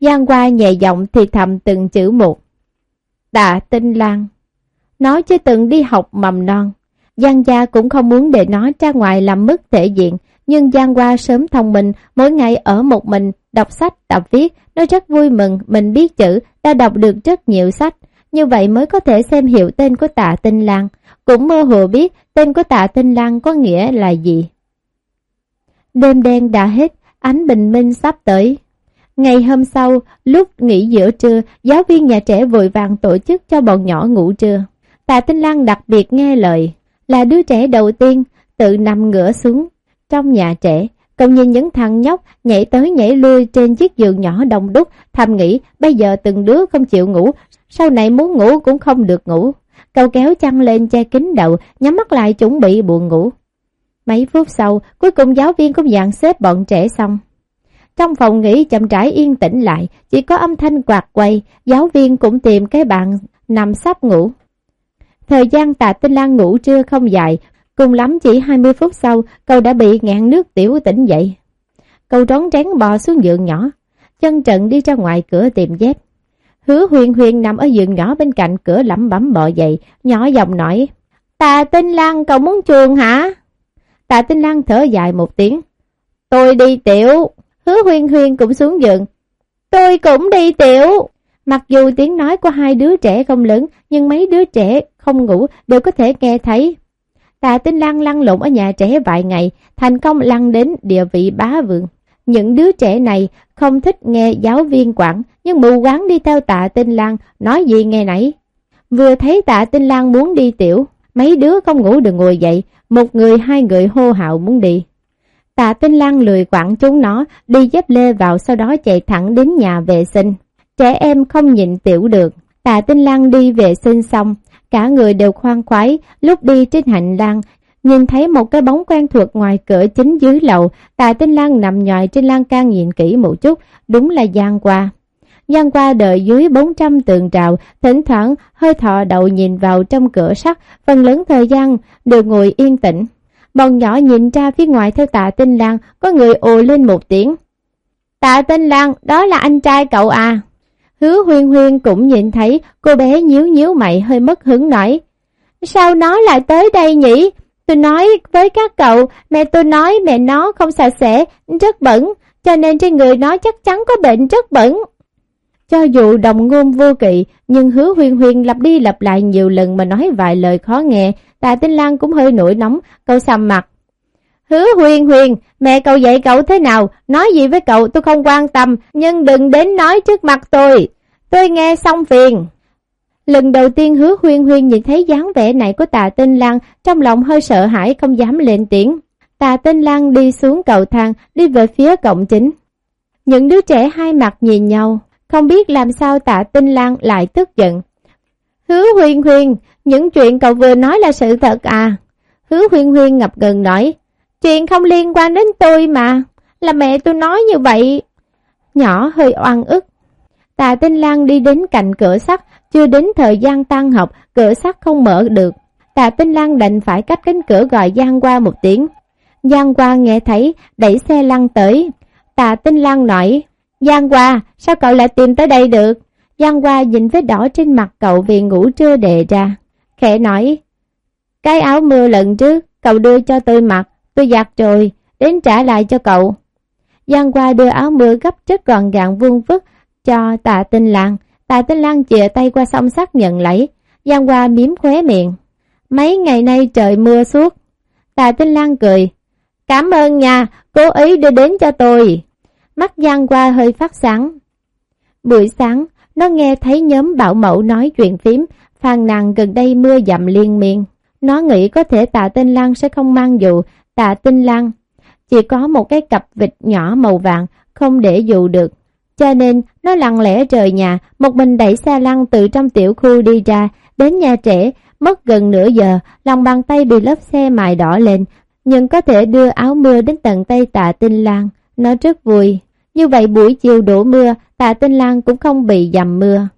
Giang qua nhẹ giọng thì thầm từng chữ một. Tạ tinh lang. Nó chưa từng đi học mầm non. Giang gia cũng không muốn để nó ra ngoài làm mất thể diện, nhưng Giang Hoa sớm thông minh, mỗi ngày ở một mình, đọc sách, tập viết, nó rất vui mừng, mình biết chữ, đã đọc được rất nhiều sách, như vậy mới có thể xem hiểu tên của tạ tinh lang, cũng mơ hồ biết tên của tạ tinh lang có nghĩa là gì. Đêm đen đã hết, ánh bình minh sắp tới. Ngày hôm sau, lúc nghỉ giữa trưa, giáo viên nhà trẻ vội vàng tổ chức cho bọn nhỏ ngủ trưa. Tạ Tinh Lan đặc biệt nghe lời, là đứa trẻ đầu tiên tự nằm ngửa xuống trong nhà trẻ. Cậu nhìn những thằng nhóc nhảy tới nhảy lui trên chiếc giường nhỏ đông đúc, thầm nghĩ bây giờ từng đứa không chịu ngủ, sau này muốn ngủ cũng không được ngủ. Cậu kéo chăn lên che kín đầu, nhắm mắt lại chuẩn bị buồn ngủ. Mấy phút sau, cuối cùng giáo viên cũng dàn xếp bọn trẻ xong. Trong phòng nghỉ chậm rãi yên tĩnh lại, chỉ có âm thanh quạt quay, giáo viên cũng tìm cái bàn nằm sắp ngủ. Thời gian tạ tinh lan ngủ trưa không dài, cùng lắm chỉ 20 phút sau, cậu đã bị ngạn nước tiểu tỉnh dậy. Cậu trốn tránh bò xuống giường nhỏ, chân trận đi ra ngoài cửa tìm dép. Hứa huyền huyền nằm ở giường nhỏ bên cạnh cửa lẩm bẩm bò dậy, nhỏ giọng nói, Tạ tinh lan cậu muốn chuồng hả? Tạ tinh lan thở dài một tiếng, Tôi đi tiểu, hứa huyền huyền cũng xuống giường. Tôi cũng đi tiểu. Mặc dù tiếng nói của hai đứa trẻ không lớn, nhưng mấy đứa trẻ không ngủ đều có thể nghe thấy. Tạ Tinh Lan lăn lộn ở nhà trẻ vài ngày, thành công lăn đến địa vị bá vượng. Những đứa trẻ này không thích nghe giáo viên quản, nhưng mù quáng đi theo tạ Tinh Lan, nói gì nghe nãy Vừa thấy tạ Tinh Lan muốn đi tiểu, mấy đứa không ngủ được ngồi dậy, một người hai người hô hào muốn đi. Tạ Tinh Lan lười quản chúng nó, đi dép lê vào sau đó chạy thẳng đến nhà vệ sinh. Trẻ em không nhịn tiểu được. Tạ Tinh Lan đi vệ sinh xong, cả người đều khoan khoái, lúc đi trên hành lang, nhìn thấy một cái bóng quen thuộc ngoài cửa chính dưới lầu, Tạ Tinh Lan nằm nhòi trên lan can nhìn kỹ một chút, đúng là Giang qua. Giang qua đợi dưới 400 tường trào, thỉnh thoảng hơi thọ đầu nhìn vào trong cửa sắt, phần lớn thời gian đều ngồi yên tĩnh. Bọn nhỏ nhìn ra phía ngoài theo tạ tinh lan, có người ồ lên một tiếng. Tạ tinh lan, đó là anh trai cậu à. Hứa huyên huyên cũng nhìn thấy cô bé nhíu nhíu mày hơi mất hứng nói. Sao nó lại tới đây nhỉ? Tôi nói với các cậu, mẹ tôi nói mẹ nó không sạch sẽ, rất bẩn, cho nên trên người nó chắc chắn có bệnh rất bẩn. Cho dù đồng ngôn vô kỵ, nhưng hứa huyên huyên lặp đi lặp lại nhiều lần mà nói vài lời khó nghe, Tạ Tinh Lan cũng hơi nổi nóng, cậu sầm mặt. Hứa huyên huyên, mẹ cậu dạy cậu thế nào, nói gì với cậu tôi không quan tâm, nhưng đừng đến nói trước mặt tôi. Tôi nghe xong phiền. Lần đầu tiên hứa huyên huyên nhìn thấy dáng vẻ này của tạ tinh lang, trong lòng hơi sợ hãi không dám lên tiếng. tạ tinh lang đi xuống cầu thang, đi về phía cổng chính. Những đứa trẻ hai mặt nhìn nhau, không biết làm sao tạ tinh lang lại tức giận. Hứa huyên huyên, những chuyện cậu vừa nói là sự thật à? Hứa huyên huyên ngập ngừng nói, chuyện không liên quan đến tôi mà, là mẹ tôi nói như vậy. Nhỏ hơi oan ức, Tạ Tinh Lan đi đến cạnh cửa sắt, chưa đến thời gian tan học, cửa sắt không mở được. Tạ Tinh Lan đành phải cách cánh cửa gọi Giang qua một tiếng. Giang qua nghe thấy, đẩy xe lăn tới. Tạ Tinh Lan nói, Giang qua, sao cậu lại tìm tới đây được? Giang qua nhìn vết đỏ trên mặt cậu vì ngủ trưa đề ra. Khẽ nói, cái áo mưa lần trước, cậu đưa cho tôi mặc, tôi giặt rồi, đến trả lại cho cậu. Giang qua đưa áo mưa gấp rất gọn gàng vuông vức cho tạ tinh Lan, Tạ tinh Lan chìa tay qua sông xác nhận lấy. Giang qua miếm khóe miệng. Mấy ngày nay trời mưa suốt. Tạ tinh Lan cười. Cảm ơn nha, cố ý đưa đến cho tôi. Mắt Giang qua hơi phát sáng. Buổi sáng, nó nghe thấy nhóm bảo mẫu nói chuyện phím, phàn nàn gần đây mưa dặm liên miên. Nó nghĩ có thể tạ tinh Lan sẽ không mang dù, tạ tinh Lan chỉ có một cái cặp vịt nhỏ màu vàng, không để dù được. Cho nên, nó lặng lẽ rời nhà, một mình đẩy xe lăn từ trong tiểu khu đi ra, đến nhà trẻ, mất gần nửa giờ, lòng bàn tay bị lớp xe mài đỏ lên, nhưng có thể đưa áo mưa đến tận tay tạ tinh Lan, nó rất vui. Như vậy buổi chiều đổ mưa, tạ tinh Lan cũng không bị dầm mưa.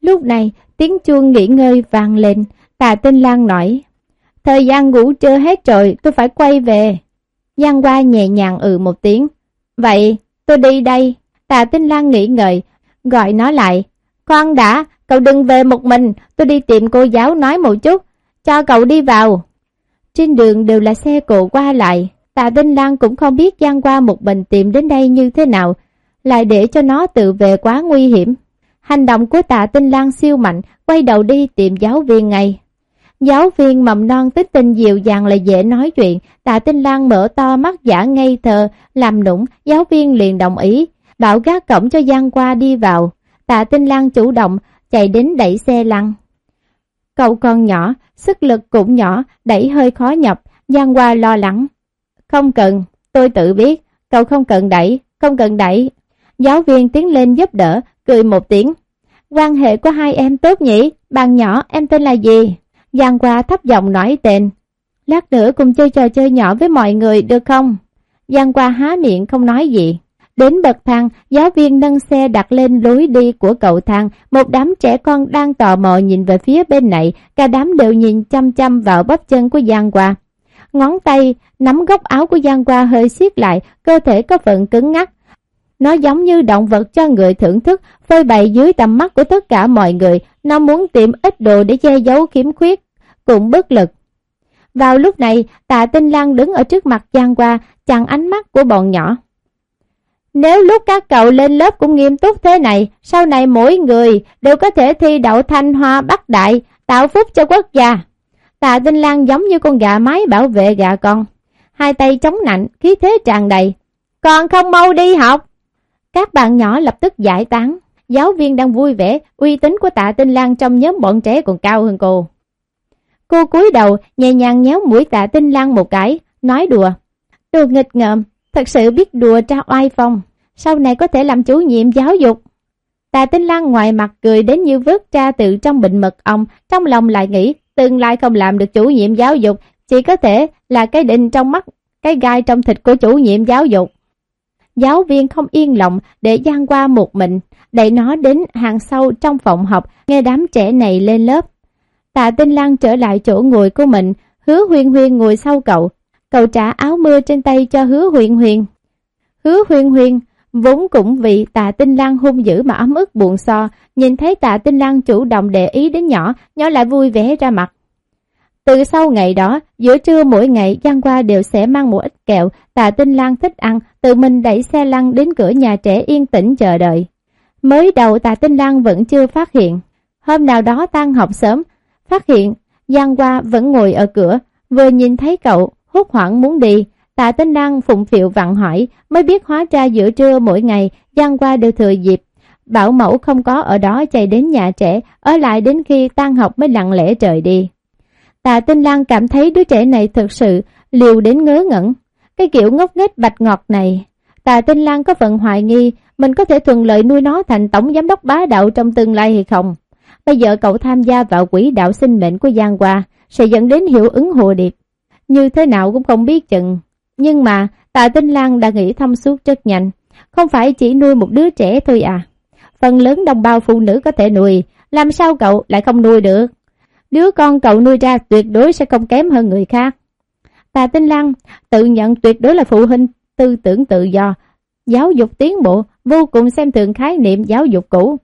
Lúc này, tiếng chuông nghỉ ngơi vang lên, tạ tinh Lan nói, thời gian ngủ chưa hết rồi, tôi phải quay về. Giang qua nhẹ nhàng ừ một tiếng, vậy tôi đi đây. Tạ tinh Lan nghĩ ngợi, gọi nó lại, con đã, cậu đừng về một mình, tôi đi tìm cô giáo nói một chút, cho cậu đi vào. Trên đường đều là xe cộ qua lại, tạ tinh Lan cũng không biết Giang qua một mình tìm đến đây như thế nào, lại để cho nó tự về quá nguy hiểm. Hành động của tạ tinh Lan siêu mạnh, quay đầu đi tìm giáo viên ngay. Giáo viên mầm non tích tình dịu dàng là dễ nói chuyện, tạ tinh lang mở to mắt giả ngây thờ, làm nũng, giáo viên liền đồng ý, bảo gác cổng cho Giang qua đi vào. Tạ tinh lang chủ động, chạy đến đẩy xe lăn. Cậu con nhỏ, sức lực cũng nhỏ, đẩy hơi khó nhập, Giang qua lo lắng. Không cần, tôi tự biết, cậu không cần đẩy, không cần đẩy. Giáo viên tiến lên giúp đỡ, cười một tiếng. Quan hệ của hai em tốt nhỉ, bạn nhỏ em tên là gì? Giang qua thấp giọng nói tên. Lát nữa cùng chơi trò chơi nhỏ với mọi người được không? Giang qua há miệng không nói gì. Đến bậc thang, giáo viên nâng xe đặt lên lối đi của cậu thang. Một đám trẻ con đang tò mò nhìn về phía bên này. Cả đám đều nhìn chăm chăm vào bắp chân của Giang qua. Ngón tay nắm góc áo của Giang qua hơi siết lại, cơ thể có phần cứng ngắc. Nó giống như động vật cho người thưởng thức, phơi bày dưới tầm mắt của tất cả mọi người. Nó muốn tìm ít đồ để che giấu khiếm khuyết, cũng bất lực. Vào lúc này, tạ tinh lang đứng ở trước mặt Giang qua, chặn ánh mắt của bọn nhỏ. Nếu lúc các cậu lên lớp cũng nghiêm túc thế này, sau này mỗi người đều có thể thi đậu thanh hoa bắc đại, tạo phúc cho quốc gia. Tạ Tinh Lan giống như con gà mái bảo vệ gà con. Hai tay chống nạnh, khí thế tràn đầy. Còn không mau đi học. Các bạn nhỏ lập tức giải tán. Giáo viên đang vui vẻ, uy tín của tạ Tinh Lan trong nhóm bọn trẻ còn cao hơn cô. Cô cúi đầu, nhẹ nhàng nhéo mũi tạ Tinh Lan một cái, nói đùa. Đồ nghịch ngợm, thật sự biết đùa tra oai phong. Sau này có thể làm chủ nhiệm giáo dục. Tạ Tinh Lan ngoài mặt cười đến như vớt ra từ trong bệnh mật ong, trong lòng lại nghĩ tương lai không làm được chủ nhiệm giáo dục, chỉ có thể là cái đinh trong mắt, cái gai trong thịt của chủ nhiệm giáo dục. Giáo viên không yên lòng để gian qua một mình, đẩy nó đến hàng sau trong phòng học, nghe đám trẻ này lên lớp. Tạ Tinh Lan trở lại chỗ ngồi của mình, hứa huyền huyền ngồi sau cậu. Cậu trả áo mưa trên tay cho hứa huyền huyền Hứa huyền huyền vốn cũng vì tạ Tinh Lan hung dữ mà ấm ức buồn so, nhìn thấy tạ Tinh Lan chủ động để ý đến nhỏ, nhỏ lại vui vẻ ra mặt. Từ sau ngày đó, giữa trưa mỗi ngày Giang qua đều sẽ mang một ít kẹo, tạ Tinh Lan thích ăn, tự mình đẩy xe lăn đến cửa nhà trẻ yên tĩnh chờ đợi. Mới đầu tạ Tinh Lan vẫn chưa phát hiện. Hôm nào đó tan học sớm, phát hiện Giang Hoa vẫn ngồi ở cửa, vừa nhìn thấy cậu, hốt hoảng muốn đi. Tạ Tinh Lan phụng phiệu vặn hỏi, mới biết hóa ra giữa trưa mỗi ngày, Giang Hoa đều thừa dịp. Bảo mẫu không có ở đó chạy đến nhà trẻ, ở lại đến khi tan học mới lặng lẽ rời đi. Tạ Tinh Lan cảm thấy đứa trẻ này thực sự liều đến ngớ ngẩn. Cái kiểu ngốc nghếch bạch ngọt này. Tạ Tinh Lan có phần hoài nghi mình có thể thuận lợi nuôi nó thành tổng giám đốc bá đạo trong tương lai hay không. Bây giờ cậu tham gia vào quỹ đạo sinh mệnh của Giang Hoa sẽ dẫn đến hiệu ứng hồ điệp. Như thế nào cũng không biết chừng. Nhưng mà Tạ Tinh Lan đã nghĩ thông suốt rất nhanh. Không phải chỉ nuôi một đứa trẻ thôi à. Phần lớn đồng bào phụ nữ có thể nuôi, làm sao cậu lại không nuôi được? Đứa con cậu nuôi ra tuyệt đối sẽ không kém hơn người khác. Tạ Tinh Lan tự nhận tuyệt đối là phụ huynh tư tưởng tự do, giáo dục tiến bộ, vô cùng xem thường khái niệm giáo dục cũ.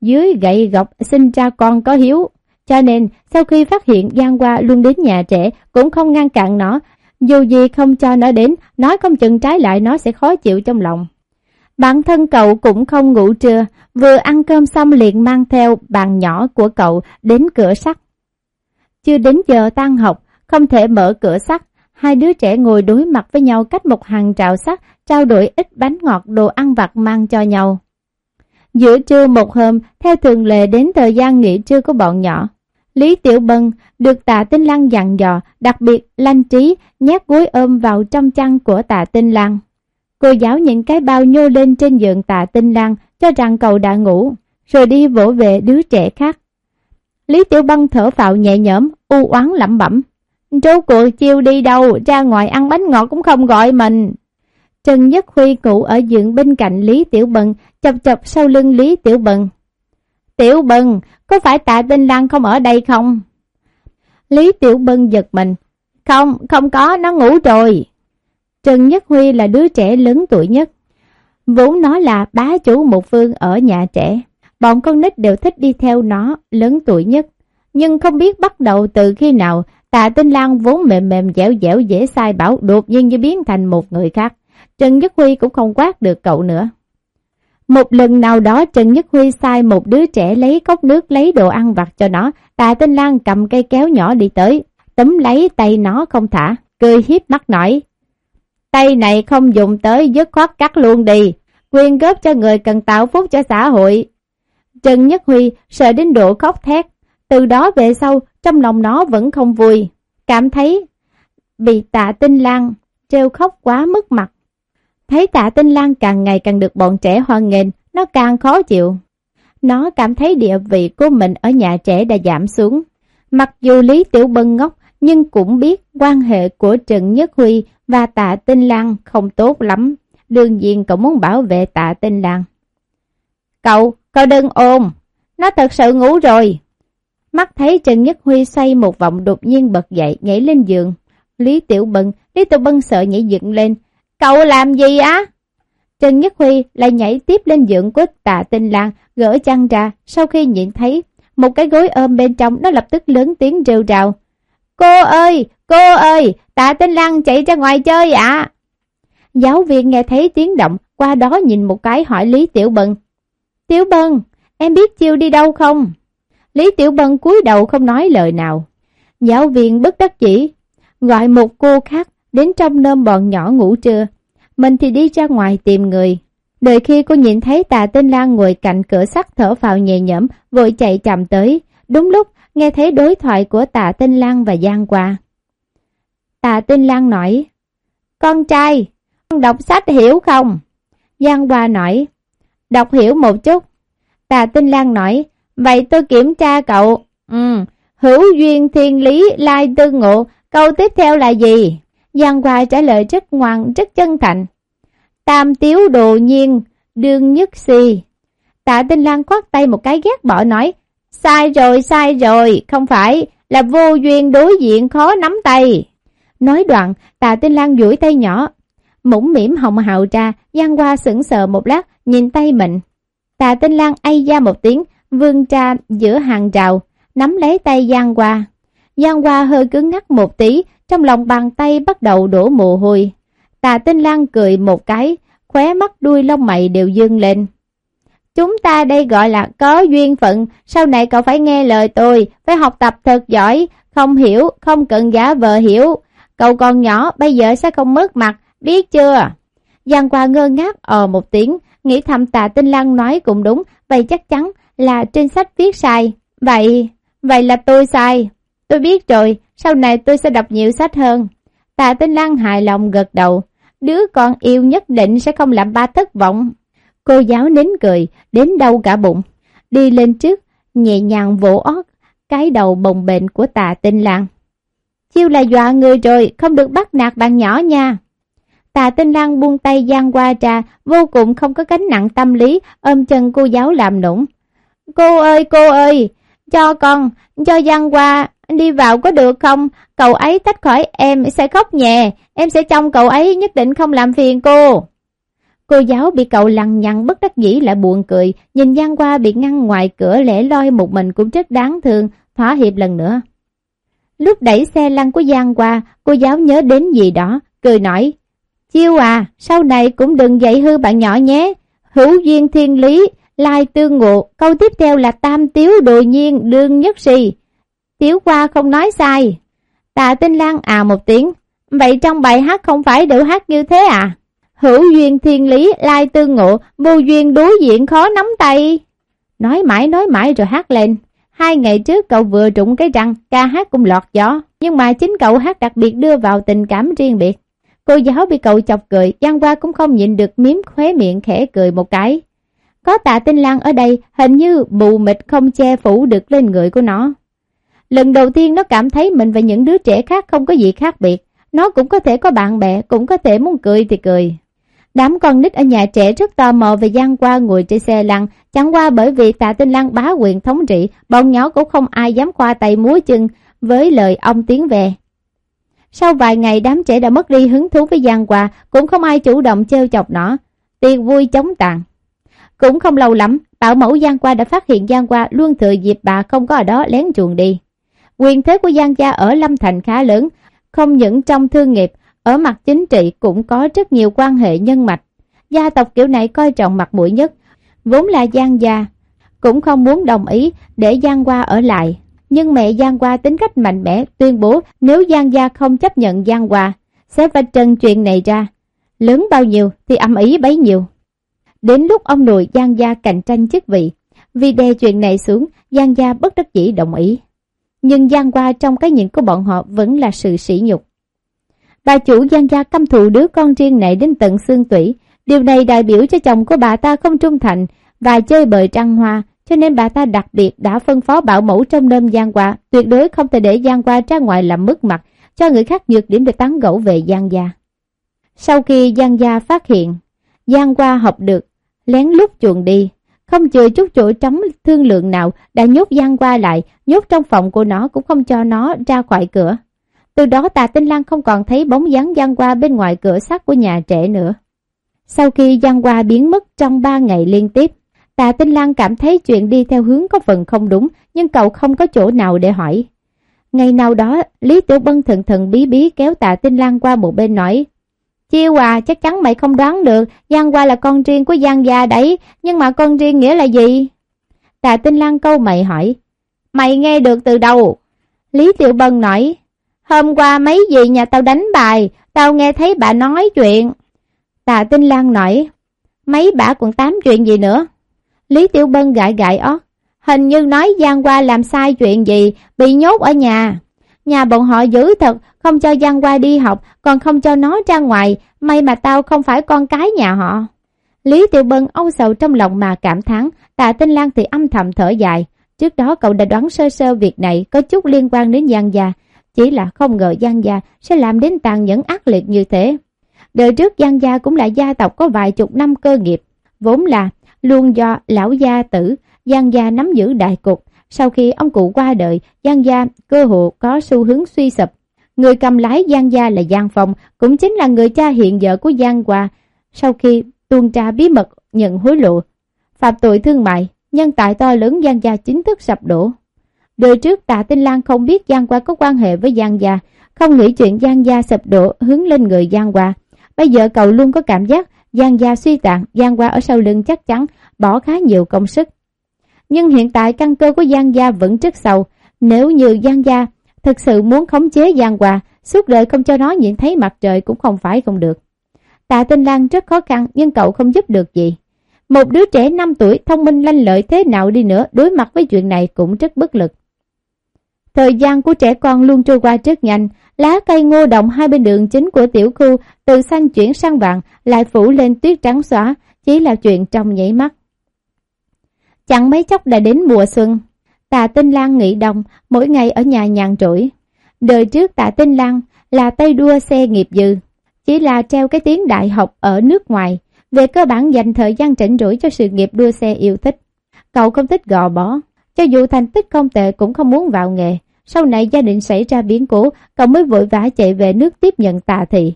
Dưới gậy gọc sinh ra con có hiếu, Cho nên, sau khi phát hiện Giang Hoa luôn đến nhà trẻ, cũng không ngăn cản nó. Dù gì không cho nó đến, nói không chừng trái lại nó sẽ khó chịu trong lòng. Bản thân cậu cũng không ngủ trưa, vừa ăn cơm xong liền mang theo bàn nhỏ của cậu đến cửa sắt. Chưa đến giờ tan học, không thể mở cửa sắt, hai đứa trẻ ngồi đối mặt với nhau cách một hàng trào sắt, trao đổi ít bánh ngọt đồ ăn vặt mang cho nhau. Giữa trưa một hôm, theo thường lệ đến thời gian nghỉ trưa của bọn nhỏ, Lý Tiểu Bân được tạ Tinh Lăng dặn dò, đặc biệt lanh trí nhét gối ôm vào trong chăn của tạ Tinh Lăng. Cô giáo những cái bao nhô lên trên giường tạ Tinh Lăng cho rằng cậu đã ngủ, rồi đi vỗ về đứa trẻ khác. Lý Tiểu Bân thở phào nhẹ nhõm, u oán lẩm bẩm. Rốt cuộc chiêu đi đâu, ra ngoài ăn bánh ngọt cũng không gọi mình. Trần Nhất Huy cụ ở giường bên cạnh Lý Tiểu Bân, chập chập sau lưng Lý Tiểu Bần. Tiểu Bần, có phải tạ tinh Lan không ở đây không? Lý Tiểu Bân giật mình. Không, không có, nó ngủ rồi. Trần Nhất Huy là đứa trẻ lớn tuổi nhất. Vốn nó là bá chủ một phương ở nhà trẻ. Bọn con nít đều thích đi theo nó, lớn tuổi nhất. Nhưng không biết bắt đầu từ khi nào, tạ tinh Lan vốn mềm mềm dẻo dẻo dễ sai bảo đột nhiên như biến thành một người khác. Trần Nhất Huy cũng không quát được cậu nữa. Một lần nào đó Trần Nhất Huy sai một đứa trẻ lấy cốc nước lấy đồ ăn vặt cho nó, Tạ Tinh Lan cầm cây kéo nhỏ đi tới, tấm lấy tay nó không thả, cười hiếp mắt nói. Tay này không dùng tới dứt khoát cắt luôn đi, quyên góp cho người cần tạo phúc cho xã hội. Trần Nhất Huy sợ đến độ khóc thét, từ đó về sau trong lòng nó vẫn không vui, cảm thấy bị tạ tinh lan trêu khóc quá mức mặt. Thấy tạ tinh lan càng ngày càng được bọn trẻ hoan nghênh, nó càng khó chịu. Nó cảm thấy địa vị của mình ở nhà trẻ đã giảm xuống. Mặc dù Lý Tiểu Bân ngốc, nhưng cũng biết quan hệ của Trần Nhất Huy và tạ tinh lan không tốt lắm. Đương nhiên cậu muốn bảo vệ tạ tinh lan. Cậu, cậu đừng ôm, nó thật sự ngủ rồi. Mắt thấy Trần Nhất Huy xoay một vòng đột nhiên bật dậy nhảy lên giường. Lý Tiểu Bân, Lý Tiểu Bân sợ nhảy dựng lên, Cậu làm gì á? Trần Nhất Huy lại nhảy tiếp lên giường của tạ tinh lang, gỡ chăn ra, sau khi nhìn thấy một cái gối ôm bên trong, nó lập tức lớn tiếng rêu rào. Cô ơi, cô ơi, tạ tinh lang chạy ra ngoài chơi ạ. Giáo viên nghe thấy tiếng động, qua đó nhìn một cái hỏi Lý Tiểu Bân. Tiểu Bân, em biết chiêu đi đâu không? Lý Tiểu Bân cúi đầu không nói lời nào. Giáo viên bất đắc chỉ, gọi một cô khác đến trong nơm bọn nhỏ ngủ trưa. Mình thì đi ra ngoài tìm người. Đợi khi cô nhìn thấy tà tinh lan ngồi cạnh cửa sắt thở phào nhẹ nhõm, vội chạy chậm tới. Đúng lúc, nghe thấy đối thoại của tà tinh lan và Giang Qua. Tà tinh lan nói, Con trai, con đọc sách hiểu không? Giang Qua nói, đọc hiểu một chút. Tà tinh lan nói, vậy tôi kiểm tra cậu. Ừ, hữu duyên thiên lý lai tư ngộ, câu tiếp theo là gì? Giang Hoài trả lời rất ngoan, rất chân thành. Tam tiếu đồ nhiên, đương nhất si. Tạ Tinh Lan khoát tay một cái ghét bỏ nói, sai rồi, sai rồi, không phải, là vô duyên đối diện khó nắm tay. Nói đoạn, tạ Tinh Lan duỗi tay nhỏ, mũm mỉm hồng hào ra, Giang Hoa sững sờ một lát, nhìn tay mình. Tạ Tinh Lan ây ra một tiếng, vương ra giữa hàng rào, nắm lấy tay Giang Hoa. Giang Hoa hơi cứng ngắc một tí, trong lòng bàn tay bắt đầu đổ mồ hôi. Tà Tinh Lan cười một cái, khóe mắt đuôi lông mày đều dương lên. Chúng ta đây gọi là có duyên phận, sau này cậu phải nghe lời tôi, phải học tập thật giỏi, không hiểu, không cần giả vờ hiểu. Cậu còn nhỏ, bây giờ sẽ không mất mặt, biết chưa? Giang qua ngơ ngác ờ một tiếng, nghĩ thầm tà tinh lăng nói cũng đúng, vậy chắc chắn là trên sách viết sai. Vậy, vậy là tôi sai. Tôi biết rồi, sau này tôi sẽ đọc nhiều sách hơn. Tạ Tinh Lan hài lòng gật đầu, đứa con yêu nhất định sẽ không làm ba thất vọng. Cô giáo nín cười, đến đâu cả bụng. Đi lên trước, nhẹ nhàng vỗ ót, cái đầu bồng bềnh của Tạ Tinh Lan. Chiêu là dọa người rồi, không được bắt nạt bạn nhỏ nha. Tạ Tinh Lan buông tay giang qua trà, vô cùng không có gánh nặng tâm lý, ôm chân cô giáo làm nũng. Cô ơi, cô ơi, cho con, cho giang qua, đi vào có được không? Cậu ấy tách khỏi em sẽ khóc nhẹ, em sẽ trông cậu ấy nhất định không làm phiền cô. Cô giáo bị cậu lằng nhằng bất đắc dĩ lại buồn cười, nhìn Giang qua bị ngăn ngoài cửa lẻ loi một mình cũng rất đáng thương, thỏa hiệp lần nữa. Lúc đẩy xe lăn của Giang qua, cô giáo nhớ đến gì đó, cười nói, Chiêu à, sau này cũng đừng dạy hư bạn nhỏ nhé, hữu duyên thiên lý, lai tương ngộ, câu tiếp theo là tam tiếu đồ nhiên đương nhất si. Tiếu qua không nói sai. Tạ Tinh Lan à một tiếng, vậy trong bài hát không phải đều hát như thế à? Hữu duyên thiên lý, lai tương ngộ, vô duyên đối diện khó nắm tay. Nói mãi nói mãi rồi hát lên. Hai ngày trước cậu vừa trụng cái răng, ca hát cũng lọt gió. Nhưng mà chính cậu hát đặc biệt đưa vào tình cảm riêng biệt. Cô giáo bị cậu chọc cười, Giang Hoa cũng không nhịn được miếm khóe miệng khẽ cười một cái. Có tạ tinh lang ở đây, hình như bù mịt không che phủ được lên người của nó. Lần đầu tiên nó cảm thấy mình và những đứa trẻ khác không có gì khác biệt. Nó cũng có thể có bạn bè, cũng có thể muốn cười thì cười. Đám con nít ở nhà trẻ rất tò mò về Giang Qua ngồi trên xe lăn, chẳng qua bởi vì tạ tinh lăng bá quyền thống trị, bọn nhỏ cũng không ai dám qua tay múa chân với lời ông tiến về. Sau vài ngày đám trẻ đã mất đi hứng thú với Giang Qua, cũng không ai chủ động trêu chọc nó. Tiền vui chống tàn. Cũng không lâu lắm, bảo mẫu Giang Qua đã phát hiện Giang Qua luôn thừa dịp bà không có ở đó lén chuồn đi. Quyền thế của Giang gia ở Lâm Thành khá lớn, không những trong thương nghiệp, ở mặt chính trị cũng có rất nhiều quan hệ nhân mạch. Gia tộc kiểu này coi trọng mặt mũi nhất, vốn là Giang gia, cũng không muốn đồng ý để Giang Hoa ở lại. Nhưng mẹ Giang Hoa tính cách mạnh mẽ tuyên bố nếu Giang gia không chấp nhận Giang Hoa, sẽ vạch trần chuyện này ra. Lớn bao nhiêu thì âm ý bấy nhiêu. Đến lúc ông nội Giang gia cạnh tranh chức vị, vì đè chuyện này xuống, Giang gia bất đắc dĩ đồng ý. Nhưng Giang Qua trong cái nhìn của bọn họ vẫn là sự sỉ nhục. Bà chủ Giang gia căm thù đứa con riêng này đến tận xương tủy. Điều này đại biểu cho chồng của bà ta không trung thành và chơi bời trăng hoa, cho nên bà ta đặc biệt đã phân phó bảo mẫu trong đêm Giang Qua tuyệt đối không thể để Giang Qua ra ngoài làm mất mặt cho người khác nhược điểm để tán gẫu về Giang gia. Sau khi Giang gia phát hiện, Giang Qua học được, lén lút chuồn đi, không chừa chút chỗ trống thương lượng nào đã nhốt Giang qua lại, nhốt trong phòng của nó cũng không cho nó ra khỏi cửa. Từ đó Tà Tinh Lan không còn thấy bóng dáng Giang qua bên ngoài cửa sắt của nhà trẻ nữa. Sau khi Giang qua biến mất trong ba ngày liên tiếp, Tà Tinh Lan cảm thấy chuyện đi theo hướng có phần không đúng, nhưng cậu không có chỗ nào để hỏi. Ngày nào đó, Lý Tiểu Bân thần thần bí bí kéo Tạ Tinh Lan qua một bên nói, Chiêu à, chắc chắn mày không đoán được, Giang Hoa là con riêng của Giang gia đấy, nhưng mà con riêng nghĩa là gì? tạ Tinh Lan câu mày hỏi, mày nghe được từ đâu? Lý Tiểu Bân nói, Hôm qua mấy gì nhà tao đánh bài, tao nghe thấy bà nói chuyện. Tạ Tinh Lan nói, mấy bà còn tám chuyện gì nữa? Lý Tiểu Bân gãi gãi ót, hình như nói Giang Hoa làm sai chuyện gì, bị nhốt ở nhà. Nhà bọn họ giữ thật, không cho Giang Hoa đi học, còn không cho nó ra ngoài, may mà tao không phải con cái nhà họ. Lý Tiểu Bân âu sầu trong lòng mà cảm thán, Tạ Tinh Lan thì âm thầm thở dài. Trước đó cậu đã đoán sơ sơ việc này có chút liên quan đến Giang Gia, chỉ là không ngờ Giang Gia sẽ làm đến tàn nhẫn ác liệt như thế. Đời trước Giang Gia cũng là gia tộc có vài chục năm cơ nghiệp, vốn là luôn do lão gia tử, Giang Gia nắm giữ đại cục. Sau khi ông cụ qua đời, Giang Gia cơ hội có xu hướng suy sụp. Người cầm lái Giang Gia là Giang Phong, cũng chính là người cha hiện vợ của Giang Hoa. Sau khi tuôn tra bí mật nhận hối lộ, phạm tội thương mại, nhân tài to lớn Giang Gia chính thức sập đổ. Đời trước Tạ Tinh Lan không biết Giang Hoa có quan hệ với Giang Gia, không nghĩ chuyện Giang Gia sập đổ hướng lên người Giang Hoa. Bây giờ cậu luôn có cảm giác Giang Gia suy tàn, Giang Hoa ở sau lưng chắc chắn bỏ khá nhiều công sức. Nhưng hiện tại căn cơ của Giang Gia vẫn rất sâu. Nếu như Giang Gia thực sự muốn khống chế Giang Hòa, suốt đời không cho nó nhìn thấy mặt trời cũng không phải không được. Tạ Tinh Lan rất khó khăn nhưng cậu không giúp được gì. Một đứa trẻ 5 tuổi thông minh lanh lợi thế nào đi nữa đối mặt với chuyện này cũng rất bất lực. Thời gian của trẻ con luôn trôi qua rất nhanh, lá cây ngô động hai bên đường chính của tiểu khu từ xanh chuyển sang vàng lại phủ lên tuyết trắng xóa, chỉ là chuyện trong nhảy mắt. Chẳng mấy chốc đã đến mùa xuân, tạ tinh lan nghỉ đồng mỗi ngày ở nhà nhàn rỗi. Đời trước tạ tinh lan là tay đua xe nghiệp dư, chỉ là treo cái tiếng đại học ở nước ngoài, về cơ bản dành thời gian rảnh rỗi cho sự nghiệp đua xe yêu thích. Cậu không thích gò bó, cho dù thành tích không tệ cũng không muốn vào nghề, sau này gia đình xảy ra biến cố, cậu mới vội vã chạy về nước tiếp nhận Tạ thị.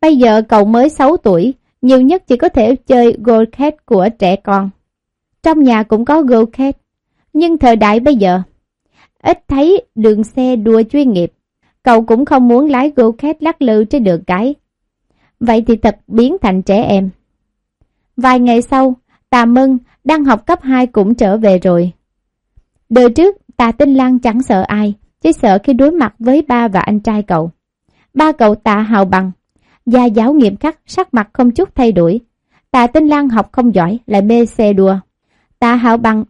Bây giờ cậu mới 6 tuổi, nhiều nhất chỉ có thể chơi Gold Cat của trẻ con. Trong nhà cũng có Gold Cat, nhưng thời đại bây giờ, ít thấy đường xe đua chuyên nghiệp. Cậu cũng không muốn lái go-kart lắc lư trên đường cái. Vậy thì tập biến thành trẻ em. Vài ngày sau, Tà Mân đang học cấp 2 cũng trở về rồi. Đời trước, Tà Tinh Lan chẳng sợ ai, chỉ sợ khi đối mặt với ba và anh trai cậu. Ba cậu Tà Hào Bằng, gia giáo nghiêm khắc, sắc mặt không chút thay đổi. Tà Tinh Lan học không giỏi, lại mê xe đua. Tà Hào Bằng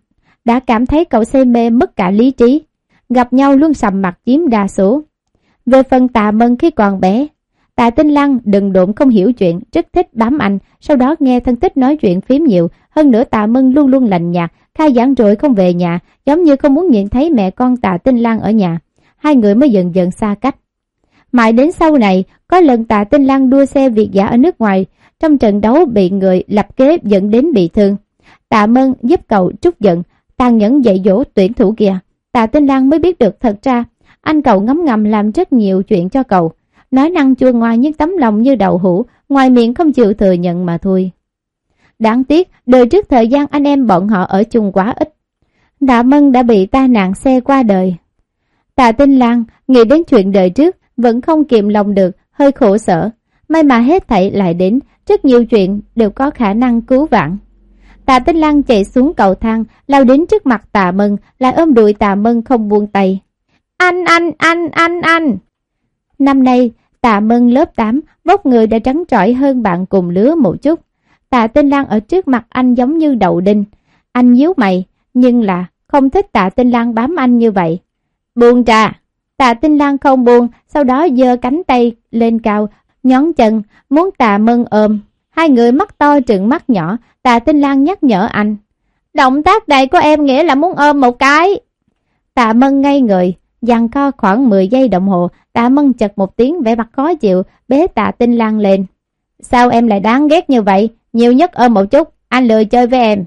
đã cảm thấy cậu say mê mất cả lý trí, gặp nhau luôn sầm mặt chiếm đa số. Về phần tạ Mân khi còn bé, Tạ Tinh Lăng đừng đụng không hiểu chuyện, rất thích bám anh, sau đó nghe thân tích nói chuyện phím nhiều, hơn nữa Tạ Mân luôn luôn lạnh nhạt, khai giảng rồi không về nhà, giống như không muốn nhìn thấy mẹ con Tạ Tinh Lăng ở nhà. Hai người mới dần dần xa cách. Mãi đến sau này, có lần Tạ Tinh Lăng đua xe Việt giả ở nước ngoài, trong trận đấu bị người lập kế dẫn đến bị thương. Tạ Mân giúp cậu trút giận, tàn nhẫn dạy dỗ tuyển thủ kia. Tạ Tinh Lan mới biết được thật ra, anh cậu ngấm ngầm làm rất nhiều chuyện cho cậu nói năng chua ngoa nhưng tấm lòng như đậu hũ, ngoài miệng không chịu thừa nhận mà thôi. Đáng tiếc, đời trước thời gian anh em bọn họ ở chung quá ít. Đạ Mân đã bị tai nạn xe qua đời. Tạ Tinh Lan nghĩ đến chuyện đời trước, vẫn không kiềm lòng được, hơi khổ sở. May mà hết thảy lại đến, rất nhiều chuyện đều có khả năng cứu vãn. Tạ Tinh Lăng chạy xuống cầu thang, lao đến trước mặt Tạ Mân, lại ôm đuổi Tạ Mân không buông tay. Anh, anh, anh, anh, anh! Năm nay, Tạ Mân lớp 8, vóc người đã trắng trỏi hơn bạn cùng lứa một chút. Tạ Tinh Lan ở trước mặt anh giống như đậu đinh. Anh nhíu mày, nhưng là không thích Tạ Tinh Lan bám anh như vậy. Buông trà. Tạ Tinh Lan không buông, sau đó giơ cánh tay lên cao, nhón chân, muốn Tạ Mân ôm. Hai người mắt to trừng mắt nhỏ, Tạ Tinh Lan nhắc nhở anh. Động tác này của em nghĩa là muốn ôm một cái. Tạ Mân ngây người, Dằn co khoảng 10 giây đồng hồ, tạ mân chật một tiếng vẻ mặt khó chịu, bế tạ tinh lan lên. Sao em lại đáng ghét như vậy? Nhiều nhất ôm một chút, anh lười chơi với em.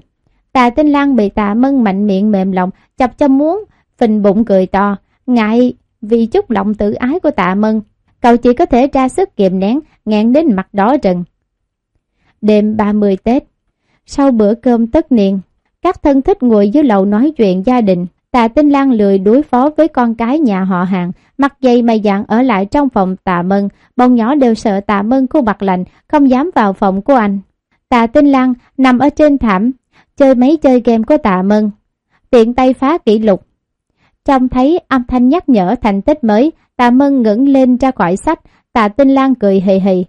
Tạ tinh lan bị tạ mân mạnh miệng mềm lòng, chập cho muốn, phình bụng cười to, ngại vì chút lòng tự ái của tạ mân. Cậu chỉ có thể ra sức kiềm nén, ngẹn đến mặt đỏ rừng. Đêm 30 Tết Sau bữa cơm tất niên, các thân thích ngồi dưới lầu nói chuyện gia đình. Tạ Tinh Lan lười đối phó với con cái nhà họ hàng, mặt dày mày dạn ở lại trong phòng Tạ Mân, bọn nhỏ đều sợ Tạ Mân cô mặt lạnh, không dám vào phòng của anh. Tạ Tinh Lan nằm ở trên thảm, chơi mấy chơi game của Tạ Mân, tiện tay phá kỷ lục. trong thấy âm thanh nhắc nhở thành tích mới, Tạ Mân ngẩng lên ra khỏi sách, Tạ Tinh Lan cười hì hì.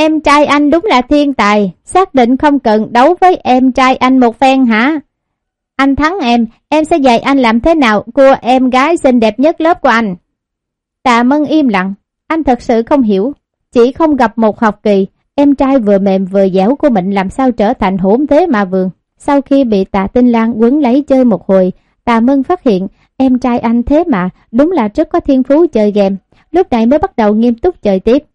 Em trai anh đúng là thiên tài, xác định không cần đấu với em trai anh một phen hả? Anh thắng em, em sẽ dạy anh làm thế nào cua em gái xinh đẹp nhất lớp của anh. Tạ Mân im lặng, anh thật sự không hiểu. Chỉ không gặp một học kỳ, em trai vừa mềm vừa dẻo của mình làm sao trở thành hỗn thế mà vườn. Sau khi bị tạ tinh lan quấn lấy chơi một hồi, tạ Mân phát hiện em trai anh thế mà đúng là rất có thiên phú chơi game. Lúc này mới bắt đầu nghiêm túc chơi tiếp.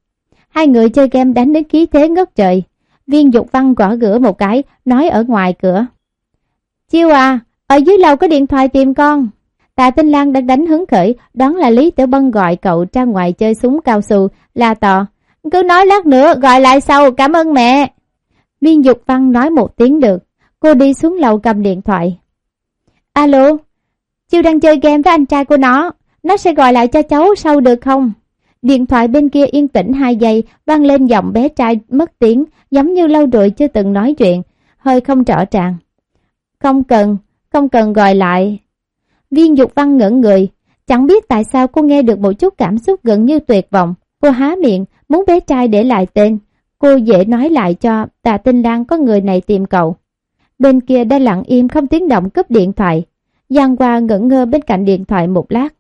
Hai người chơi game đánh đến khí thế ngất trời. Viên dục văn gõ cửa một cái, nói ở ngoài cửa. Chiêu à, ở dưới lầu có điện thoại tìm con. Tạ Tinh Lan đang đánh hứng khởi, đoán là Lý Tiểu Bân gọi cậu ra ngoài chơi súng cao su, là tò. Cứ nói lát nữa, gọi lại sau, cảm ơn mẹ. Viên Dục Văn nói một tiếng được, cô đi xuống lầu cầm điện thoại. Alo, Chiêu đang chơi game với anh trai của nó, nó sẽ gọi lại cho cháu sau được không? Điện thoại bên kia yên tĩnh hai giây, vang lên giọng bé trai mất tiếng, giống như lâu rồi chưa từng nói chuyện, hơi không rõ ràng. Không cần, không cần gọi lại. Viên dục văn ngẩn người, chẳng biết tại sao cô nghe được một chút cảm xúc gần như tuyệt vọng. Cô há miệng, muốn bé trai để lại tên. Cô dễ nói lại cho tạ tinh lan có người này tìm cậu. Bên kia đã lặng im không tiếng động cúp điện thoại. Giang qua ngẩn ngơ bên cạnh điện thoại một lát.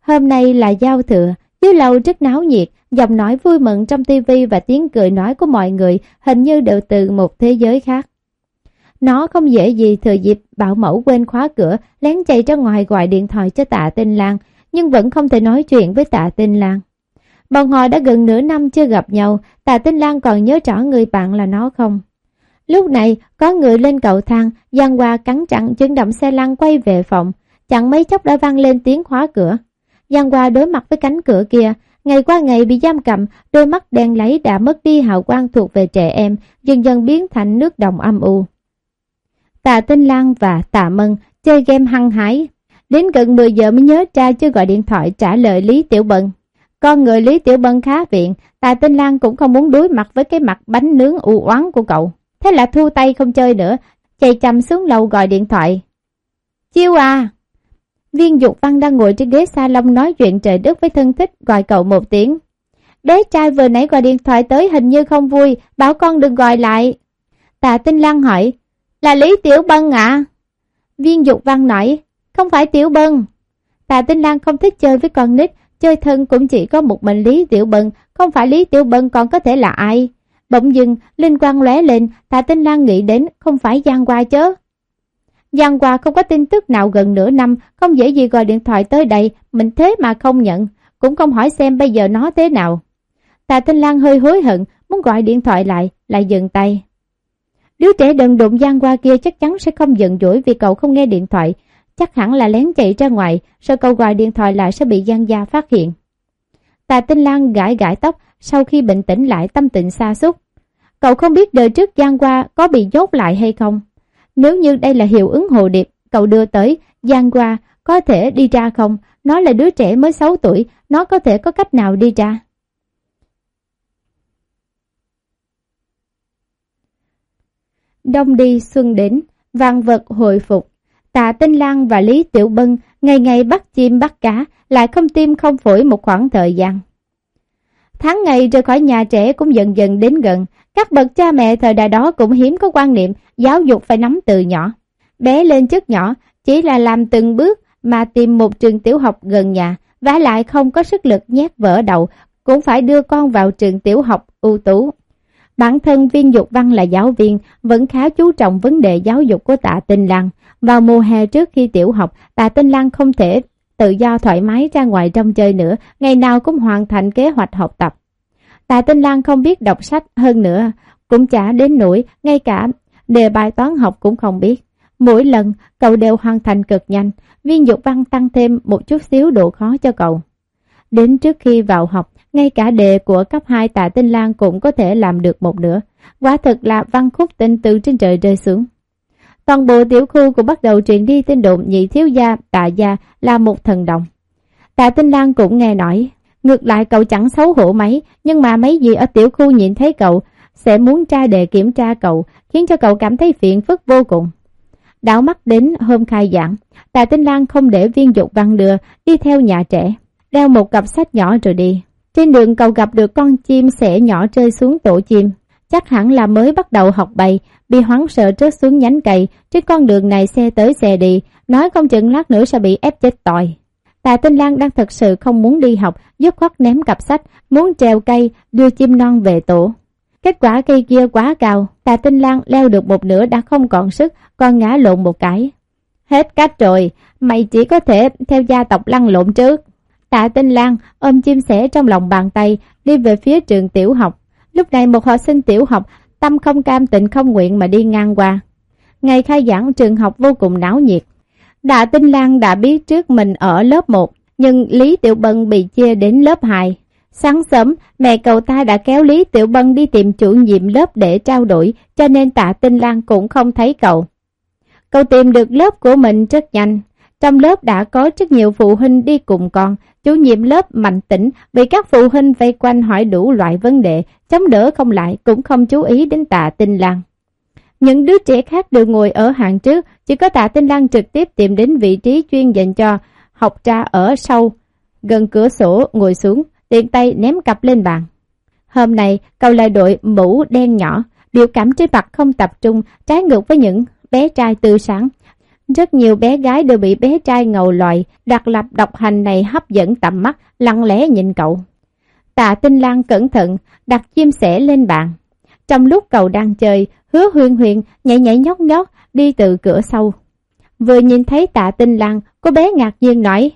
Hôm nay là giao thừa, dưới lầu rất náo nhiệt, giọng nói vui mừng trong tivi và tiếng cười nói của mọi người hình như đều từ một thế giới khác. Nó không dễ gì thừa dịp bảo mẫu quên khóa cửa, lén chạy ra ngoài gọi điện thoại cho tạ tinh Lan, nhưng vẫn không thể nói chuyện với tạ tinh Lan. Bọn họ đã gần nửa năm chưa gặp nhau, tạ tinh Lan còn nhớ rõ người bạn là nó không? Lúc này, có người lên cầu thang, Giang Hoa cắn chặn chuyển động xe lăn quay về phòng, chẳng mấy chốc đã vang lên tiếng khóa cửa. Giang Hoa đối mặt với cánh cửa kia, ngày qua ngày bị giam cầm, đôi mắt đen lấy đã mất đi hào quang thuộc về trẻ em, dần dần biến thành nước đồng âm u. Tạ Tinh Lan và Tạ Mân chơi game hăng hái. Đến gần 10 giờ mới nhớ ra chưa gọi điện thoại trả lời Lý Tiểu Bân. Con người Lý Tiểu Bân khá viện, Tạ Tinh Lan cũng không muốn đối mặt với cái mặt bánh nướng u oán của cậu. Thế là thu tay không chơi nữa, chạy chậm xuống lầu gọi điện thoại. Chiêu à! Viên Dục Văn đang ngồi trên ghế salon nói chuyện trời đất với thân thích gọi cậu một tiếng. Bé trai vừa nãy gọi điện thoại tới hình như không vui, bảo con đừng gọi lại. Tạ Tinh Lan hỏi, là Lý Tiểu Bân ạ? Viên Dục Văn nói, không phải Tiểu Bân. Tạ Tinh Lan không thích chơi với con nít, chơi thân cũng chỉ có một mình Lý Tiểu Bân, không phải Lý Tiểu Bân còn có thể là ai. Bỗng dưng, linh quang lóe lên, Tạ Tinh Lan nghĩ đến không phải Giang Hoa chứ. Giang Hoa không có tin tức nào gần nửa năm, không dễ gì gọi điện thoại tới đây, mình thế mà không nhận, cũng không hỏi xem bây giờ nó thế nào. Tạ Tinh Lan hơi hối hận, muốn gọi điện thoại lại, lại dừng tay. Đứa trẻ đần đụng Giang Hoa kia chắc chắn sẽ không giận dỗi vì cậu không nghe điện thoại, chắc hẳn là lén chạy ra ngoài, sợ cậu gọi điện thoại lại sẽ bị Giang Gia phát hiện. Tạ Tinh Lan gãi gãi tóc, sau khi bình tĩnh lại tâm tình xa xúc. Cậu không biết đời trước Giang Hoa có bị dốt lại hay không. Nếu như đây là hiệu ứng hồ điệp, cậu đưa tới, Giang Qua có thể đi ra không? Nó là đứa trẻ mới 6 tuổi, nó có thể có cách nào đi ra? Đông đi xuân đến, vàng vật hồi phục. Tạ Tinh Lan và Lý Tiểu Bân ngày ngày bắt chim bắt cá, lại không tim không phổi một khoảng thời gian. Tháng ngày rời khỏi nhà trẻ cũng dần dần đến gần, các bậc cha mẹ thời đại đó cũng hiếm có quan niệm giáo dục phải nắm từ nhỏ. Bé lên chức nhỏ, chỉ là làm từng bước mà tìm một trường tiểu học gần nhà, và lại không có sức lực nhét vỡ đầu, cũng phải đưa con vào trường tiểu học ưu tú. Bản thân viên dục văn là giáo viên, vẫn khá chú trọng vấn đề giáo dục của tạ Tinh Lan. Vào mùa hè trước khi tiểu học, tạ Tinh Lan không thể tự do thoải mái ra ngoài trong chơi nữa, ngày nào cũng hoàn thành kế hoạch học tập. Tạ Tinh Lan không biết đọc sách hơn nữa, cũng chả đến nỗi, ngay cả đề bài toán học cũng không biết. Mỗi lần, cậu đều hoàn thành cực nhanh, viên dục văn tăng thêm một chút xíu độ khó cho cậu. Đến trước khi vào học, ngay cả đề của cấp 2 tạ Tinh Lan cũng có thể làm được một nửa. Quả thực là văn khúc tinh từ trên trời rơi xuống. Toàn bộ tiểu khu cũng bắt đầu truyền đi tin đồn nhị thiếu gia, tạ gia là một thần đồng. Tạ Tinh Lan cũng nghe nói, ngược lại cậu chẳng xấu hổ mấy, nhưng mà mấy gì ở tiểu khu nhìn thấy cậu sẽ muốn tra đề kiểm tra cậu, khiến cho cậu cảm thấy phiền phức vô cùng. Đảo mắt đến hôm khai giảng, Tạ Tinh Lan không để viên dục văn đưa, đi theo nhà trẻ, đeo một cặp sách nhỏ rồi đi. Trên đường cậu gặp được con chim sẻ nhỏ rơi xuống tổ chim. Chắc hẳn là mới bắt đầu học bay, bị hoảng sợ rớt xuống nhánh cây, trên con đường này xe tới xe đi, nói không chừng lát nữa sẽ bị ép chết tội Tạ Tinh Lan đang thật sự không muốn đi học, dứt khoát ném cặp sách, muốn trèo cây, đưa chim non về tổ. Kết quả cây kia quá cao, Tạ Tinh Lan leo được một nửa đã không còn sức, còn ngã lộn một cái. Hết cách rồi, mày chỉ có thể theo gia tộc lăn lộn trước. Tạ Tinh Lan ôm chim sẻ trong lòng bàn tay, đi về phía trường tiểu học. Lúc này một học sinh tiểu học, tâm không cam tịnh không nguyện mà đi ngang qua. Ngày khai giảng trường học vô cùng náo nhiệt đạ Tinh Lan đã biết trước mình ở lớp 1, nhưng Lý Tiểu Bân bị chia đến lớp 2. Sáng sớm, mẹ cậu ta đã kéo Lý Tiểu Bân đi tìm chủ nhiệm lớp để trao đổi, cho nên Tạ Tinh Lan cũng không thấy cậu. Cậu tìm được lớp của mình rất nhanh. Trong lớp đã có rất nhiều phụ huynh đi cùng con, chủ nhiệm lớp mạnh tỉnh bị các phụ huynh vây quanh hỏi đủ loại vấn đề, chống đỡ không lại cũng không chú ý đến tạ tinh lan. Những đứa trẻ khác đều ngồi ở hàng trước, chỉ có tạ tinh lan trực tiếp tìm đến vị trí chuyên dành cho học trà ở sau, gần cửa sổ ngồi xuống, tiện tay ném cặp lên bàn. Hôm nay, cậu lại đội mũ đen nhỏ, biểu cảm trên mặt không tập trung, trái ngược với những bé trai tươi sáng, rất nhiều bé gái đều bị bé trai ngầu loại, đặc lập độc hành này hấp dẫn tầm mắt, lặng lẽ nhìn cậu. Tạ Tinh Lan cẩn thận, đặt chim sẻ lên bàn. Trong lúc cậu đang chơi, hứa huyền huyền nhảy nhảy nhót nhót đi từ cửa sau. Vừa nhìn thấy tạ Tinh lăng, cô bé ngạc nhiên nói,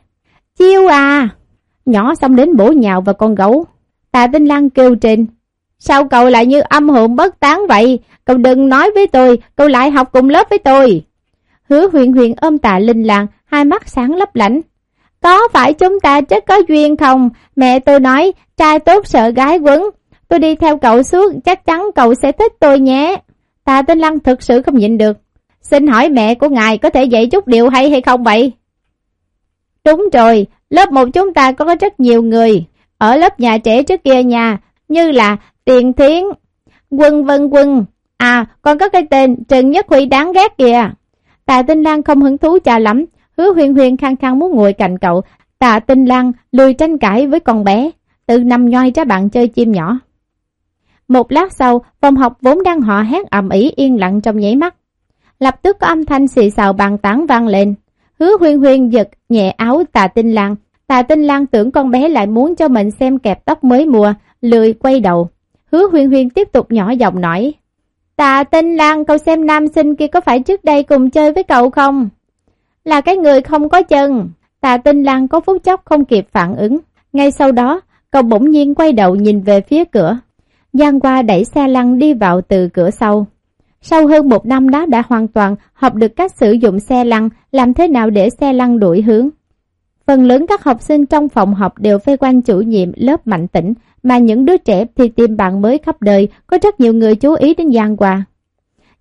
Chiêu à! Nhỏ xong đến bổ nhào vào con gấu. Tạ Tinh lăng kêu trên, Sao cậu lại như âm hồn bất tán vậy? Cậu đừng nói với tôi, cậu lại học cùng lớp với tôi. Hứa huyền huyền ôm tạ linh làng, hai mắt sáng lấp lánh. Có phải chúng ta chắc có duyên không? Mẹ tôi nói, trai tốt sợ gái quấn. Tôi đi theo cậu suốt, chắc chắn cậu sẽ thích tôi nhé. Tạ Tinh Lăng thực sự không nhịn được. Xin hỏi mẹ của ngài có thể dạy chút điều hay hay không vậy? Đúng rồi, lớp một chúng ta có rất nhiều người. Ở lớp nhà trẻ trước kia nhà, như là Tiền Thiến, Quân Vân Quân. À, còn có cái tên Trần Nhất Huy đáng ghét kìa. Tạ Tinh Lan không hứng thú cho lắm, hứa huyền huyền khăng khăng muốn ngồi cạnh cậu. Tạ Tinh Lan lười tranh cãi với con bé, tự nằm nhoi ra bạn chơi chim nhỏ. Một lát sau, phòng học vốn đang họ hét ầm ĩ yên lặng trong nháy mắt. Lập tức có âm thanh xì xào bàn tán vang lên. Hứa huyên huyên giật nhẹ áo tà tinh lang. Tà tinh lang tưởng con bé lại muốn cho mình xem kẹp tóc mới mua, lười quay đầu. Hứa huyên huyên tiếp tục nhỏ giọng nói. Tà tinh lang cậu xem nam sinh kia có phải trước đây cùng chơi với cậu không? Là cái người không có chân. Tà tinh lang có phút chốc không kịp phản ứng. Ngay sau đó, cậu bỗng nhiên quay đầu nhìn về phía cửa. Giang qua đẩy xe lăn đi vào từ cửa sau. Sau hơn một năm đó đã hoàn toàn học được cách sử dụng xe lăn, làm thế nào để xe lăn đuổi hướng. Phần lớn các học sinh trong phòng học đều vây quanh chủ nhiệm lớp mạnh tỉnh, mà những đứa trẻ thì tìm bạn mới khắp đời, có rất nhiều người chú ý đến Giang Hoa.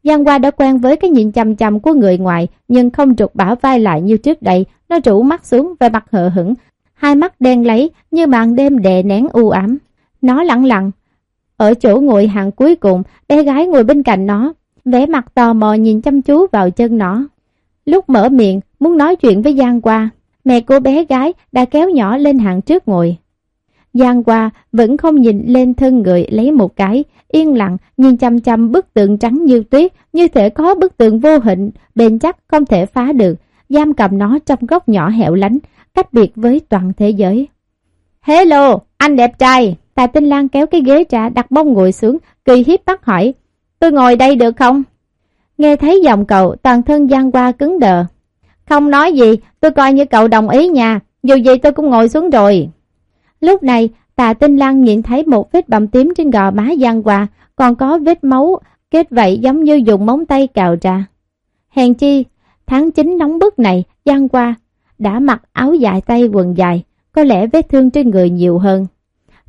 Giang Hoa đã quen với cái nhìn chằm chằm của người ngoài, nhưng không trục bả vai lại như trước đây, nó rủ mắt xuống và mặt hờ hững, hai mắt đen lấy như màn đêm đè nén u ám. Nó lặng lặng, ở chỗ ngồi hàng cuối cùng, bé gái ngồi bên cạnh nó, vẻ mặt tò mò nhìn chăm chú vào chân nó. Lúc mở miệng, muốn nói chuyện với Giang Qua, mẹ cô bé gái đã kéo nhỏ lên hàng trước ngồi. Giang Qua vẫn không nhìn lên thân người lấy một cái, yên lặng nhìn chăm chăm bức tượng trắng như tuyết, như thể có bức tượng vô hình, bền chắc không thể phá được, giam cầm nó trong góc nhỏ hẻo lánh, cách biệt với toàn thế giới. Hello, anh đẹp trai! Tạ Tinh Lan kéo cái ghế ra đặt mông ngồi xuống, kỳ hiếp bắt hỏi, tôi ngồi đây được không? Nghe thấy giọng cậu, toàn thân gian qua cứng đờ. Không nói gì, tôi coi như cậu đồng ý nha, dù gì tôi cũng ngồi xuống rồi. Lúc này, Tạ Tinh Lan nhìn thấy một vết bầm tím trên gò má Giang qua còn có vết máu kết vậy giống như dùng móng tay cào ra. Hèn chi, tháng 9 nóng bức này, Giang qua đã mặc áo dài tay quần dài, có lẽ vết thương trên người nhiều hơn.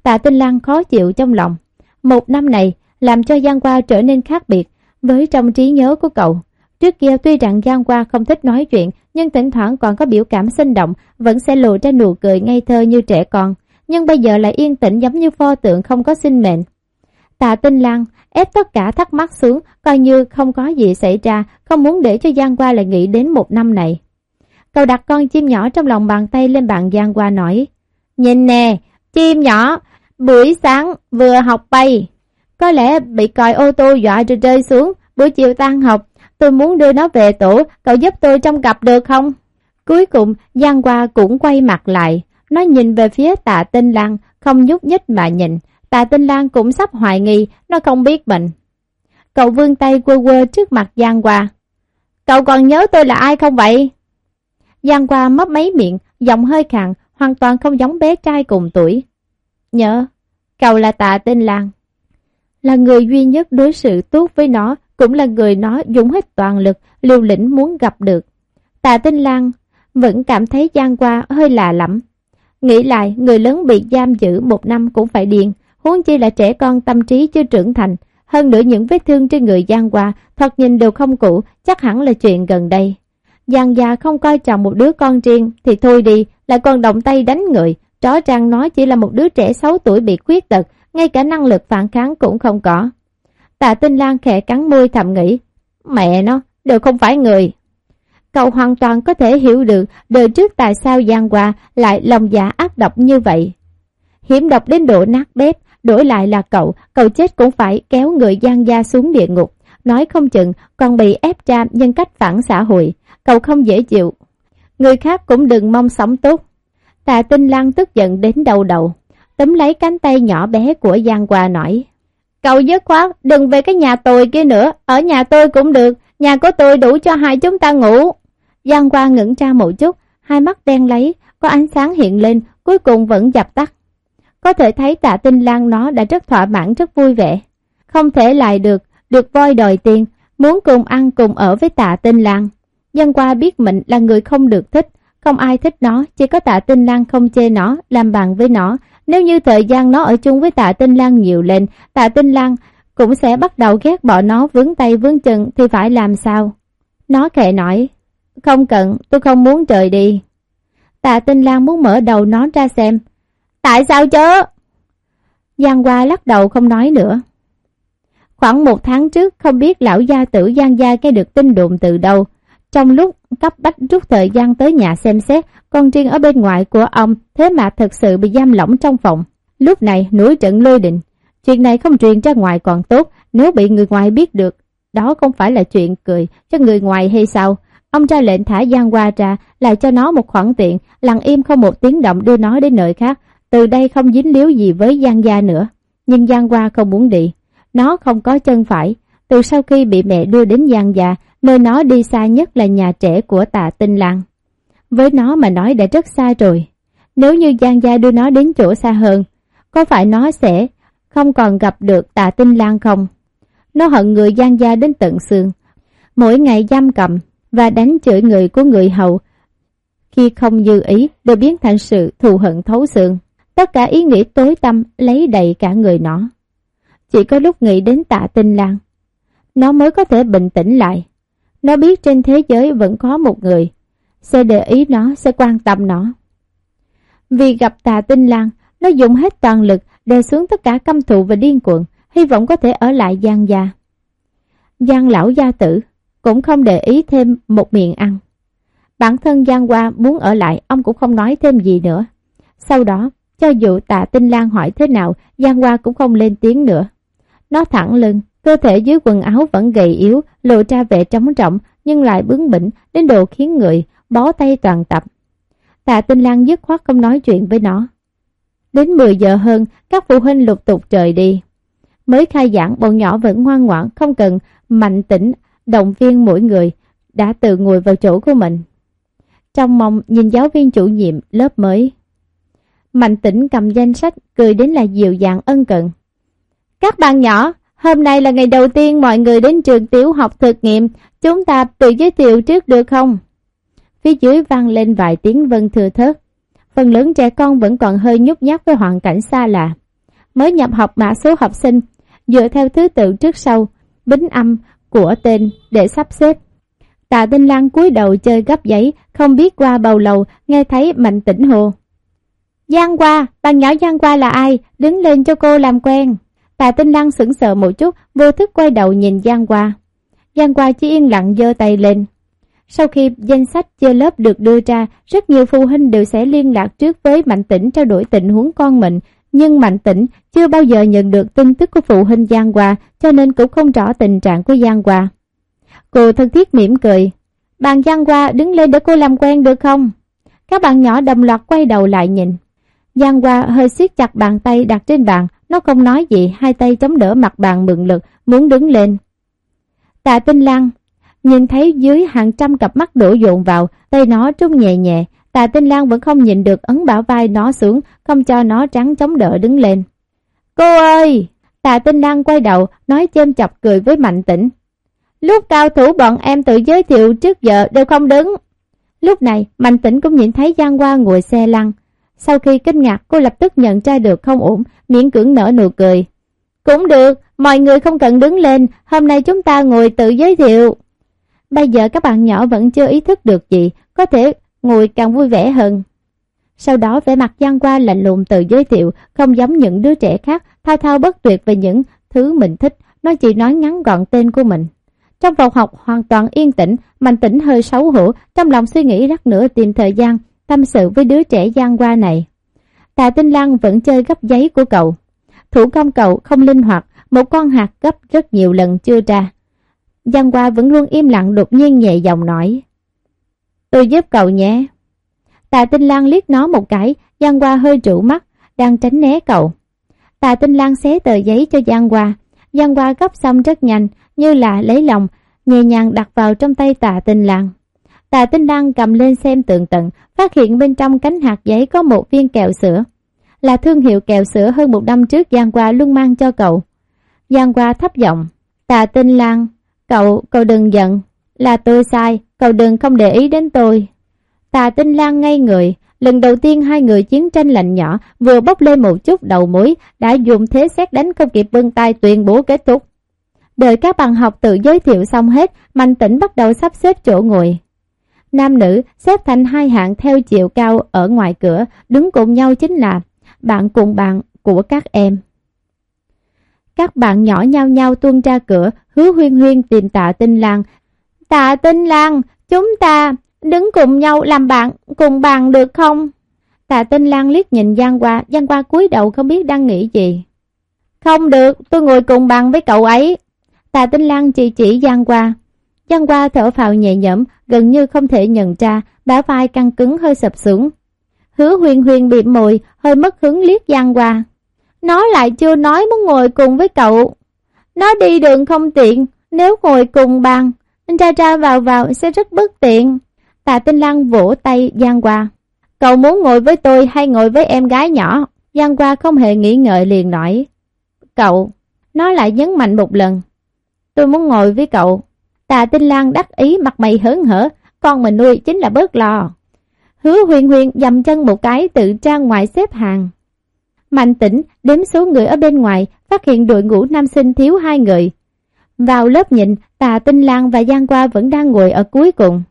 Tạ Tinh Lan khó chịu trong lòng. Một năm này, làm cho Giang Qua trở nên khác biệt với trong trí nhớ của cậu. Trước kia tuy rằng Giang Qua không thích nói chuyện, nhưng thỉnh thoảng còn có biểu cảm sinh động, vẫn sẽ lộ ra nụ cười ngây thơ như trẻ con. Nhưng bây giờ lại yên tĩnh giống như pho tượng không có sinh mệnh. Tạ Tinh Lan ép tất cả thắc mắc xuống, coi như không có gì xảy ra, không muốn để cho Giang Qua lại nghĩ đến một năm này. Cậu đặt con chim nhỏ trong lòng bàn tay lên bàn Giang qua nói Nhìn nè, chim nhỏ, Buổi sáng vừa học bay, có lẽ bị còi ô tô dọa rồi rơi xuống, buổi chiều tan học, tôi muốn đưa nó về tổ, cậu giúp tôi trong cặp được không? Cuối cùng, Giang Hoa cũng quay mặt lại, nó nhìn về phía tạ tinh Lan, không nhúc nhích mà nhìn. Tạ tinh Lan cũng sắp hoài nghi, nó không biết mình Cậu vươn tay quơ quơ trước mặt Giang Hoa. Cậu còn nhớ tôi là ai không vậy? Giang qua mấp mấy miệng, giọng hơi khàn, hoàn toàn không giống bé trai cùng tuổi. Nhớ, cậu là tạ tên Lan. Là người duy nhất đối xử tốt với nó, cũng là người nó dùng hết toàn lực, liều lĩnh muốn gặp được. Tạ Tinh Lan vẫn cảm thấy Giang qua hơi lạ lẫm. Nghĩ lại, người lớn bị giam giữ một năm cũng phải điên, huống chi là trẻ con tâm trí chưa trưởng thành. Hơn nữa những vết thương trên người Giang qua, thật nhìn đều không cũ, chắc hẳn là chuyện gần đây. Giang già không coi trọng một đứa con riêng, thì thôi đi, lại còn động tay đánh người, Rõ ràng nó chỉ là một đứa trẻ 6 tuổi bị khuyết tật, ngay cả năng lực phản kháng cũng không có. Tạ Tinh Lan khẽ cắn môi thầm nghĩ, mẹ nó, đều không phải người. Cậu hoàn toàn có thể hiểu được đời trước tại sao Giang Hoa lại lòng dạ ác độc như vậy. Hiểm độc đến độ nát bếp, đổi lại là cậu, cậu chết cũng phải kéo người Giang Gia xuống địa ngục. Nói không chừng còn bị ép tra nhân cách phản xã hội, cậu không dễ chịu. Người khác cũng đừng mong sống tốt. Tạ Tinh Lan tức giận đến đầu đầu, tấm lấy cánh tay nhỏ bé của Giang hòa nói. Cậu dứt khoát, đừng về cái nhà tôi kia nữa, ở nhà tôi cũng được, nhà của tôi đủ cho hai chúng ta ngủ. Giang Hoa ngẩn ra một chút, hai mắt đen lấy, có ánh sáng hiện lên, cuối cùng vẫn dập tắt. Có thể thấy tạ tinh lan nó đã rất thỏa mãn rất vui vẻ. Không thể lại được, được voi đòi tiền, muốn cùng ăn cùng ở với tạ tinh lan. Giang qua biết mình là người không được thích, không ai thích nó, chỉ có tạ tinh lan không chê nó, làm bạn với nó. Nếu như thời gian nó ở chung với tạ tinh lan nhiều lên, tạ tinh lan cũng sẽ bắt đầu ghét bỏ nó vướng tay vướng chân thì phải làm sao? Nó kệ nói, không cần, tôi không muốn trời đi. Tạ Tinh Lan muốn mở đầu nó ra xem. Tại sao chứ? Giang qua lắc đầu không nói nữa. Khoảng một tháng trước không biết lão gia tử Giang gia nghe được tin đồn từ đâu. Trong lúc cấp bách rút thời gian tới nhà xem xét, con riêng ở bên ngoài của ông thế mà thật sự bị giam lỏng trong phòng. Lúc này núi trận lôi định. Chuyện này không truyền ra ngoài còn tốt, nếu bị người ngoài biết được, đó không phải là chuyện cười cho người ngoài hay sao? Ông ra lệnh thả Giang Hoa ra, lại cho nó một khoản tiền, lặng im không một tiếng động đưa nó đến nơi khác, từ đây không dính líu gì với Giang gia nữa. Nhưng Giang Hoa không muốn đi, nó không có chân phải. Từ sau khi bị mẹ đưa đến Giang gia, nơi nó đi xa nhất là nhà trẻ của tạ tinh Lang. Với nó mà nói đã rất xa rồi. Nếu như Giang gia đưa nó đến chỗ xa hơn, có phải nó sẽ không còn gặp được tạ tinh Lan không? Nó hận người Giang gia đến tận xương. Mỗi ngày giam cầm và đánh chửi người của người hầu khi không dư ý đều biến thành sự thù hận thấu xương. Tất cả ý nghĩ tối tâm lấy đầy cả người nó. Chỉ có lúc nghĩ đến tạ tinh lang, nó mới có thể bình tĩnh lại. Nó biết trên thế giới vẫn có một người, sẽ để ý nó, sẽ quan tâm nó. Vì gặp tà tinh lang, nó dùng hết toàn lực đè xuống tất cả căm thù và điên cuồng, hy vọng có thể ở lại Giang gia. Giang lão gia tử cũng không để ý thêm một miệng ăn. Bản thân Giang Hoa muốn ở lại, ông cũng không nói thêm gì nữa. Sau đó, cho dù tạ tinh lang hỏi thế nào, Giang Hoa cũng không lên tiếng nữa. Nó thẳng lưng, cơ thể dưới quần áo vẫn gầy yếu, lộ ra vẻ trống trọng, nhưng lại bướng bỉnh đến độ khiến người bó tay toàn tập. Tạ tinh lang dứt khoát không nói chuyện với nó. Đến 10 giờ hơn, các phụ huynh lục tục trời đi. Mới khai giảng, bọn nhỏ vẫn ngoan ngoãn, không cần mạnh tĩnh, động viên mỗi người, đã tự ngồi vào chỗ của mình. Trong mong nhìn giáo viên chủ nhiệm lớp mới. Mạnh tĩnh cầm danh sách, cười đến là dịu dàng ân cần. Các bạn nhỏ, hôm nay là ngày đầu tiên mọi người đến trường tiểu học thực nghiệm, chúng ta tự giới thiệu trước được không? Phía dưới vang lên vài tiếng vân thừa thớt. Phần lớn trẻ con vẫn còn hơi nhút nhát với hoàn cảnh xa lạ. Mới nhập học mã số học sinh, dựa theo thứ tự trước sau, bính âm của tên để sắp xếp. Tạ Tinh Lan cúi đầu chơi gấp giấy, không biết qua bầu lầu, nghe thấy mạnh tỉnh hồ. Giang qua, bạn nhỏ Giang qua là ai? Đứng lên cho cô làm quen. Tạ Tinh Lan sững sờ một chút, vô thức quay đầu nhìn Giang qua. Giang qua chỉ yên lặng giơ tay lên. Sau khi danh sách chia lớp được đưa ra, rất nhiều phụ huynh đều sẽ liên lạc trước với Mạnh Tĩnh trao đổi tình huống con mình, nhưng Mạnh Tĩnh chưa bao giờ nhận được tin tức của phụ huynh Giang Hoa, cho nên cũng không rõ tình trạng của Giang Hoa. Cô thân thiết mỉm cười. Bạn Giang Hoa đứng lên để cô làm quen được không? Các bạn nhỏ đồng loạt quay đầu lại nhìn. Giang Hoa hơi siết chặt bàn tay đặt trên bàn, nó không nói gì, hai tay chống đỡ mặt bàn mượn lực, muốn đứng lên. Tạ Tinh Lan nhìn thấy dưới hàng trăm cặp mắt đổ dồn vào, tay nó trung nhẹ nhẹ, Tạ Tinh Lan vẫn không nhìn được ấn bảo vai nó xuống, không cho nó trắng chống đỡ đứng lên. Cô ơi! Tạ Tinh Lan quay đầu, nói chêm chọc cười với Mạnh Tĩnh. Lúc cao thủ bọn em tự giới thiệu trước giờ đều không đứng. Lúc này, Mạnh Tĩnh cũng nhìn thấy Giang Hoa ngồi xe lăn. Sau khi kinh ngạc, cô lập tức nhận ra được không ổn, miễn cưỡng nở nụ cười. Cũng được, mọi người không cần đứng lên, hôm nay chúng ta ngồi tự giới thiệu. Bây giờ các bạn nhỏ vẫn chưa ý thức được gì, có thể ngồi càng vui vẻ hơn. Sau đó vẻ mặt Giang qua lạnh lùng tự giới thiệu, không giống những đứa trẻ khác, thao thao bất tuyệt về những thứ mình thích, nó chỉ nói ngắn gọn tên của mình. Trong phòng học hoàn toàn yên tĩnh, Mạnh Tĩnh hơi xấu hổ, trong lòng suy nghĩ rất nửa tìm thời gian, tâm sự với đứa trẻ Giang qua này. Tạ Tinh Lan vẫn chơi gấp giấy của cậu. Thủ công cậu không linh hoạt, một con hạt gấp rất nhiều lần chưa ra. Giang qua vẫn luôn im lặng đột nhiên nhẹ giọng nói. Tôi giúp cậu nhé. Tạ Tinh Lan liếc nó một cái, Giang Qua hơi trụ mắt, đang tránh né cậu. Tạ Tinh Lan xé tờ giấy cho Giang Qua. Giang Qua gấp xong rất nhanh, như là lấy lòng, nhẹ nhàng đặt vào trong tay Tạ Tinh Lan. Tạ Tinh Đăng cầm lên xem tường tận, phát hiện bên trong cánh hạt giấy có một viên kẹo sữa. Là thương hiệu kẹo sữa hơn một năm trước Giang Hoa luôn mang cho cậu. Giang Hoa thấp giọng, Tạ Tinh Lan, cậu, cậu đừng giận, là tôi sai, cậu đừng không để ý đến tôi. Tà Tinh Lan ngay người, lần đầu tiên hai người chiến tranh lạnh nhỏ vừa bốc lên một chút đầu mối đã dùng thế xét đánh không kịp vân tay tuyên bố kết thúc. Đợi các bạn học tự giới thiệu xong hết, Mạnh Tĩnh bắt đầu sắp xếp chỗ ngồi. Nam nữ xếp thành hai hạng theo chiều cao ở ngoài cửa, đứng cùng nhau chính là bạn cùng bạn của các em. Các bạn nhỏ nhau nhau tuôn ra cửa, hứa huyên huyên tìm tạ tinh lang. Tạ tinh lang, chúng ta đứng cùng nhau làm bạn, cùng bàn được không? Tạ tinh lang liếc nhìn Giang Hoa, Giang Hoa cúi đầu không biết đang nghĩ gì. Không được, tôi ngồi cùng bàn với cậu ấy. Tạ tinh lang chỉ chỉ Giang Hoa. Giang Hoa thở phào nhẹ nhõm, gần như không thể nhận ra, bả vai căng cứng hơi sập xuống. Hứa huyền huyền bị mùi, hơi mất hứng liếc Giang Hoa. Nó lại chưa nói muốn ngồi cùng với cậu. Nó đi đường không tiện, nếu ngồi cùng bàn, ra ra vào vào sẽ rất bất tiện. Tạ Tinh Lan vỗ tay Giang Hoa. Cậu muốn ngồi với tôi hay ngồi với em gái nhỏ? Giang Hoa không hề nghĩ ngợi liền nói. Cậu, nó lại nhấn mạnh một lần. Tôi muốn ngồi với cậu. Tạ Tinh Lan đắc ý mặt mày hớn hở, con mình nuôi chính là bớt lo. Hứa huyền huyền dầm chân một cái tự trang ngoài xếp hàng. Mạnh tỉnh đếm số người ở bên ngoài, phát hiện đội ngũ nam sinh thiếu hai người. Vào lớp nhìn, Tà Tinh Lan và Giang Qua vẫn đang ngồi ở cuối cùng.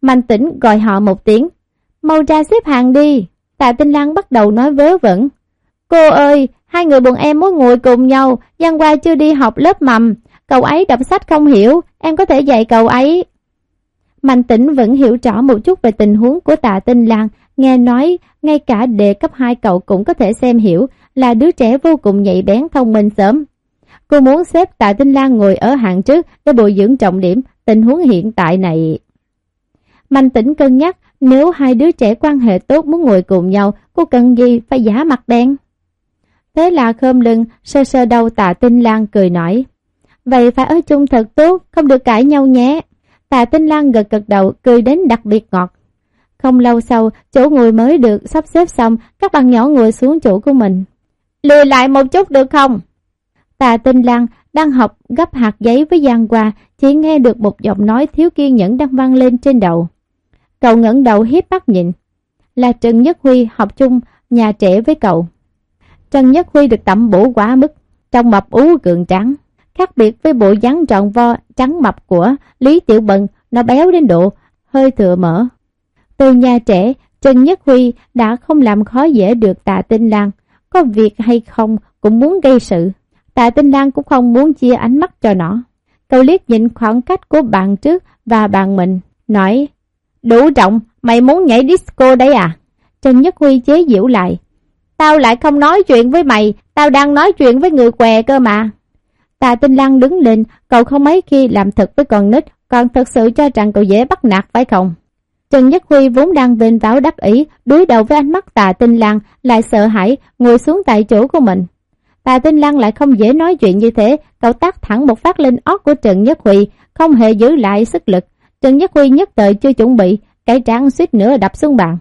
Mạnh tỉnh gọi họ một tiếng, mau ra xếp hàng đi. Tạ Tinh Lan bắt đầu nói vớ vẩn. Cô ơi, hai người bọn em muốn ngồi cùng nhau, Giang Qua chưa đi học lớp mầm, cậu ấy đọc sách không hiểu, em có thể dạy cậu ấy. Mạnh tĩnh vẫn hiểu rõ một chút về tình huống của tạ tinh Lan, nghe nói ngay cả đề cấp 2 cậu cũng có thể xem hiểu là đứa trẻ vô cùng nhạy bén thông minh sớm. Cô muốn xếp tạ tinh Lan ngồi ở hạng trước để bồi dưỡng trọng điểm tình huống hiện tại này. Mạnh tĩnh cân nhắc nếu hai đứa trẻ quan hệ tốt muốn ngồi cùng nhau, cô cần gì phải giả mặt đen. Thế là khơm lưng, sơ sơ đầu tạ tinh Lan cười nói. Vậy phải ở chung thật tốt, không được cãi nhau nhé. Tạ Tinh Lan gật gật đầu, cười đến đặc biệt ngọt. Không lâu sau, chỗ ngồi mới được sắp xếp xong, các bạn nhỏ ngồi xuống chỗ của mình. Lùi lại một chút được không? Tạ Tinh Lan đang học gấp hạt giấy với Giang Hoa, chỉ nghe được một giọng nói thiếu kiên nhẫn đang vang lên trên đầu. Cậu ngẩng đầu hiếp mắt nhìn. Là Trần Nhất Huy học chung nhà trẻ với cậu. Trần Nhất Huy được tẩm bổ quá mức, trong mập ú cường trắng. Khác biệt với bộ dáng tròn vo trắng mập của Lý Tiểu Bần, nó béo đến độ hơi thừa mỡ. Từ nhà trẻ, Trần Nhất Huy đã không làm khó dễ được tạ tinh lang. Có việc hay không cũng muốn gây sự. Tạ tinh lang cũng không muốn chia ánh mắt cho nó. Cậu liếc nhìn khoảng cách của bạn trước và bạn mình, nói Đủ trọng, mày muốn nhảy disco đấy à? Trần Nhất Huy chế giễu lại. Tao lại không nói chuyện với mày, tao đang nói chuyện với người què cơ mà. Tạ Tinh Lăng đứng lên, cậu không mấy khi làm thật với con nít, còn thật sự cho rằng cậu dễ bắt nạt phải không? Trần Nhất Huy vốn đang vinh váo đắc ý, đối đầu với ánh mắt Tạ Tinh Lăng, lại sợ hãi, ngồi xuống tại chỗ của mình. Tạ Tinh Lăng lại không dễ nói chuyện như thế, cậu tác thẳng một phát lên óc của Trần Nhất Huy, không hề giữ lại sức lực. Trần Nhất Huy nhất thời chưa chuẩn bị, cái trán suýt nữa đập xuống bàn.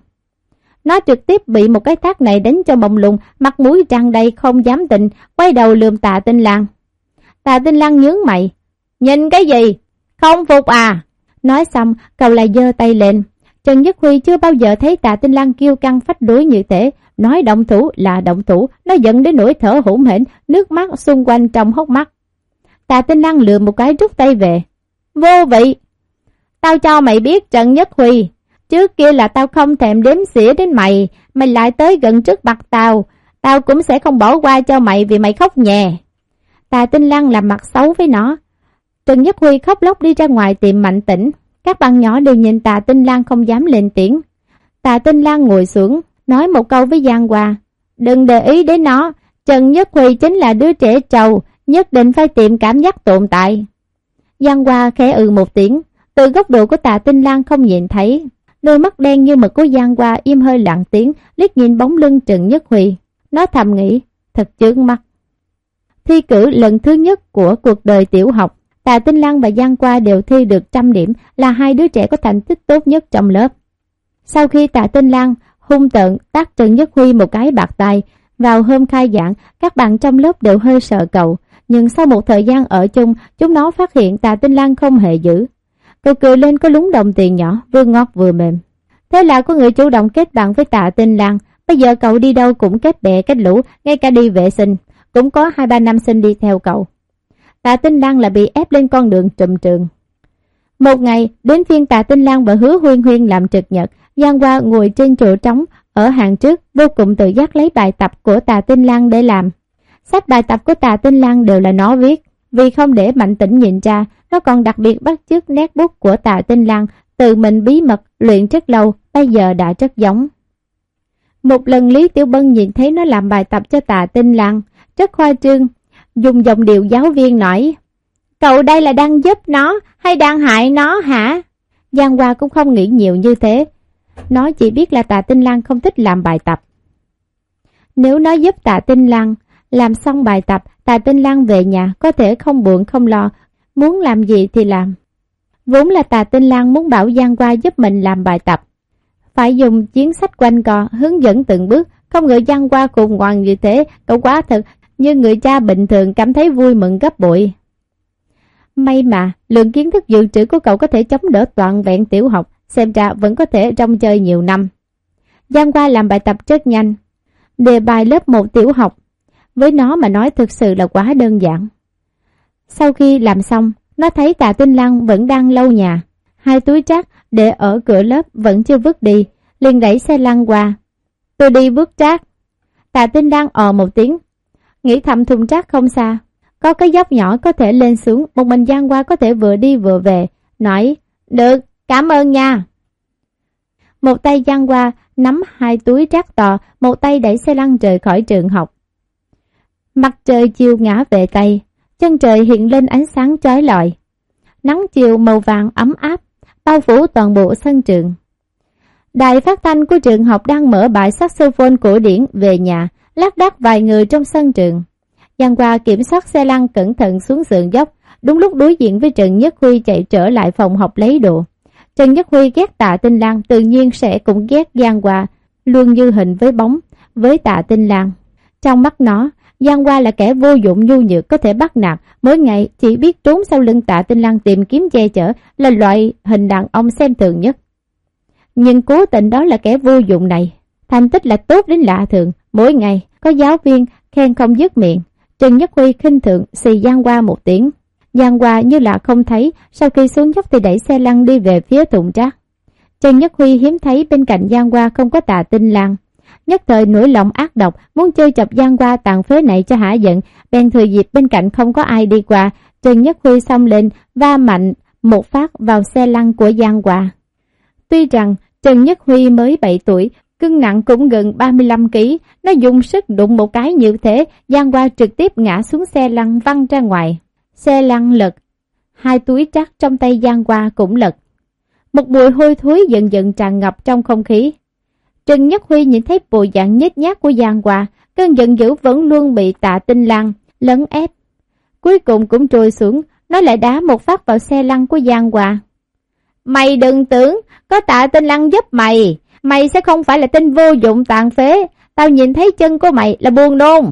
Nó trực tiếp bị một cái tác này đánh cho bồng lùng, mặt mũi tràn đầy không dám tình, quay đầu lườm Tạ Tinh Lăng. Tạ Tinh Lăng nhướng mày. Nhìn cái gì? Không phục à? Nói xong, cậu lại giơ tay lên. Trần Nhất Huy chưa bao giờ thấy Tạ Tinh Lăng kêu căng phách đuối như thế. Nói động thủ là động thủ, nó giận đến nỗi thở hổn hển, nước mắt xung quanh trong hốc mắt. Tạ Tinh Lăng lừa một cái rút tay về. Vô vị! Tao cho mày biết Trần Nhất Huy. Trước kia là tao không thèm đếm xỉa đến mày, mày lại tới gần trước mặt tao. Tao cũng sẽ không bỏ qua cho mày vì mày khóc nhè. Tà Tinh Lăng làm mặt xấu với nó. Trần Nhất Huy khóc lóc đi ra ngoài tìm Mạnh Tĩnh. Các bạn nhỏ đều nhìn Tà Tinh Lan không dám lên tiếng. Tà Tinh Lan ngồi xuống, nói một câu với Giang Hoa. Đừng để ý đến nó, Trần Nhất Huy chính là đứa trẻ trầu, nhất định phải tìm cảm giác tồn tại. Giang Hoa khẽ ừ một tiếng, từ góc độ của Tà Tinh Lan không nhìn thấy. Đôi mắt đen như mực của Giang Hoa im hơi lặng tiếng, liếc nhìn bóng lưng Trần Nhất Huy. Nó thầm nghĩ, thật chướng mắt. Thi cử lần thứ nhất của cuộc đời tiểu học, Tạ Tinh Lan và Giang Qua đều thi được trăm điểm là hai đứa trẻ có thành tích tốt nhất trong lớp. Sau khi Tạ Tinh Lan hung tợn tác Trần Nhất Huy một cái bạc tay, vào hôm khai giảng, các bạn trong lớp đều hơi sợ cậu, nhưng sau một thời gian ở chung, chúng nó phát hiện Tạ Tinh Lan không hề giữ. Cậu cười lên có lúng đồng tiền nhỏ, vừa ngọt vừa mềm. Thế là có người chủ động kết bạn với Tạ Tinh Lan, bây giờ cậu đi đâu cũng kết bè kết lũ, ngay cả đi vệ sinh, cũng có hai ba năm sinh đi theo cậu. Tạ Tinh Lan là bị ép lên con đường trùm trường. Một ngày, đến phiên tạ Tinh Lan và hứa huyên huyên làm trực nhật, Giang Hoa ngồi trên chỗ trống ở hàng trước, vô cùng tự giác lấy bài tập của tạ Tinh Lan để làm. Sách bài tập của tạ Tinh Lan đều là nó viết, vì không để Mạnh Tĩnh nhìn ra, nó còn đặc biệt bắt chước nét bút của tạ Tinh Lan, tự mình bí mật luyện rất lâu, bây giờ đã rất giống. Một lần Lý Tiểu Bân nhìn thấy nó làm bài tập cho tạ Tinh Lan, rất khoa trương, dùng giọng điệu giáo viên nói, Cậu đây là đang giúp nó hay đang hại nó hả? Giang Hoa cũng không nghĩ nhiều như thế. Nó chỉ biết là tạ Tinh Lan không thích làm bài tập. Nếu nó giúp tạ Tinh Lan làm xong bài tập, tạ Tinh Lan về nhà có thể không buồn không lo, muốn làm gì thì làm. Vốn là tạ Tinh Lan muốn bảo Giang Hoa giúp mình làm bài tập. Phải dùng chiến sách quanh co, hướng dẫn từng bước, không ngờ Giang Hoa cùng ngoan như thế, cậu quá thật, như người cha bình thường cảm thấy vui mừng gấp bội. May mà, lượng kiến thức dự trữ của cậu có thể chống đỡ toàn vẹn tiểu học, xem ra vẫn có thể trong chơi nhiều năm. Giang qua làm bài tập rất nhanh. Đề bài lớp 1 tiểu học, với nó mà nói thực sự là quá đơn giản. Sau khi làm xong, nó thấy tạ tinh lăng vẫn đang lâu nhà. Hai túi trác để ở cửa lớp vẫn chưa vứt đi, liền đẩy xe lăn qua. Tôi đi vứt trác. Tạ tinh đang ò một tiếng, nghĩ thầm thùng trác không xa, có cái dốc nhỏ có thể lên xuống, một mình Giang qua có thể vừa đi vừa về. Nói, được, cảm ơn nha. Một tay Giang qua nắm hai túi rác to, một tay đẩy xe lăn rời khỏi trường học. Mặt trời chiều ngã về Tây, chân trời hiện lên ánh sáng chói lọi. Nắng chiều màu vàng ấm áp, bao phủ toàn bộ sân trường. Đài phát thanh của trường học đang mở bài saxophone cổ điển về nhà, lác đác vài người trong sân trường. Giang qua kiểm soát xe lăn cẩn thận xuống sườn dốc, đúng lúc đối diện với Trần Nhất Huy chạy trở lại phòng học lấy đồ. Trần Nhất Huy ghét tạ tinh lan tự nhiên sẽ cũng ghét Giang Hoa, luôn như hình với bóng, với tạ tinh lan. Trong mắt nó, Giang Hoa là kẻ vô dụng nhu nhược có thể bắt nạt, mỗi ngày chỉ biết trốn sau lưng tạ tinh lan tìm kiếm che chở là loại hình đàn ông xem thường nhất. Nhưng cố tình đó là kẻ vô dụng này, thành tích là tốt đến lạ thường, mỗi ngày có giáo viên khen không dứt miệng, Trần Nhất Huy khinh thượng xì Giang qua một tiếng. Giang qua như là không thấy, sau khi xuống dốc thì đẩy xe lăn đi về phía thùng rác. Trần Nhất Huy hiếm thấy bên cạnh Giang qua không có tà tinh lan. Nhất thời nổi lòng ác độc, muốn chơi chọc Giang qua tàn phế này cho hả giận, bèn thừa dịp bên cạnh không có ai đi qua, Trần Nhất Huy xông lên, va mạnh một phát vào xe lăn của Giang qua. Tuy rằng Trần Nhất Huy mới 7 tuổi, cân nặng cũng gần 35kg, nó dùng sức đụng một cái như thế, Giang Hoa trực tiếp ngã xuống xe lăn văng ra ngoài. Xe lăn lật, hai túi trắc trong tay Giang Hoa cũng lật. Một mùi hôi thối dần dần tràn ngập trong không khí. Trần Nhất Huy nhìn thấy bộ dạng nhếch nhác của Giang Hoa, cơn giận dữ vẫn luôn bị tạ tinh lăng, lấn ép. Cuối cùng cũng trôi xuống, nó lại đá một phát vào xe lăn của Giang Hoa. Mày đừng tưởng, có tạ tinh lăng giúp mày, Mày sẽ không phải là tên vô dụng tàn phế, tao nhìn thấy chân của mày là buồn nôn.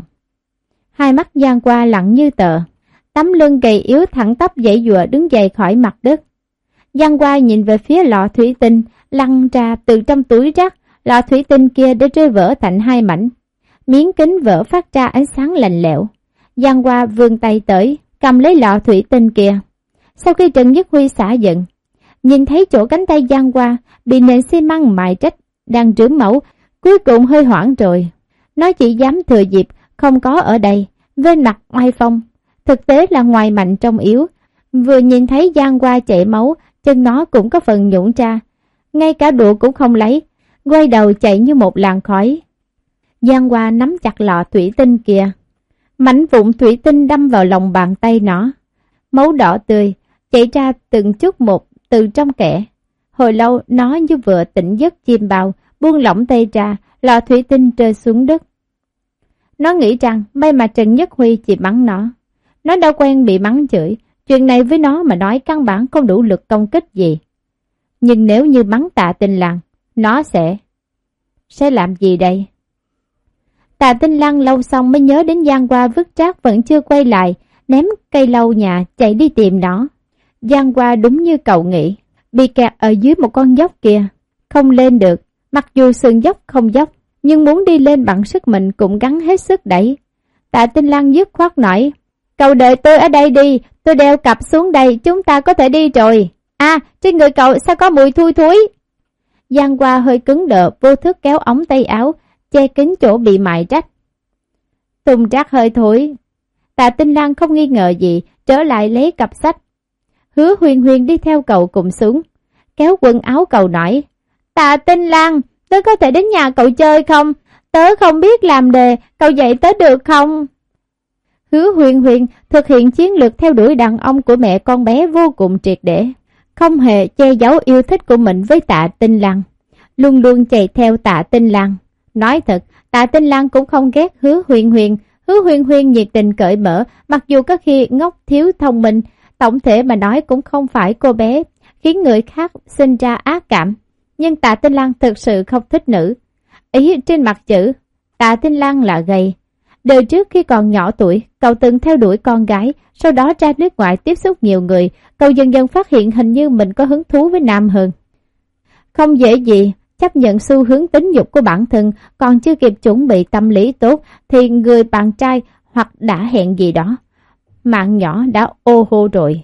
Hai mắt Giang qua lặng như tờ, tấm lưng gầy yếu thẳng tắp dãy dùa đứng dậy khỏi mặt đất. Giang qua nhìn về phía lọ thủy tinh, lăn ra từ trong túi rác, lọ thủy tinh kia đã rơi vỡ thành hai mảnh. Miếng kính vỡ phát ra ánh sáng lạnh lẽo. Giang qua vươn tay tới, cầm lấy lọ thủy tinh kia. Sau khi Trần Nhất Huy xả giận, nhìn thấy chỗ cánh tay Giang qua bị nền xi măng mài trách đang trướng mẫu, cuối cùng hơi hoảng rồi. Nó chỉ dám thừa dịp, không có ở đây, bên mặt oai phong. Thực tế là ngoài mạnh trong yếu. Vừa nhìn thấy Giang qua chảy máu, chân nó cũng có phần nhũng ra. Ngay cả đũa cũng không lấy, quay đầu chạy như một làn khói. Giang qua nắm chặt lọ thủy tinh kia. Mảnh vụn thủy tinh đâm vào lòng bàn tay nó. Máu đỏ tươi, chảy ra từng chút một từ trong kẻ. Hồi lâu nó như vừa tỉnh giấc chim bào, buông lỏng tay ra, lọ thủy tinh rơi xuống đất. Nó nghĩ rằng may mà Trần Nhất Huy chỉ mắng nó. Nó đâu quen bị mắng chửi, chuyện này với nó mà nói căn bản không đủ lực công kích gì. Nhưng nếu như mắng tạ tinh lăng, nó sẽ... Sẽ làm gì đây? Tạ tinh lăng lâu xong mới nhớ đến Giang Hoa vứt rác vẫn chưa quay lại, ném cây lâu nhà chạy đi tìm nó. Giang Hoa đúng như cậu nghĩ, bị kẹt ở dưới một con dốc kia, không lên được, mặc dù sườn dốc không dốc, nhưng muốn đi lên bằng sức mình cũng gắn hết sức đẩy. Tạ Tinh Lan dứt khoát nói, cậu đợi tôi ở đây đi, tôi đeo cặp xuống đây, chúng ta có thể đi rồi. À, trên người cậu sao có mùi thui thối? Giang qua hơi cứng đờ, vô thức kéo ống tay áo, che kín chỗ bị mại rách Tùng trác hơi thối. Tạ Tinh Lan không nghi ngờ gì, trở lại lấy cặp sách. Hứa huyền huyền đi theo cậu cùng xuống, kéo quần áo cậu nói. Tạ Tinh lang tớ có thể đến nhà cậu chơi không? Tớ không biết làm đề, cậu dạy tớ được không? Hứa huyền huyền thực hiện chiến lược theo đuổi đàn ông của mẹ con bé vô cùng triệt để. Không hề che giấu yêu thích của mình với tạ tinh lăng. Luôn luôn chạy theo tạ tinh lăng. Nói thật, tạ tinh lăng cũng không ghét hứa huyền huyền. Hứa huyền huyền nhiệt tình cởi mở, mặc dù có khi ngốc thiếu thông minh, tổng thể mà nói cũng không phải cô bé, khiến người khác sinh ra ác cảm. Nhưng tạ tinh Lan thực sự không thích nữ. Ý trên mặt chữ, tạ tinh Lan là gầy, Đời trước khi còn nhỏ tuổi, cậu từng theo đuổi con gái, sau đó ra nước ngoài tiếp xúc nhiều người, cậu dần dần phát hiện hình như mình có hứng thú với nam hơn. Không dễ gì, chấp nhận xu hướng tính dục của bản thân, còn chưa kịp chuẩn bị tâm lý tốt, thì người bạn trai hoặc đã hẹn gì đó. Mạng nhỏ đã ô hô rồi.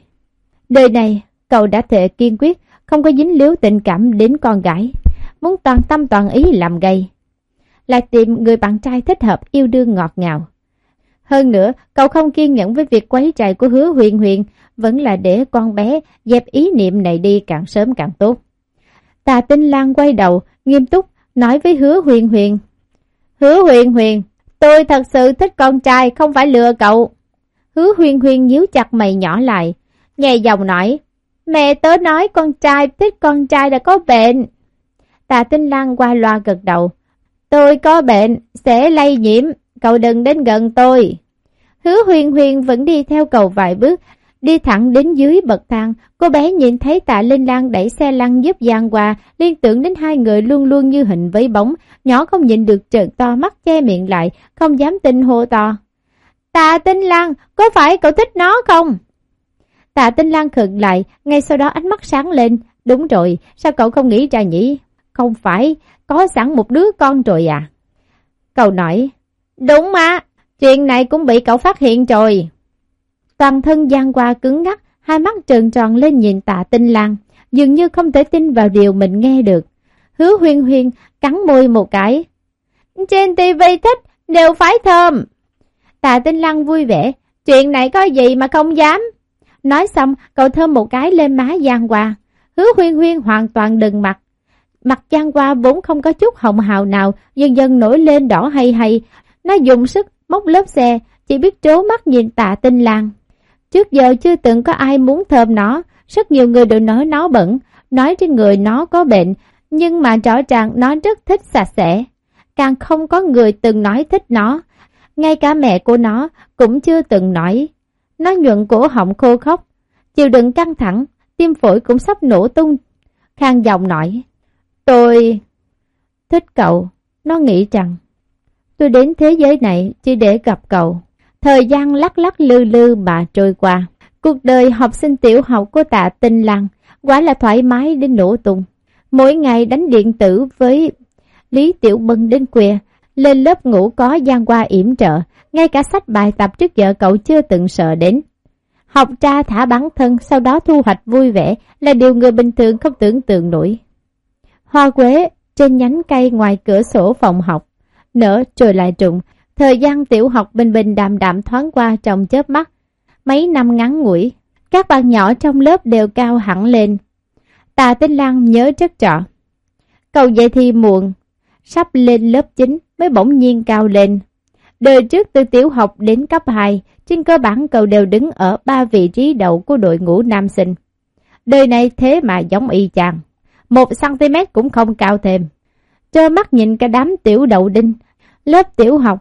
Đời này, cậu đã thể kiên quyết, không có dính líu tình cảm đến con gái, muốn toàn tâm toàn ý làm gay lại tìm người bạn trai thích hợp yêu đương ngọt ngào. Hơn nữa, cậu không kiên nhẫn với việc quấy trại của hứa huyền huyền, vẫn là để con bé dẹp ý niệm này đi càng sớm càng tốt. Tà tinh Lan quay đầu, nghiêm túc, nói với hứa huyền huyền. Hứa huyền huyền, tôi thật sự thích con trai, không phải lừa cậu. Hứa huyên huyên nhíu chặt mày nhỏ lại, nghe giọng nói. Mẹ tớ nói con trai thích con trai đã có bệnh. Tà tinh lang qua loa gật đầu. Tôi có bệnh, sẽ lây nhiễm, cậu đừng đến gần tôi. Hứa huyên huyên vẫn đi theo cầu vài bước, đi thẳng đến dưới bậc thang. Cô bé nhìn thấy tạ Linh Lan đẩy xe lăn giúp Giang qua, liên tưởng đến hai người luôn luôn như hình với bóng, nhỏ không nhìn được trợn to mắt che miệng lại, không dám tin hô to. Tạ Tinh Lan, có phải cậu thích nó không? Tạ Tinh Lan khựng lại, ngay sau đó ánh mắt sáng lên. Đúng rồi, sao cậu không nghĩ ra nhỉ? Không phải, có sẵn một đứa con rồi à? Cậu nói, đúng mà, chuyện này cũng bị cậu phát hiện rồi. Toàn thân Giang qua cứng ngắc, hai mắt trợn tròn lên nhìn tạ tinh lang, dường như không thể tin vào điều mình nghe được. Hứa huyên huyên cắn môi một cái. Trên tivi thích, đều phải thơm. Tạ tinh lăng vui vẻ, chuyện này có gì mà không dám. Nói xong, cậu thơm một cái lên má Giang Hoa. Hứa huyên huyên hoàn toàn đừng mặt, Mặt Giang Hoa vốn không có chút hồng hào nào, dần dần nổi lên đỏ hay hay. Nó dùng sức móc lớp xe, chỉ biết trố mắt nhìn tạ tinh lang. Trước giờ chưa từng có ai muốn thơm nó, rất nhiều người đều nói nó bẩn, nói trên người nó có bệnh, nhưng mà rõ ràng nó rất thích sạch sẽ. Càng không có người từng nói thích nó, ngay cả mẹ của nó cũng chưa từng nói. Nó nhuận cổ họng khô khóc, chịu đựng căng thẳng, tim phổi cũng sắp nổ tung. Khang giọng nói, Tôi thích cậu. Nó nghĩ rằng tôi đến thế giới này chỉ để gặp cậu. Thời gian lắc lắc lư lư mà trôi qua. Cuộc đời học sinh tiểu học của tạ tinh lăng quả là thoải mái đến nổ tung. Mỗi ngày đánh điện tử với Lý Tiểu Bân đến khuya, lên lớp ngủ có gian qua yểm trợ, ngay cả sách bài tập trước giờ cậu chưa từng sợ đến. Học tra thả bắn thân, sau đó thu hoạch vui vẻ là điều người bình thường không tưởng tượng nổi. Hoa quế trên nhánh cây ngoài cửa sổ phòng học, nở rồi lại trụng. Thời gian tiểu học bình bình đạm đạm thoáng qua trong chớp mắt. Mấy năm ngắn ngủi, các bạn nhỏ trong lớp đều cao hẳn lên. Tà Tinh Lan nhớ rất rõ. Cậu dậy thi muộn, sắp lên lớp 9 mới bỗng nhiên cao lên. Đời trước từ tiểu học đến cấp 2, trên cơ bản cậu đều đứng ở ba vị trí đầu của đội ngũ nam sinh. Đời này thế mà giống y chang một cm cũng không cao thêm. Trơ mắt nhìn cả đám tiểu đậu đinh, lớp tiểu học,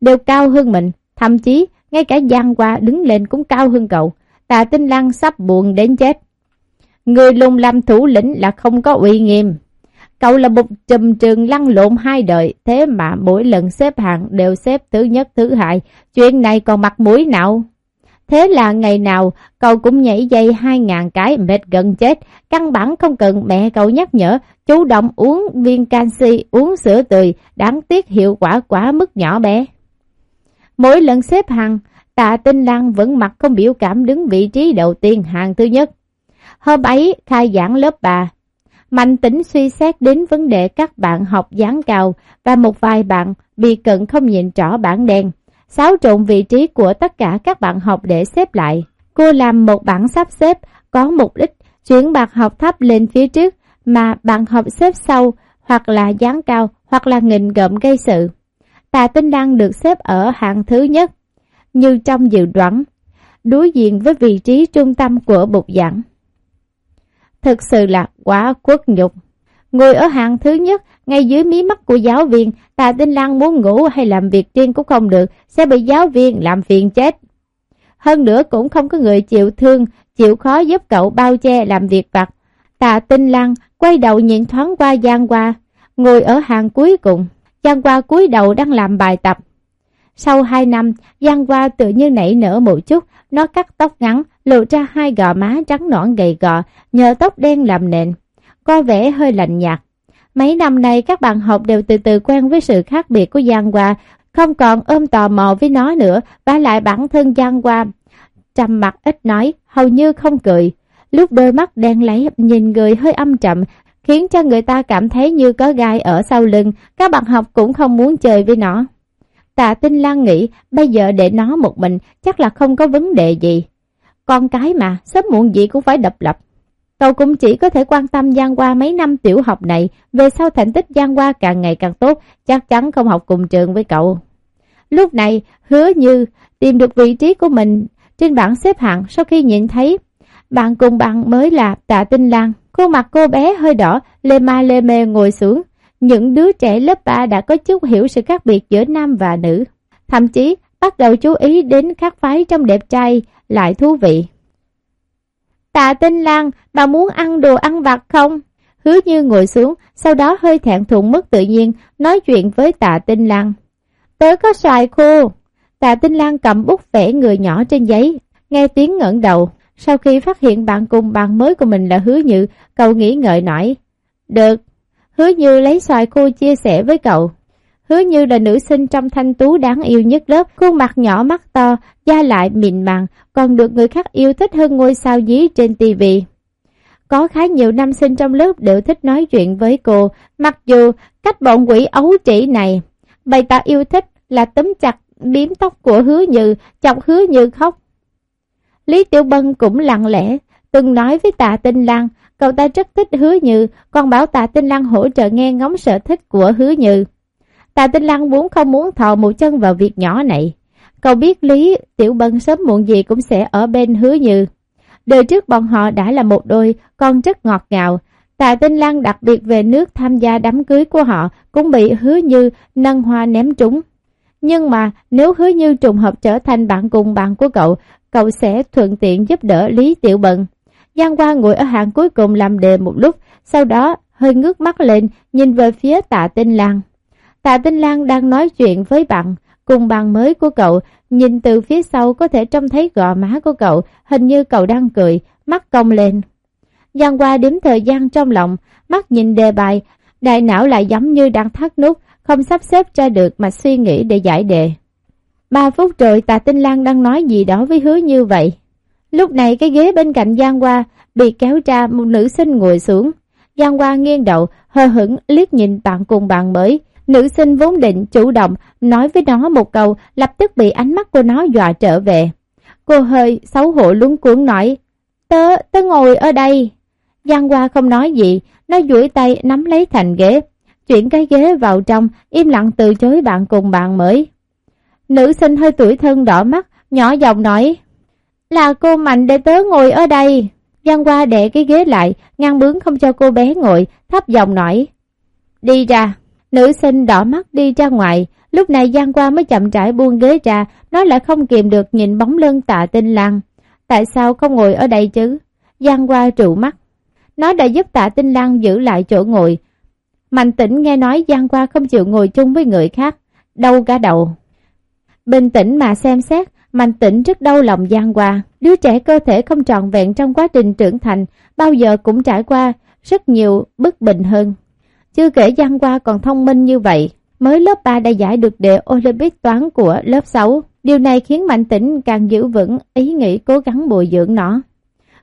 đều cao hơn mình, thậm chí ngay cả Giang qua đứng lên cũng cao hơn cậu. Tà Tinh Lăng sắp buồn đến chết. Người lùng làm thủ lĩnh là không có uy nghiêm. Cậu là một trùm trường lăn lộn hai đời, thế mà mỗi lần xếp hạng đều xếp thứ nhất thứ hai. Chuyện này còn mặt mũi nào? Thế là ngày nào cậu cũng nhảy dây hai ngàn cái mệt gần chết, căn bản không cần mẹ cậu nhắc nhở, chủ động uống viên canxi, uống sữa tươi, đáng tiếc hiệu quả quá mức nhỏ bé. Mỗi lần xếp hàng, tạ tinh lăng vẫn mặt không biểu cảm đứng vị trí đầu tiên hàng thứ nhất. Hôm ấy khai giảng lớp 3. Mạnh tính suy xét đến vấn đề các bạn học dáng cao và một vài bạn bị cận không nhìn rõ bảng đen. Xáo trộn vị trí của tất cả các bạn học để xếp lại. Cô làm một bảng sắp xếp có mục đích chuyển bạn học thấp lên phía trước mà bạn học xếp sau hoặc là dáng cao hoặc là nghịch gợm gây sự. Tà Tinh Đăng được xếp ở hạng thứ nhất, như trong dự đoán, đối diện với vị trí trung tâm của bục giảng. Thực sự là quá quốc nhục. Ngồi ở hàng thứ nhất, ngay dưới mí mắt của giáo viên, Tà Tinh Lan muốn ngủ hay làm việc riêng cũng không được, sẽ bị giáo viên làm phiền chết. Hơn nữa cũng không có người chịu thương, chịu khó giúp cậu bao che làm việc vặt. Tà Tinh Lan quay đầu nhìn thoáng qua Giang Hoa, ngồi ở hàng cuối cùng. Giang Hoa cúi đầu đang làm bài tập. Sau hai năm, Giang Hoa tự như nảy nở một chút, nó cắt tóc ngắn, lộ ra hai gò má trắng nõn gầy gò, nhờ tóc đen làm nền. Có vẻ hơi lạnh nhạt. Mấy năm nay các bạn học đều từ từ quen với sự khác biệt của Giang Hoa, không còn ôm tò mò với nó nữa, và lại bản thân Giang Hoa. Trầm mặt ít nói, hầu như không cười. Lúc đôi mắt đen lấy nhìn người hơi âm trầm, khiến cho người ta cảm thấy như có gai ở sau lưng, các bạn học cũng không muốn chơi với nó. Tạ Tinh Lan nghĩ bây giờ để nó một mình chắc là không có vấn đề gì. Con cái mà, sớm muộn gì cũng phải độc lập. Cậu cũng chỉ có thể quan tâm Giang Hoa mấy năm tiểu học này, về sau thành tích Giang Hoa càng ngày càng tốt, chắc chắn không học cùng trường với cậu. Lúc này, hứa như tìm được vị trí của mình trên bảng xếp hạng sau khi nhìn thấy bạn cùng bạn mới là Tạ Tinh Lan. Khuôn mặt cô bé hơi đỏ, lê ma lê mê ngồi xuống. Những đứa trẻ lớp 3 đã có chút hiểu sự khác biệt giữa nam và nữ. Thậm chí bắt đầu chú ý đến khác phái trong đẹp trai lại thú vị. Tạ Tinh Lan, bà muốn ăn đồ ăn vặt không? Hứa như ngồi xuống, sau đó hơi thẹn thùng mất tự nhiên, nói chuyện với tạ Tinh Lan. Tớ có xoài khô. Tạ Tinh Lan cầm bút vẽ người nhỏ trên giấy, nghe tiếng ngẩng đầu. Sau khi phát hiện bạn cùng bạn mới của mình là Hứa Như, cậu nghĩ ngợi nói. Được, Hứa Như lấy xoài khô chia sẻ với cậu. Hứa Như là nữ sinh trong thanh tú đáng yêu nhất lớp, khuôn mặt nhỏ mắt to, da lại mịn màng, còn được người khác yêu thích hơn ngôi sao dí trên tivi. Có khá nhiều nam sinh trong lớp đều thích nói chuyện với cô, mặc dù cách bọn quỷ ấu trĩ này, bày tỏ yêu thích là tấm chặt biếm tóc của hứa như, chọc hứa như khóc. Lý Tiểu Bân cũng lặng lẽ, từng nói với tạ tinh Lan, cậu ta rất thích hứa như, còn bảo tạ tinh Lan hỗ trợ nghe ngóng sở thích của hứa như. Tạ tinh Lăng muốn không muốn thò một chân vào việc nhỏ này. Cậu biết Lý Tiểu Bân sớm muộn gì cũng sẽ ở bên hứa như. Đời trước bọn họ đã là một đôi, con rất ngọt ngào. Tạ Tinh Lăng đặc biệt về nước tham gia đám cưới của họ cũng bị hứa như nâng hoa ném trúng. Nhưng mà nếu hứa như trùng hợp trở thành bạn cùng bạn của cậu, cậu sẽ thuận tiện giúp đỡ Lý Tiểu Bận. Giang Hoa ngồi ở hàng cuối cùng làm đề một lúc, sau đó hơi ngước mắt lên, nhìn về phía tạ Tinh Lang. Tạ Tinh Lan đang nói chuyện với bạn, cùng bạn mới của cậu, nhìn từ phía sau có thể trông thấy gò má của cậu, hình như cậu đang cười, mắt cong lên. Giang Hoa đếm thời gian trong lòng, mắt nhìn đề bài, đại não lại giống như đang thắt nút, không sắp xếp ra được mà suy nghĩ để giải đề. Ba phút rồi Tạ Tinh Lan đang nói gì đó với hứa như vậy. Lúc này cái ghế bên cạnh Giang Hoa bị kéo ra một nữ sinh ngồi xuống. Giang Hoa nghiêng đầu, hờ hững liếc nhìn bạn cùng bạn mới. Nữ sinh vốn định chủ động nói với nó một câu, lập tức bị ánh mắt của nó dọa trở về. Cô hơi xấu hổ lúng cuốn nói, tớ, tớ ngồi ở đây. Giang Hoa không nói gì, nó duỗi tay nắm lấy thành ghế, chuyển cái ghế vào trong, im lặng từ chối bạn cùng bạn mới. Nữ sinh hơi tuổi thân đỏ mắt, nhỏ giọng nói, là cô Mạnh để tớ ngồi ở đây. Giang qua để cái ghế lại, ngăn bướng không cho cô bé ngồi, thấp giọng nói, đi ra. Nữ sinh đỏ mắt đi ra ngoài, lúc này Giang qua mới chậm rãi buông ghế ra, nó lại không kìm được nhìn bóng lưng tạ tinh lăng. Tại sao không ngồi ở đây chứ? Giang qua trụ mắt. Nó đã giúp tạ tinh lăng giữ lại chỗ ngồi, Mạnh tĩnh nghe nói Giang Qua không chịu ngồi chung với người khác, đau cả đầu. Bình tĩnh mà xem xét, Mạnh tĩnh rất đau lòng Giang Qua. Đứa trẻ cơ thể không trọn vẹn trong quá trình trưởng thành, bao giờ cũng trải qua rất nhiều bất bình hơn. Chưa kể Giang Qua còn thông minh như vậy, mới lớp 3 đã giải được đề Olympic toán của lớp 6. Điều này khiến Mạnh Tĩnh càng giữ vững ý nghĩ cố gắng bồi dưỡng nó.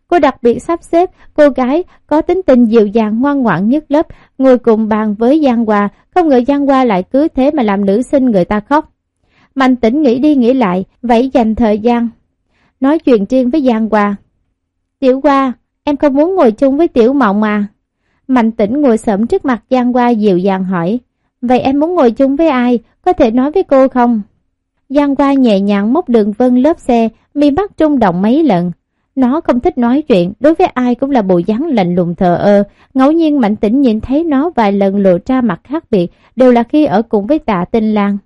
Cô đặc biệt sắp xếp cô gái có tính tình dịu dàng ngoan ngoãn nhất lớp, ngồi cùng bàn với Giang Hoa, không ngờ Giang Hoa lại cứ thế mà làm nữ sinh người ta khóc. Mạnh Tĩnh nghĩ đi nghĩ lại, vậy dành thời gian. Nói chuyện riêng với Giang Hoa. Tiểu Hoa, em không muốn ngồi chung với Tiểu Mộng à? Mạnh tỉnh ngồi sẫm trước mặt Giang Hoa dịu dàng hỏi. Vậy em muốn ngồi chung với ai? Có thể nói với cô không? Giang Hoa nhẹ nhàng móc đường vân lớp xe, mi mắt trung động mấy lần. Nó không thích nói chuyện, đối với ai cũng là bộ dáng lạnh lùng thờ ơ. Ngẫu nhiên Mạnh Tĩnh nhìn thấy nó vài lần lộ ra mặt khác biệt, đều là khi ở cùng với tạ tinh lang.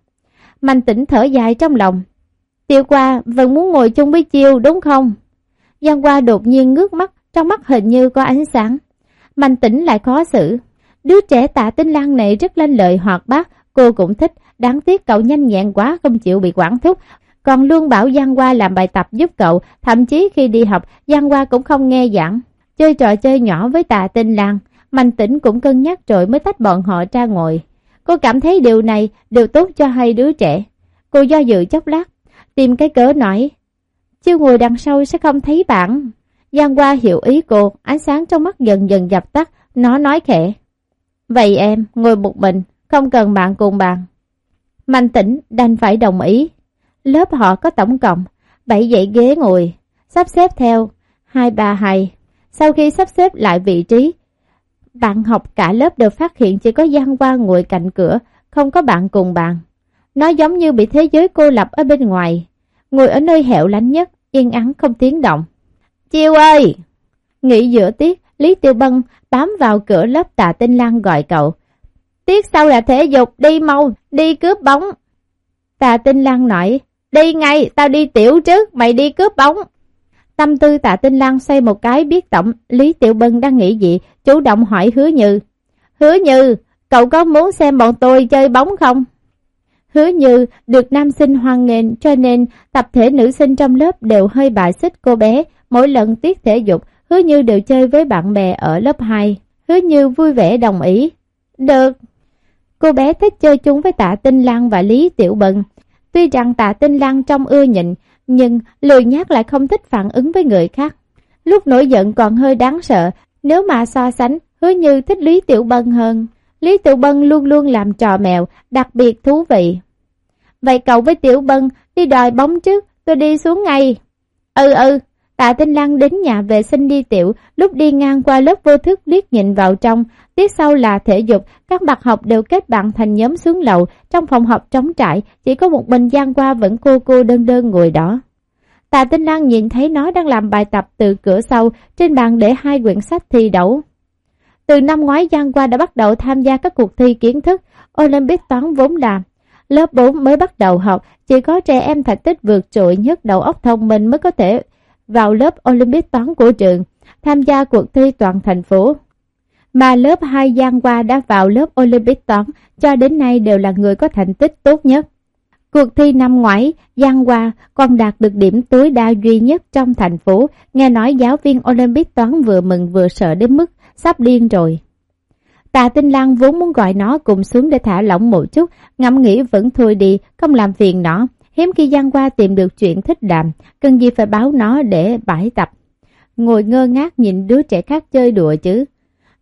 Mạnh Tĩnh thở dài trong lòng. Tiêu qua vẫn muốn ngồi chung với Chiêu đúng không? Giang Hoa đột nhiên ngước mắt, trong mắt hình như có ánh sáng. Mạnh Tĩnh lại khó xử. Đứa trẻ tạ tinh lang này rất lanh lợi hoạt bát, cô cũng thích, đáng tiếc cậu nhanh nhẹn quá không chịu bị quản thúc, còn luôn bảo Giang Hoa làm bài tập giúp cậu, thậm chí khi đi học, Giang Hoa cũng không nghe giảng. Chơi trò chơi nhỏ với tạ tinh lang, Mạnh Tĩnh cũng cân nhắc rồi mới tách bọn họ ra ngồi. Cô cảm thấy điều này đều tốt cho hai đứa trẻ. Cô do dự chốc lát, tìm cái cớ nói. Chưa ngồi đằng sau sẽ không thấy bạn. Giang Hoa hiểu ý cô, ánh sáng trong mắt dần dần dập tắt, nó nói khẽ. Vậy em, ngồi một mình, không cần bạn cùng bàn. Mạnh Tĩnh đành phải đồng ý. Lớp họ có tổng cộng 7 dãy ghế ngồi, sắp xếp theo 232. Sau khi sắp xếp lại vị trí, bạn học cả lớp đều phát hiện chỉ có Giang Hoa ngồi cạnh cửa, không có bạn cùng bàn. Nó giống như bị thế giới cô lập ở bên ngoài, ngồi ở nơi hẻo lánh nhất, yên ắng không tiếng động. Chiêu ơi! Nghỉ giữa tiết, Lý Tiêu Bân bám vào cửa lớp tạ tinh lang gọi cậu. Tiết sau là thể dục, đi mau, đi cướp bóng. Tạ tinh lang nói, Đi ngay, tao đi tiểu trước, mày đi cướp bóng. Tâm tư tạ tinh lang xoay một cái biết tổng Lý Tiểu Bân đang nghĩ gì, chủ động hỏi hứa như. Hứa như, cậu có muốn xem bọn tôi chơi bóng không? Hứa như được nam sinh hoan nghênh cho nên tập thể nữ sinh trong lớp đều hơi bài xích cô bé. Mỗi lần tiết thể dục, hứa như đều chơi với bạn bè ở lớp 2. Hứa như vui vẻ đồng ý. Được. Cô bé thích chơi chung với tạ tinh Lan và Lý Tiểu Bân. Tuy rằng tạ tinh Lan trong ưa nhịn, nhưng lười nhát lại không thích phản ứng với người khác. Lúc nổi giận còn hơi đáng sợ, nếu mà so sánh, hứa như thích Lý Tiểu Bân hơn. Lý Tiểu Bân luôn luôn làm trò mèo, đặc biệt thú vị. Vậy cậu với Tiểu Bân đi đòi bóng trước, tôi đi xuống ngay. Ừ ừ, tạ tinh lăng đến nhà vệ sinh đi tiểu, lúc đi ngang qua lớp vô thức liếc nhìn vào trong, Tiếp sau là thể dục, các bạn học đều kết bạn thành nhóm xuống lầu, trong phòng học trống trải, chỉ có một mình Giang qua vẫn cô cô đơn đơn ngồi đó. Tạ Tinh Lan nhìn thấy nó đang làm bài tập từ cửa sau, trên bàn để hai quyển sách thi đấu. Từ năm ngoái Giang qua đã bắt đầu tham gia các cuộc thi kiến thức, Olympic toán vốn là. Lớp 4 mới bắt đầu học, chỉ có trẻ em thành tích vượt trội nhất đầu óc thông minh mới có thể vào lớp Olympic toán của trường, tham gia cuộc thi toàn thành phố mà lớp 2 Giang Hoa đã vào lớp Olympic toán cho đến nay đều là người có thành tích tốt nhất. Cuộc thi năm ngoái, Giang Hoa còn đạt được điểm tối đa duy nhất trong thành phố, nghe nói giáo viên Olympic toán vừa mừng vừa sợ đến mức sắp điên rồi. Tạ Tinh Lan vốn muốn gọi nó cùng xuống để thả lỏng một chút, ngẫm nghĩ vẫn thôi đi, không làm phiền nó. Hiếm khi Giang Hoa tìm được chuyện thích làm, cần gì phải báo nó để bãi tập. Ngồi ngơ ngác nhìn đứa trẻ khác chơi đùa chứ.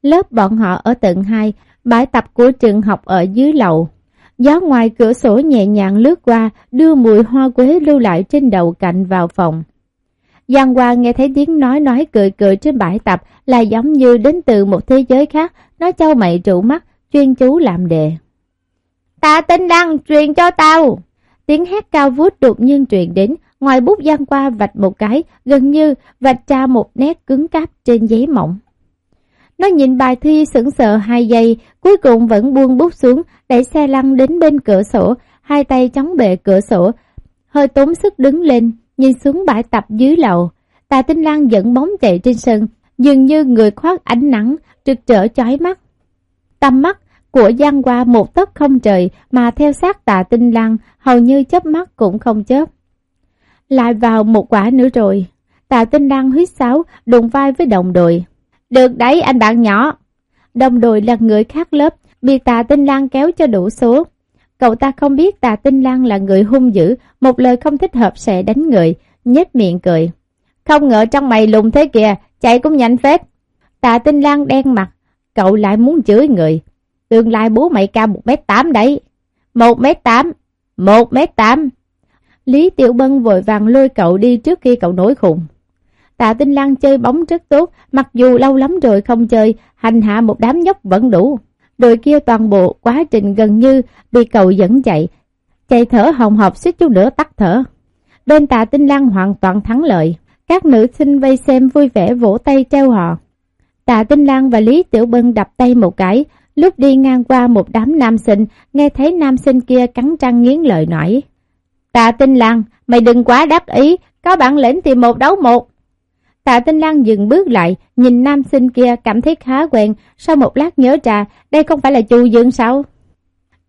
Lớp bọn họ ở tầng 2, bãi tập của trường học ở dưới lầu. Gió ngoài cửa sổ nhẹ nhàng lướt qua, đưa mùi hoa quế lưu lại trên đầu cạnh vào phòng. Giang Hoa nghe thấy tiếng nói nói cười cười trên bãi tập là giống như đến từ một thế giới khác, nó châu mày trụ mắt, chuyên chú làm đề. Ta tin đăng, truyền cho tao! Tiếng hét cao vút đột nhiên truyền đến, ngoài bút Giang qua vạch một cái, gần như vạch ra một nét cứng cáp trên giấy mỏng. Nó nhìn bài thi sững sờ hai giây, cuối cùng vẫn buông bút xuống, đẩy xe lăn đến bên cửa sổ, hai tay chống bệ cửa sổ, hơi tốn sức đứng lên, nhìn xuống bãi tập dưới lầu. Tà Tinh Lan dẫn bóng chạy trên sân, dường như người khoác ánh nắng, trực trở chói mắt. Tầm mắt của Giang qua một tấc không trời mà theo sát tà Tinh lăng, hầu như chớp mắt cũng không chớp. Lại vào một quả nữa rồi, tà Tinh lăng huyết sáo đụng vai với đồng đội. Được đấy anh bạn nhỏ. Đồng đội là người khác lớp, bị tà tinh lang kéo cho đủ số. Cậu ta không biết tà tinh lang là người hung dữ, một lời không thích hợp sẽ đánh người, nhếch miệng cười. Không ngờ trong mày lùng thế kìa, chạy cũng nhanh phết. Tạ Tinh Lan đen mặt, cậu lại muốn chửi người. Tương lai bố mày cao 1m8 đấy. 1m8, 1m8. Lý Tiểu Bân vội vàng lôi cậu đi trước khi cậu nổi khùng. Tạ Tinh Lan chơi bóng rất tốt, mặc dù lâu lắm rồi không chơi, hành hạ một đám nhóc vẫn đủ. Đội kia toàn bộ quá trình gần như bị cậu dẫn chạy, chạy thở hồng hộc suýt chút nữa tắt thở. Bên Tạ Tinh Lan hoàn toàn thắng lợi, các nữ sinh vây xem vui vẻ vỗ tay treo họ. Tạ Tinh Lan và Lý Tiểu Bân đập tay một cái, lúc đi ngang qua một đám nam sinh, nghe thấy nam sinh kia cắn răng nghiến lợi nói. Tạ Tinh Lan, mày đừng quá đắc ý, có bản lĩnh thì một đấu một. Tạ Tinh Lan dừng bước lại, nhìn nam sinh kia cảm thấy khá quen, sau một lát nhớ ra, đây không phải là Chu Dương sao?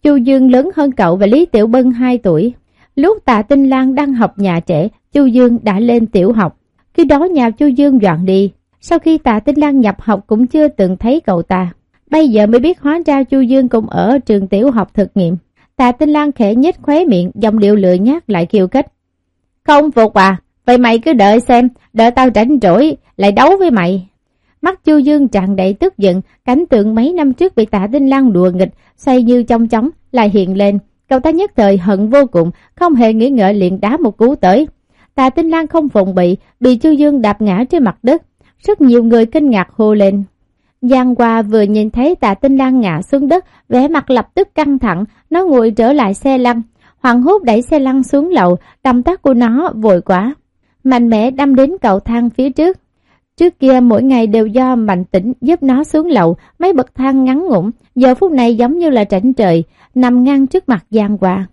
Chu Dương lớn hơn cậu và Lý Tiểu Bân 2 tuổi. Lúc Tạ Tinh Lan đang học nhà trẻ, Chu Dương đã lên tiểu học. Khi đó nhà Chu Dương dọn đi, sau khi Tạ Tinh Lan nhập học cũng chưa từng thấy cậu ta. Bây giờ mới biết hóa ra Chu Dương cũng ở trường tiểu học thực nghiệm. Tạ Tinh Lan khẽ nhếch khóe miệng, dòng điệu lười nhát lại khiêu khích. Không phục à, vậy mày cứ đợi xem, đợi tao rảnh rỗi, lại đấu với mày. Mắt Chu Dương tràn đầy tức giận, cảnh tượng mấy năm trước bị Tạ Tinh Lan đùa nghịch, xoay như trong chóng, lại hiện lên. Cậu ta nhất thời hận vô cùng, không hề nghĩ ngợi liền đá một cú tới. Tạ Tinh Lan không phòng bị, bị Chu Dương đạp ngã trên mặt đất. Rất nhiều người kinh ngạc hô lên. Giang Hoa vừa nhìn thấy tạ tinh lan ngã xuống đất, vẻ mặt lập tức căng thẳng, nó ngồi trở lại xe lăn. Hoàng hốt đẩy xe lăn xuống lầu, động tác của nó vội quá. Mạnh mẽ đâm đến cầu thang phía trước. Trước kia mỗi ngày đều do Mạnh Tĩnh giúp nó xuống lầu, mấy bậc thang ngắn ngủn, giờ phút này giống như là rảnh trời, nằm ngang trước mặt Giang Hoa.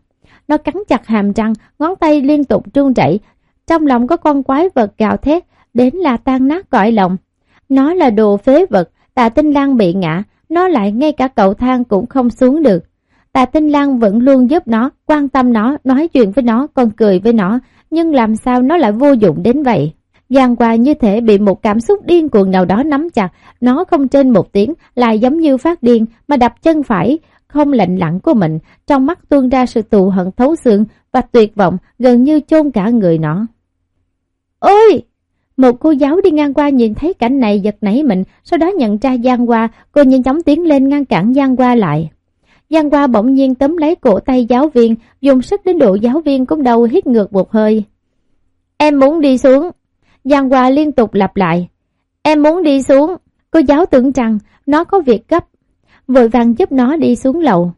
Nó cắn chặt hàm răng, ngón tay liên tục run rẩy, trong lòng có con quái vật gào thét, đến là tan nát cõi lòng. Nó là đồ phế vật, Tạ Tinh Lan bị ngã, nó lại ngay cả cầu thang cũng không xuống được. Tạ Tinh Lan vẫn luôn giúp nó, quan tâm nó, nói chuyện với nó, còn cười với nó, nhưng làm sao nó lại vô dụng đến vậy? Giang qua như thể bị một cảm xúc điên cuồng nào đó nắm chặt, nó không trên một tiếng, lại giống như phát điên mà đập chân phải, không lạnh lặng của mình, trong mắt tuôn ra sự tù hận thấu xương và tuyệt vọng gần như chôn cả người nó. Ôi! Một cô giáo đi ngang qua nhìn thấy cảnh này giật nảy mình, sau đó nhận ra Giang Hoa, cô nhanh chóng tiến lên ngăn cản Giang Hoa lại. Giang Hoa bỗng nhiên tấm lấy cổ tay giáo viên, dùng sức đến độ giáo viên cũng đầu hít ngược một hơi. Em muốn đi xuống. Giang Hoa liên tục lặp lại. Em muốn đi xuống. Cô giáo tưởng rằng nó có việc gấp, vội vàng giúp nó đi xuống lầu.